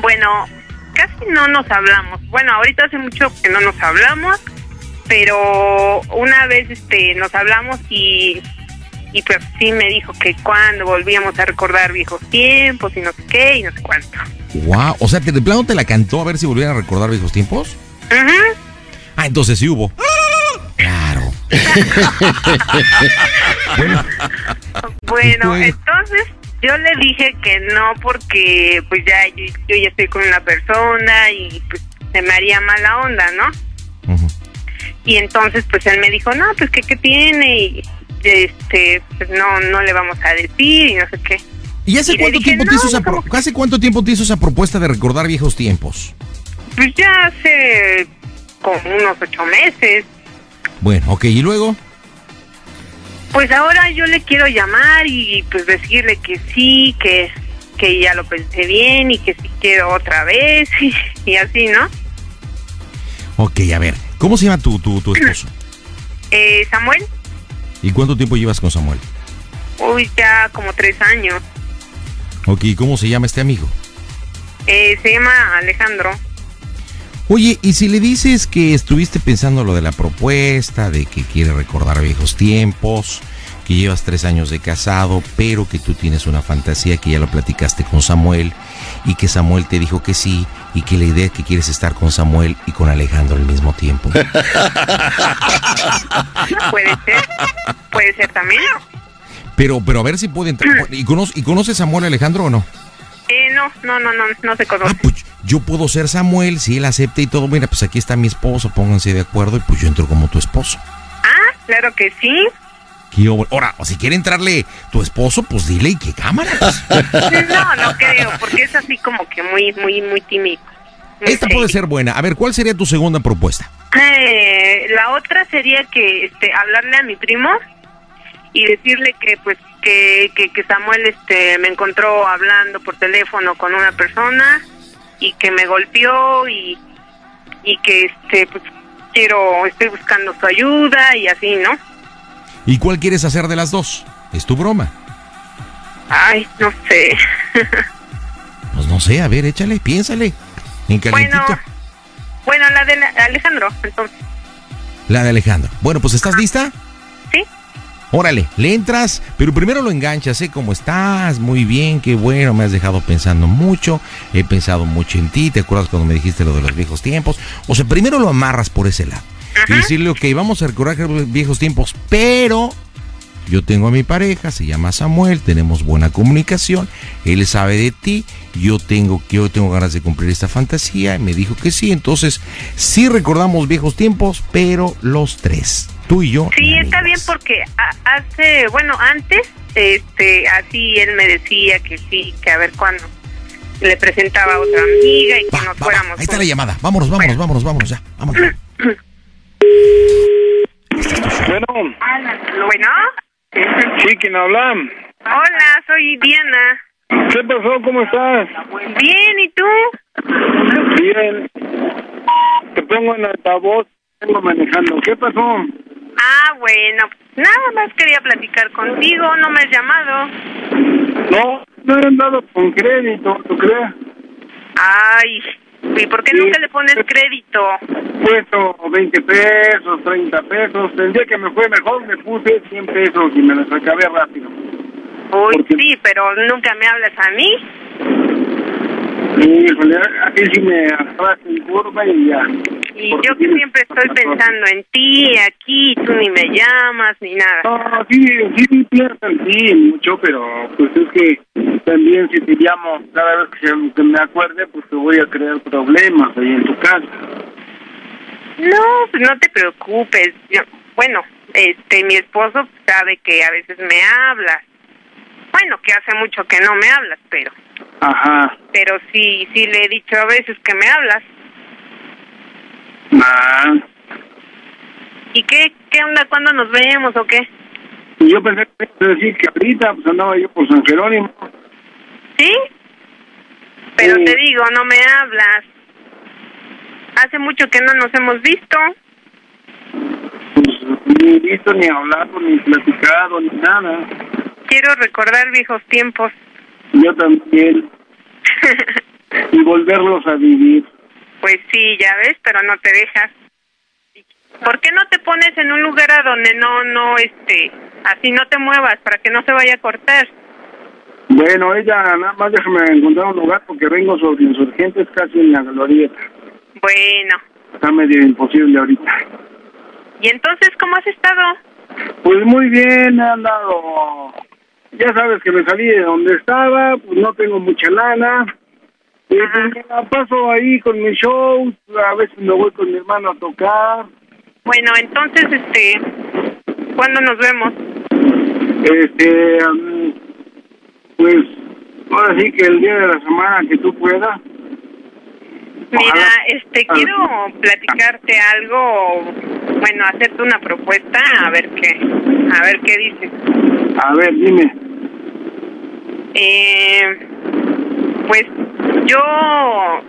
Speaker 24: bueno, casi no nos hablamos. Bueno, ahorita hace mucho que no nos hablamos, pero una vez este nos hablamos y y pues sí me dijo que cuando volvíamos a recordar viejos tiempos y no sé qué y no sé cuánto.
Speaker 1: Wow, o sea, que de plano te la cantó a ver si volvieran a recordar viejos tiempos.
Speaker 24: Ujú.
Speaker 1: Ah, entonces sí hubo. Claro. bueno,
Speaker 24: entonces yo le dije que no porque pues ya yo, yo ya estoy con una persona y pues se me haría mala onda, ¿no? Y entonces pues él me dijo, no, pues que qué tiene y este pues no no le vamos a decir y no sé qué.
Speaker 1: ¿y hace
Speaker 24: Y
Speaker 1: cuánto
Speaker 24: dije,
Speaker 1: tiempo te
Speaker 24: "No,
Speaker 1: hizo esa pro- hace cuánto tiempo te hizo esa propuesta de recordar viejos tiempos?
Speaker 24: Pues ya hace como unos ocho meses.
Speaker 1: Bueno, ok, y luego.
Speaker 24: Pues ahora yo le quiero llamar y pues decirle que sí, que, que ya lo pensé bien y que sí quiero otra vez y, y así, ¿no?
Speaker 1: Ok, a ver, ¿cómo se llama tu, tu, tu esposo?
Speaker 24: Eh, Samuel,
Speaker 1: ¿Y cuánto tiempo llevas con Samuel?
Speaker 24: uy, ya como tres años.
Speaker 1: Ok, ¿cómo se llama este amigo?
Speaker 24: Eh, se llama Alejandro.
Speaker 1: Oye, y si le dices que estuviste pensando lo de la propuesta, de que quiere recordar viejos tiempos, que llevas tres años de casado, pero que tú tienes una fantasía que ya lo platicaste con Samuel y que Samuel te dijo que sí y que la idea es que quieres estar con Samuel y con Alejandro al mismo tiempo.
Speaker 24: Puede ser, puede ser también.
Speaker 1: Pero, pero a ver si puede entrar. ¿Y, conoce, ¿Y conoce Samuel Alejandro o no?
Speaker 24: Eh, no, no, no, no, no se conoce.
Speaker 1: Yo puedo ser Samuel, si él acepta y todo. Mira, pues aquí está mi esposo, pónganse de acuerdo y pues yo entro como tu esposo.
Speaker 24: Ah, claro que sí.
Speaker 1: Ahora, o si quiere entrarle tu esposo, pues dile y qué cámara.
Speaker 24: No, no creo, porque es así como que muy, muy, muy tímido. Muy
Speaker 1: Esta puede ser buena. A ver, ¿cuál sería tu segunda propuesta?
Speaker 24: Eh, la otra sería que este hablarle a mi primo y decirle que pues que, que, que Samuel este me encontró hablando por teléfono con una persona y que me golpeó y, y que este pues quiero estoy buscando su ayuda y así no
Speaker 1: ¿Y cuál quieres hacer de las dos? Es tu broma.
Speaker 24: ay no sé
Speaker 1: Pues no sé, a ver, échale, piénsale. En calientito.
Speaker 24: bueno bueno la de la- Alejandro entonces
Speaker 1: La de Alejandro. Bueno, pues ¿estás lista? Órale, le entras, pero primero lo enganchas, ¿eh? ¿Cómo estás? Muy bien, qué bueno, me has dejado pensando mucho, he pensado mucho en ti, ¿te acuerdas cuando me dijiste lo de los viejos tiempos? O sea, primero lo amarras por ese lado. Y decirle, ok, vamos a recordar los viejos tiempos, pero yo tengo a mi pareja, se llama Samuel, tenemos buena comunicación, él sabe de ti, yo tengo, yo tengo ganas de cumplir esta fantasía, y me dijo que sí, entonces sí recordamos viejos tiempos, pero los tres, tú y yo.
Speaker 24: Sí, está bien porque a- hace, bueno, antes, este, así él me decía que sí, que a ver cuándo le presentaba a otra amiga y que nos fuéramos.
Speaker 1: Ahí está la llamada, vámonos, vámonos, vámonos, vámonos, ya, vámonos.
Speaker 24: Bueno. Bueno.
Speaker 5: Sí, ¿quién habla?
Speaker 24: Hola, soy Diana.
Speaker 5: ¿Qué pasó? ¿Cómo estás?
Speaker 24: Bien, ¿y tú?
Speaker 5: Bien. Te pongo en altavoz. Vengo manejando. ¿Qué pasó?
Speaker 24: Ah, bueno, nada más quería platicar contigo, no me has llamado.
Speaker 5: No, no he andado con crédito, ¿tú crees?
Speaker 24: Ay, ¿y por qué nunca le pones crédito?
Speaker 5: Puesto 20 pesos, 30 pesos. El día que me fue mejor me puse 100 pesos y me los acabé rápido.
Speaker 24: Uy, sí, pero nunca me hablas a mí.
Speaker 5: Híjole, aquí sí me agarraste en curva y ya.
Speaker 24: Y yo que siempre estoy pensando en ti, aquí, tú ni me llamas, ni nada.
Speaker 5: No, sí, sí pienso en ti mucho, pero pues es que también si te llamo cada vez que, que me acuerde, pues te voy a crear problemas ahí en tu casa.
Speaker 24: No, pues no te preocupes. Yo, bueno, este, mi esposo sabe que a veces me hablas. Bueno, que hace mucho que no me hablas, pero,
Speaker 5: Ajá.
Speaker 24: pero sí, sí le he dicho a veces que me hablas.
Speaker 5: Ah,
Speaker 24: ¿Y qué, qué onda? ¿Cuándo nos vemos o qué?
Speaker 5: yo pensé que a decir que ahorita pues andaba yo por San Jerónimo.
Speaker 24: ¿Sí? Pero
Speaker 5: Sí.
Speaker 24: te digo, no me hablas. Hace mucho que no nos hemos visto.
Speaker 5: Pues ni visto, ni hablado, ni platicado, ni nada.
Speaker 24: Quiero recordar viejos tiempos.
Speaker 5: Yo también. y volverlos a vivir.
Speaker 24: Pues sí, ya ves, pero no te dejas. ¿Por qué no te pones en un lugar a donde no, no, este, así no te muevas para que no se vaya a cortar?
Speaker 5: Bueno, ella nada más déjame encontrar un lugar porque vengo sobre insurgentes casi en la glorieta.
Speaker 24: Bueno,
Speaker 5: Está medio imposible ahorita.
Speaker 24: ¿y entonces cómo has estado?
Speaker 5: Pues muy bien, he andado. Ya sabes que me salí de donde estaba, pues no tengo mucha lana. Y pues la paso ahí con mis shows, a veces me voy con mi hermano a tocar.
Speaker 24: Bueno, entonces, este, ¿cuándo nos vemos?
Speaker 5: Este, pues ahora sí que el día de la semana que tú puedas.
Speaker 24: Mira, este, quiero platicarte algo, bueno, hacerte una propuesta, a ver qué, a ver qué dices.
Speaker 5: A ver, dime.
Speaker 24: Eh, pues yo,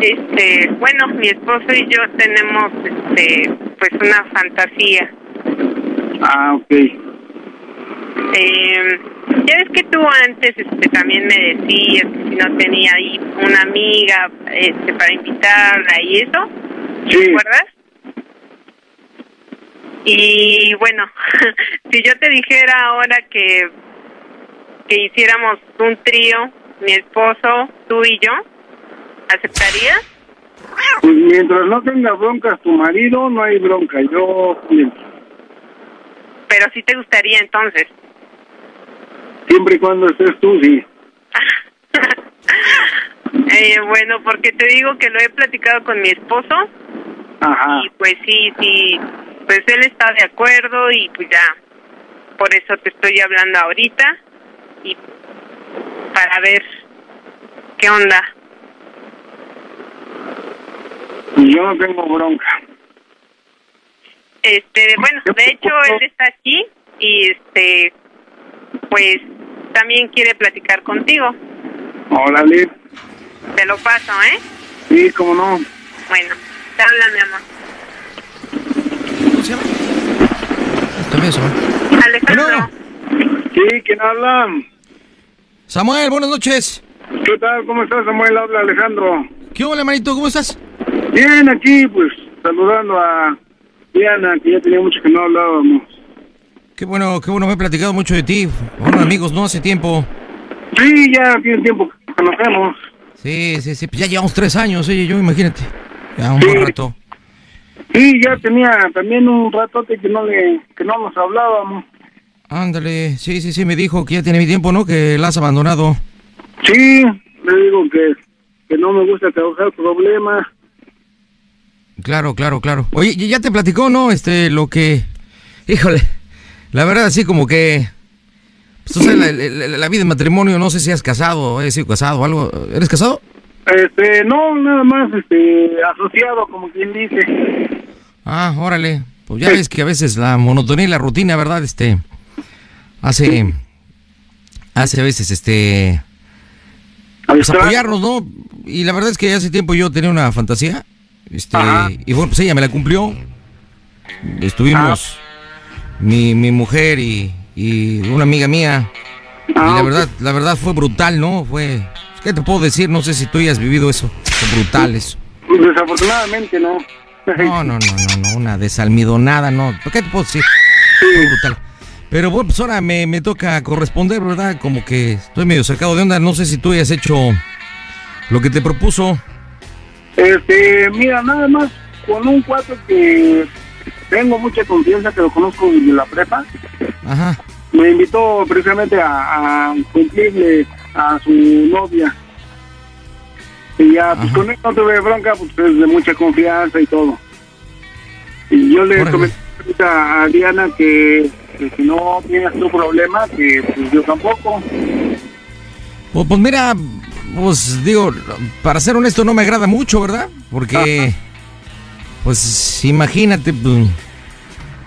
Speaker 24: este, bueno, mi esposo y yo tenemos, este, pues una fantasía.
Speaker 5: Ah, ok.
Speaker 24: Eh, ya ves que tú antes, este, también me decías que si no tenía ahí una amiga, este, para invitarla y eso.
Speaker 5: Sí.
Speaker 24: ¿Te acuerdas? Y bueno, si yo te dijera ahora que que hiciéramos un trío, mi esposo, tú y yo, ¿aceptarías?
Speaker 5: Pues mientras no tenga broncas tu marido, no hay bronca. Yo pienso.
Speaker 24: Pero sí te gustaría entonces.
Speaker 5: Siempre y cuando estés tú, sí.
Speaker 24: Eh, bueno, porque te digo que lo he platicado con mi esposo
Speaker 5: Ajá.
Speaker 24: y pues sí, sí, pues él está de acuerdo y pues ya, por eso te estoy hablando ahorita y para ver qué onda.
Speaker 5: Y yo no tengo bronca.
Speaker 24: Este, bueno, de hecho él está aquí y este, pues también quiere platicar contigo.
Speaker 5: Órale.
Speaker 24: Te lo paso, ¿eh?
Speaker 5: Sí, cómo no.
Speaker 24: Bueno, te habla mi amor.
Speaker 1: También eso.
Speaker 24: Alejandro.
Speaker 5: Sí, ¿quién habla?
Speaker 1: Samuel, buenas noches.
Speaker 5: ¿Qué tal? ¿Cómo estás, Samuel? Habla Alejandro.
Speaker 1: ¿Qué hola, manito? ¿Cómo estás?
Speaker 5: Bien, aquí, pues, saludando a Diana, que ya tenía mucho que no hablábamos.
Speaker 1: Qué bueno, qué bueno, me he platicado mucho de ti. Bueno, amigos, no hace tiempo.
Speaker 5: Sí, ya tiene tiempo que conocemos.
Speaker 1: Sí, sí, sí, pues ya llevamos tres años, oye, yo imagínate. Ya un buen rato.
Speaker 5: Sí, ya tenía también un ratote que no le, que no nos hablábamos.
Speaker 1: Ándale, sí, sí, sí, me dijo que ya tiene mi tiempo, ¿no? Que la has abandonado.
Speaker 5: Sí, le digo que, que no me gusta causar problemas.
Speaker 1: Claro, claro, claro. Oye, ¿y ya te platicó, ¿no? Este, lo que... Híjole, la verdad, así como que... Pues, o sea, la, la- la vida de matrimonio, no sé si has casado, has sido casado o algo. ¿Eres casado?
Speaker 5: Este, no, nada más, este, asociado, como quien dice.
Speaker 1: Ah, órale. Pues ya ves que a veces la monotonía y la rutina, ¿verdad? Este... Hace... Hace a veces, este... Pues apoyarnos, ¿no? Y la verdad es que hace tiempo yo tenía una fantasía. Este, y bueno, pues ella me la cumplió. Estuvimos mi, mi mujer y, y una amiga mía. y la verdad, la verdad fue brutal, ¿no? Fue. ¿Qué te puedo decir? No sé si tú ya has vivido eso. Fue brutal eso.
Speaker 5: Desafortunadamente no.
Speaker 1: No, no, no, no, no, una desalmidonada, no. ¿Qué te puedo decir? Fue brutal. Pero bueno, pues ahora me, me toca corresponder, ¿verdad? Como que estoy medio sacado de onda. No sé si tú ya has hecho lo que te propuso.
Speaker 5: Este, mira, nada más con un cuatro que tengo mucha confianza, que lo conozco desde la prepa.
Speaker 1: Ajá.
Speaker 5: Me invitó precisamente a, a cumplirle a su novia. Y ya, pues con él no tuve bronca, pues es de mucha confianza y todo. Y yo le
Speaker 1: Órale.
Speaker 5: comenté a Diana que, que si no tienes tu problema, que pues yo tampoco.
Speaker 1: Pues, pues mira, pues digo, para ser honesto no me agrada mucho, ¿verdad? Porque, pues imagínate, pues,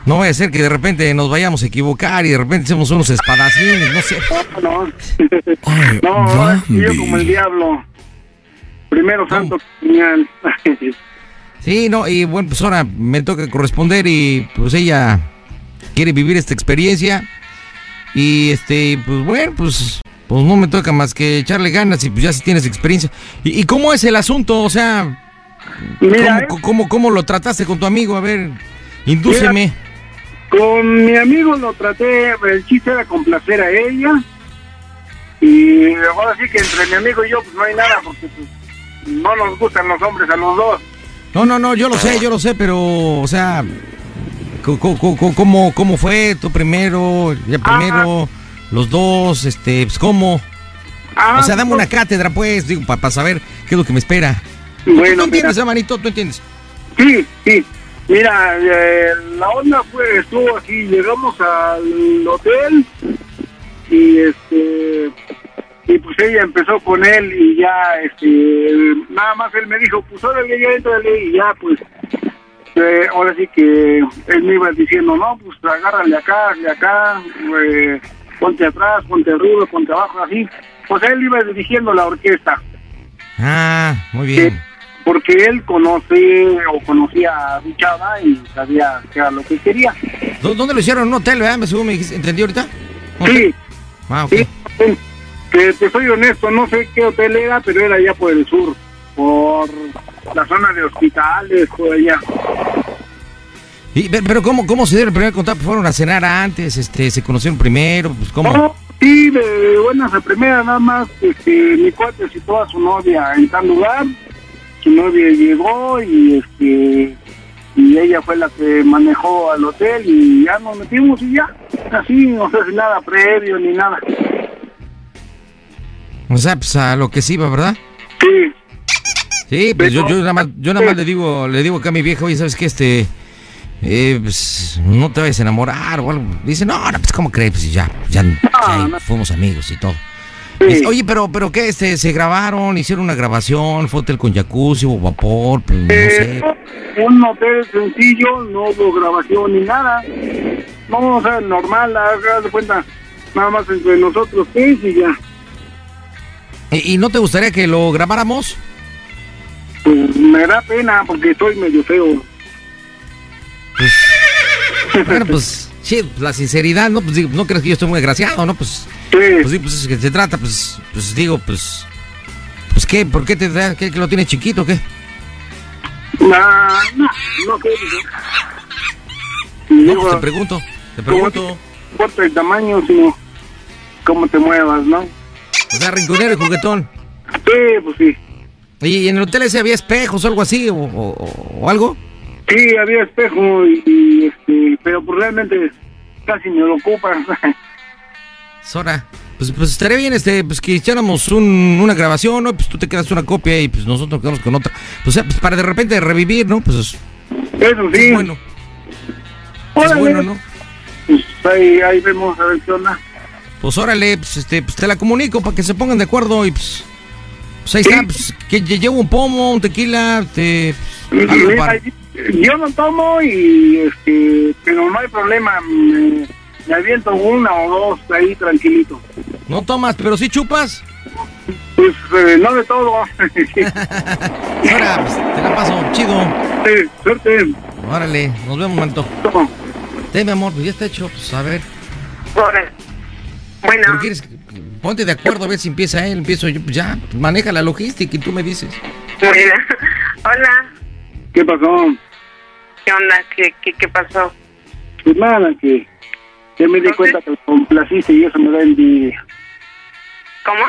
Speaker 1: no vaya a ser que de repente nos vayamos a equivocar y de repente hacemos unos espadacines, no sé.
Speaker 5: No, no, que yo como el diablo. Primero santo señal.
Speaker 1: Sí, no, y bueno, pues ahora me toca corresponder y pues ella quiere vivir esta experiencia y este, pues bueno, pues, pues no me toca más que echarle ganas y pues ya si tienes experiencia. ¿Y, y cómo es el asunto? O sea,
Speaker 5: Mira,
Speaker 1: ¿cómo, cómo, cómo lo trataste con tu amigo? A ver, indúceme.
Speaker 5: Con mi amigo lo traté, el chiste era complacer a ella. Y ahora sí que entre mi amigo y yo pues no hay nada porque pues, no nos gustan los hombres a los dos.
Speaker 1: No, no, no, yo lo sé, yo lo sé, pero, o sea, ¿cómo, cómo fue? ¿Tú primero? ¿Ya primero? ¿Los dos? Este, pues, ¿cómo?
Speaker 5: Ah,
Speaker 1: o sea, dame una cátedra, pues, digo, para saber qué es lo que me espera.
Speaker 5: Bueno,
Speaker 1: ¿Tú entiendes,
Speaker 5: mira.
Speaker 1: hermanito? ¿Tú entiendes?
Speaker 5: Sí, sí. Mira, eh, la onda fue, estuvo así, llegamos al hotel y este y pues ella empezó con él y ya este nada más él me dijo pues ahora ya dentro de ley y ya pues eh, ahora sí que él me iba diciendo no pues agárrale acá de acá eh, ponte atrás ponte rudo ponte abajo así pues él iba dirigiendo la orquesta
Speaker 1: Ah, muy bien.
Speaker 5: porque él conoce o conocía a mi chava y sabía que era lo que quería.
Speaker 1: ¿Dó- ¿Dónde lo hicieron? ¿En un hotel, verdad? ¿Me según me? ¿Entendí ahorita?
Speaker 5: Sí,
Speaker 1: Ah,
Speaker 5: sí. Que te soy honesto, no sé qué hotel era, pero era allá por el sur, por la zona de hospitales, por allá.
Speaker 1: Y, pe- pero ¿cómo, ¿cómo se dio el primer contacto? ¿Fueron a cenar antes? Este, ¿Se conocieron primero? Pues, ¿cómo?
Speaker 5: No, sí, de buenas a primera nada más, este, mi cuate citó a su novia en tal lugar, su novia llegó y este y ella fue la que manejó al hotel y ya nos metimos y ya, así, no sé si nada previo ni nada.
Speaker 1: O sea, pues a lo que sí iba, ¿verdad?
Speaker 5: Sí.
Speaker 1: Sí, pues yo, yo nada más, yo nada más le digo, le digo acá a mi vieja, oye, ¿sabes qué? Este, eh, pues, no te vayas a enamorar o algo. Dice, no, no, pues, ¿cómo crees? Pues ya, ya, ya fuimos amigos y todo. Dice, oye, pero, pero ¿qué? Este, se grabaron, hicieron una grabación, fue hotel con jacuzzi, hubo vapor, pues, no sé.
Speaker 5: Eh, un hotel sencillo, no hubo grabación ni nada. No, o sea, normal, haz de cuenta, nada más entre nosotros tres y ya.
Speaker 1: ¿Y, y no te gustaría que lo grabáramos?
Speaker 5: Pues me da pena porque estoy medio feo.
Speaker 1: Bueno, pues, sí, la sinceridad, ¿no? Pues digo, no crees que yo estoy muy agraciado, ¿no? Pues, pues sí, pues es que se trata, pues, pues digo, pues, pues qué, ¿por qué te da, qué, que lo tiene chiquito qué?
Speaker 5: Nah, no, no sé.
Speaker 1: No, pues te pregunto, te pregunto.
Speaker 5: No el tamaño, sino cómo te muevas, ¿no?
Speaker 1: O sea, rinconero y juguetón.
Speaker 5: Sí, pues sí.
Speaker 1: ¿Y en el hotel ese había espejos o algo así o, o- o algo?
Speaker 5: Sí, había espejo y, y, este, pero pues realmente casi me lo ocupan.
Speaker 1: Sora, pues, pues estaría bien este, pues que echáramos un- una grabación, ¿no? Pues tú te quedas una copia y pues nosotros nos quedamos con otra. Pues, o sea, pues para de repente revivir, ¿no? Pues
Speaker 5: Eso sí.
Speaker 1: es bueno. Es
Speaker 5: Órale.
Speaker 1: bueno, ¿no?
Speaker 5: Pues ahí, ahí vemos a ver qué onda.
Speaker 1: Pues órale, pues este, pues te la comunico para que se pongan de acuerdo y pues, pues ahí está, pues que lle- llevo un pomo, un tequila, este, pues, para-
Speaker 5: Yo no tomo y este, pero no hay problema. Me, me aviento una o dos ahí tranquilito.
Speaker 1: No tomas, pero sí chupas.
Speaker 5: Pues eh, no de todo.
Speaker 1: Ahora, pues te la paso, chido.
Speaker 5: Sí, suerte.
Speaker 1: Órale, nos vemos, manto. Ten, mi amor, pues ya está hecho. Pues a ver.
Speaker 24: Bueno,
Speaker 1: ¿Pero quieres? Ponte de acuerdo a ver si empieza él, empiezo yo. Ya, maneja la logística y tú me dices.
Speaker 24: Hola,
Speaker 5: ¿Qué pasó?
Speaker 24: ¿qué onda? ¿Qué, qué, qué pasó?
Speaker 5: Pues nada, que ya me di cuenta que lo complaciste y eso me da envidia.
Speaker 24: ¿Cómo?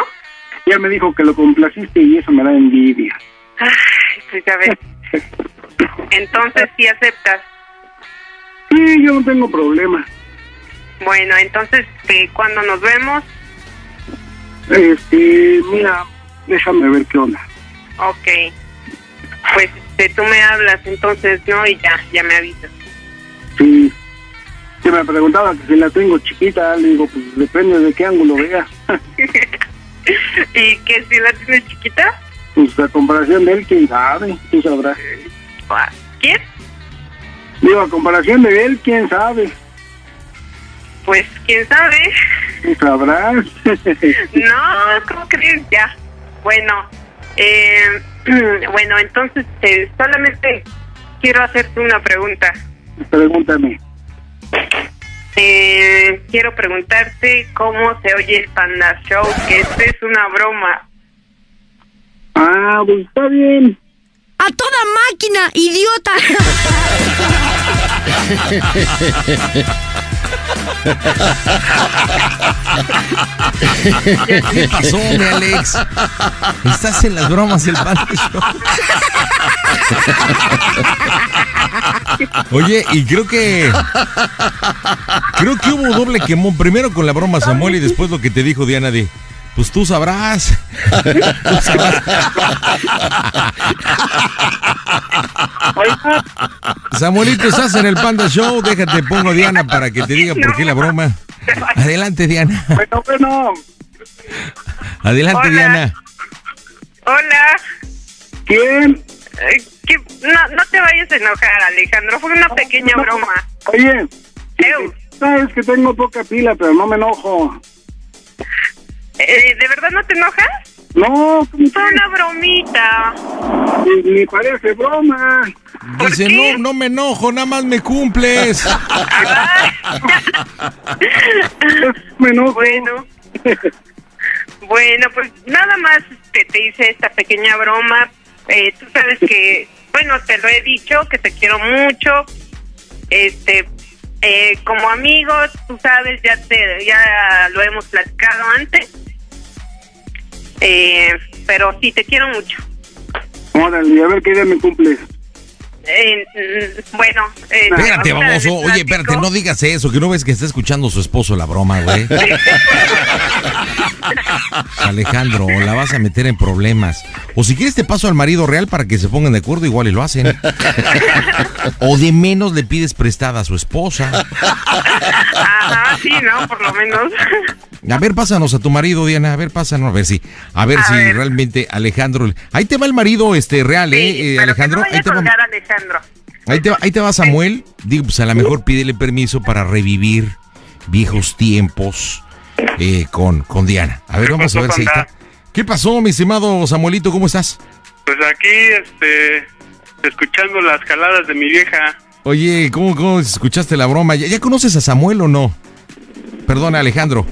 Speaker 5: Ya me dijo que lo complaciste y eso me da envidia.
Speaker 24: Ay, pues ya ves. Entonces sí aceptas.
Speaker 5: Sí, yo no tengo problema.
Speaker 24: Bueno, entonces, cuando nos vemos,
Speaker 5: Este, mira, déjame ver qué onda.
Speaker 24: ok. Pues este, tú me hablas entonces, ¿no? Y ya, ya me avisas.
Speaker 5: Sí. Que me preguntaba que si la tengo chiquita, le digo, pues depende de qué ángulo vea.
Speaker 24: ¿Y que si la tienes chiquita?
Speaker 5: pues a comparación de él, quién sabe, tú sabrás.
Speaker 24: ¿Quién?
Speaker 5: Digo, a comparación de él, quién sabe,
Speaker 24: Pues, ¿quién sabe?
Speaker 5: sabrás.
Speaker 24: No, ¿cómo crees? Ya. Bueno, eh, bueno, entonces eh, solamente quiero hacerte una pregunta.
Speaker 5: Pregúntame.
Speaker 24: Eh, quiero preguntarte cómo se oye el Panda Show, que esto es una broma.
Speaker 5: Ah, pues está bien.
Speaker 25: ¡A toda máquina, idiota!
Speaker 1: ¿Qué pasó, mi Alex? Estás en las bromas del Show. Oye, y creo que. Creo que hubo doble quemón. Primero con la broma Samuel y después lo que te dijo Diana de. Pues tú sabrás. Tú sabrás. Samuelito, estás en el Panda Show. Déjate, pongo a Diana para que te diga por qué la broma. Adelante, Diana.
Speaker 5: Bueno, bueno.
Speaker 1: Adelante,
Speaker 24: Hola.
Speaker 1: Diana.
Speaker 24: Hola.
Speaker 5: ¿Quién?
Speaker 24: Eh, que- no, no te vayas a enojar, Alejandro. Fue una pequeña broma.
Speaker 5: Oye, sabes que tengo poca pila, pero no me enojo.
Speaker 24: Eh, ¿De verdad no te enojas?
Speaker 5: No,
Speaker 24: Fue una bromita.
Speaker 5: ni, ni parece broma.
Speaker 1: Dice, no, no me enojo, nada más me cumples.
Speaker 5: me enojo.
Speaker 24: Bueno. Bueno, pues nada más este, te hice esta pequeña broma. Eh, tú sabes que, bueno, te lo he dicho, que te quiero mucho. Este, eh, como amigo, tú sabes, ya te, ya lo hemos platicado antes. Eh, pero sí, te quiero mucho.
Speaker 5: Órale, a ver qué día me cumples.
Speaker 24: Eh, mm, bueno, eh,
Speaker 1: Espérate, baboso. Oye, espérate, no digas eso, que no ves que está escuchando su esposo la broma, güey. Alejandro, la vas a meter en problemas. O si quieres te paso al marido real para que se pongan de acuerdo, igual y lo hacen. O de menos le pides prestada a su esposa.
Speaker 24: Ajá, sí, ¿no? Por lo menos.
Speaker 1: A ver, pásanos a tu marido, Diana. A ver, pásanos, a ver si, a ver
Speaker 24: A
Speaker 1: si
Speaker 24: ver.
Speaker 1: realmente Alejandro. Ahí te va el marido, este real, eh, eh,
Speaker 24: Pero
Speaker 1: Alejandro.
Speaker 24: que no
Speaker 1: ahí te va.
Speaker 24: Alejandro.
Speaker 1: Ahí te, va, ahí te va Samuel. Digo, pues a lo mejor pídele permiso para revivir viejos tiempos eh, con, con Diana. A ver,
Speaker 2: ¿Qué
Speaker 1: vamos a ver si ahí está. ¿Qué pasó, mi estimado Samuelito? ¿Cómo estás?
Speaker 2: Pues aquí, este, escuchando las caladas de mi vieja.
Speaker 1: Oye, ¿cómo, cómo escuchaste la broma? ¿Ya, ya conoces a Samuel o no? Perdón, Alejandro.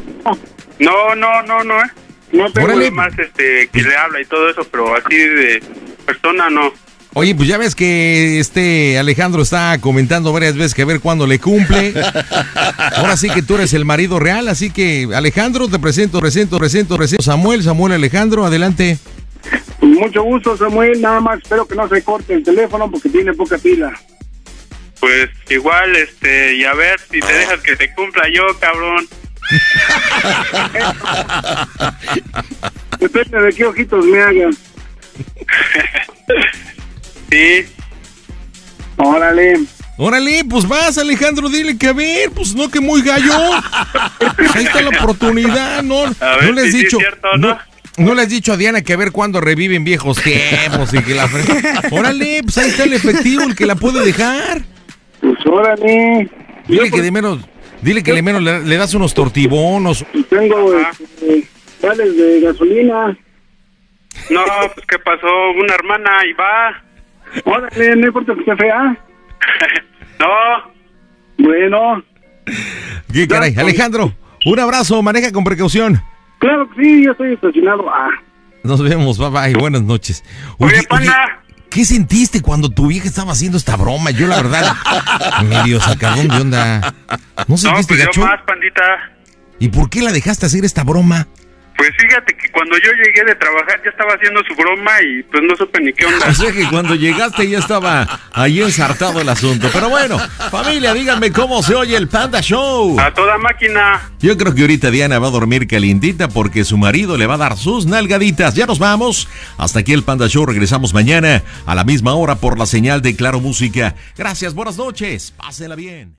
Speaker 2: No, no, no, no, ¿eh? No tengo
Speaker 1: Órale.
Speaker 2: más, este, que le habla y todo eso, pero así de persona no.
Speaker 1: Oye, pues ya ves que este Alejandro está comentando varias veces que a ver cuándo le cumple. Ahora sí que tú eres el marido real, así que Alejandro, te presento, presento, presento, presento. Samuel, Samuel Alejandro, adelante.
Speaker 5: Mucho gusto, Samuel. Nada más espero que no se corte el teléfono porque tiene poca pila.
Speaker 2: Pues igual, este, y a ver si te dejas que te cumpla yo, cabrón.
Speaker 5: Depende de qué ojitos me hagan.
Speaker 2: Sí.
Speaker 5: Órale.
Speaker 1: Órale, pues vas Alejandro, dile que a ver, pues no que muy gallo. Ahí está la oportunidad, ¿no?
Speaker 2: A ver
Speaker 1: no le has
Speaker 2: si es
Speaker 1: dicho,
Speaker 2: cierto
Speaker 1: no,
Speaker 2: no.
Speaker 1: no le has dicho a Diana que a ver cuándo reviven viejos tiempos y que la Órale, pues ahí está el efectivo, el que la puede dejar.
Speaker 5: Pues órale.
Speaker 1: Dile que de menos, dile que de menos le, le das unos tortibonos.
Speaker 5: Tengo este, vales de gasolina.
Speaker 2: No, pues ¿qué pasó? Una hermana y va.
Speaker 5: Órale, no importa que sea fea.
Speaker 2: No,
Speaker 5: Bueno.
Speaker 1: ¿Qué caray? Alejandro, un abrazo, maneja con precaución.
Speaker 5: Claro que sí, yo estoy estacionado. Ah.
Speaker 1: Nos vemos, bye bye, buenas noches.
Speaker 5: Oye, panda.
Speaker 1: ¿Qué sentiste cuando tu vieja estaba haciendo esta broma? Yo, la verdad, medio sacadón de onda. ¿No sentiste
Speaker 2: pues yo más, pandita.
Speaker 1: ¿Y por qué la dejaste hacer esta broma?
Speaker 2: Pues fíjate que cuando yo llegué de trabajar ya estaba haciendo su broma y pues no supe ni qué onda.
Speaker 1: O sea que cuando llegaste ya estaba ahí ensartado el asunto. Pero bueno, familia, díganme cómo se oye el Panda Show.
Speaker 2: A toda máquina.
Speaker 1: Yo creo que ahorita Diana va a dormir calientita porque su marido le va a dar sus nalgaditas. Ya nos vamos. Hasta aquí el Panda Show. Regresamos mañana a la misma hora por la señal de Claro Música. Gracias, buenas noches. Pásenla bien.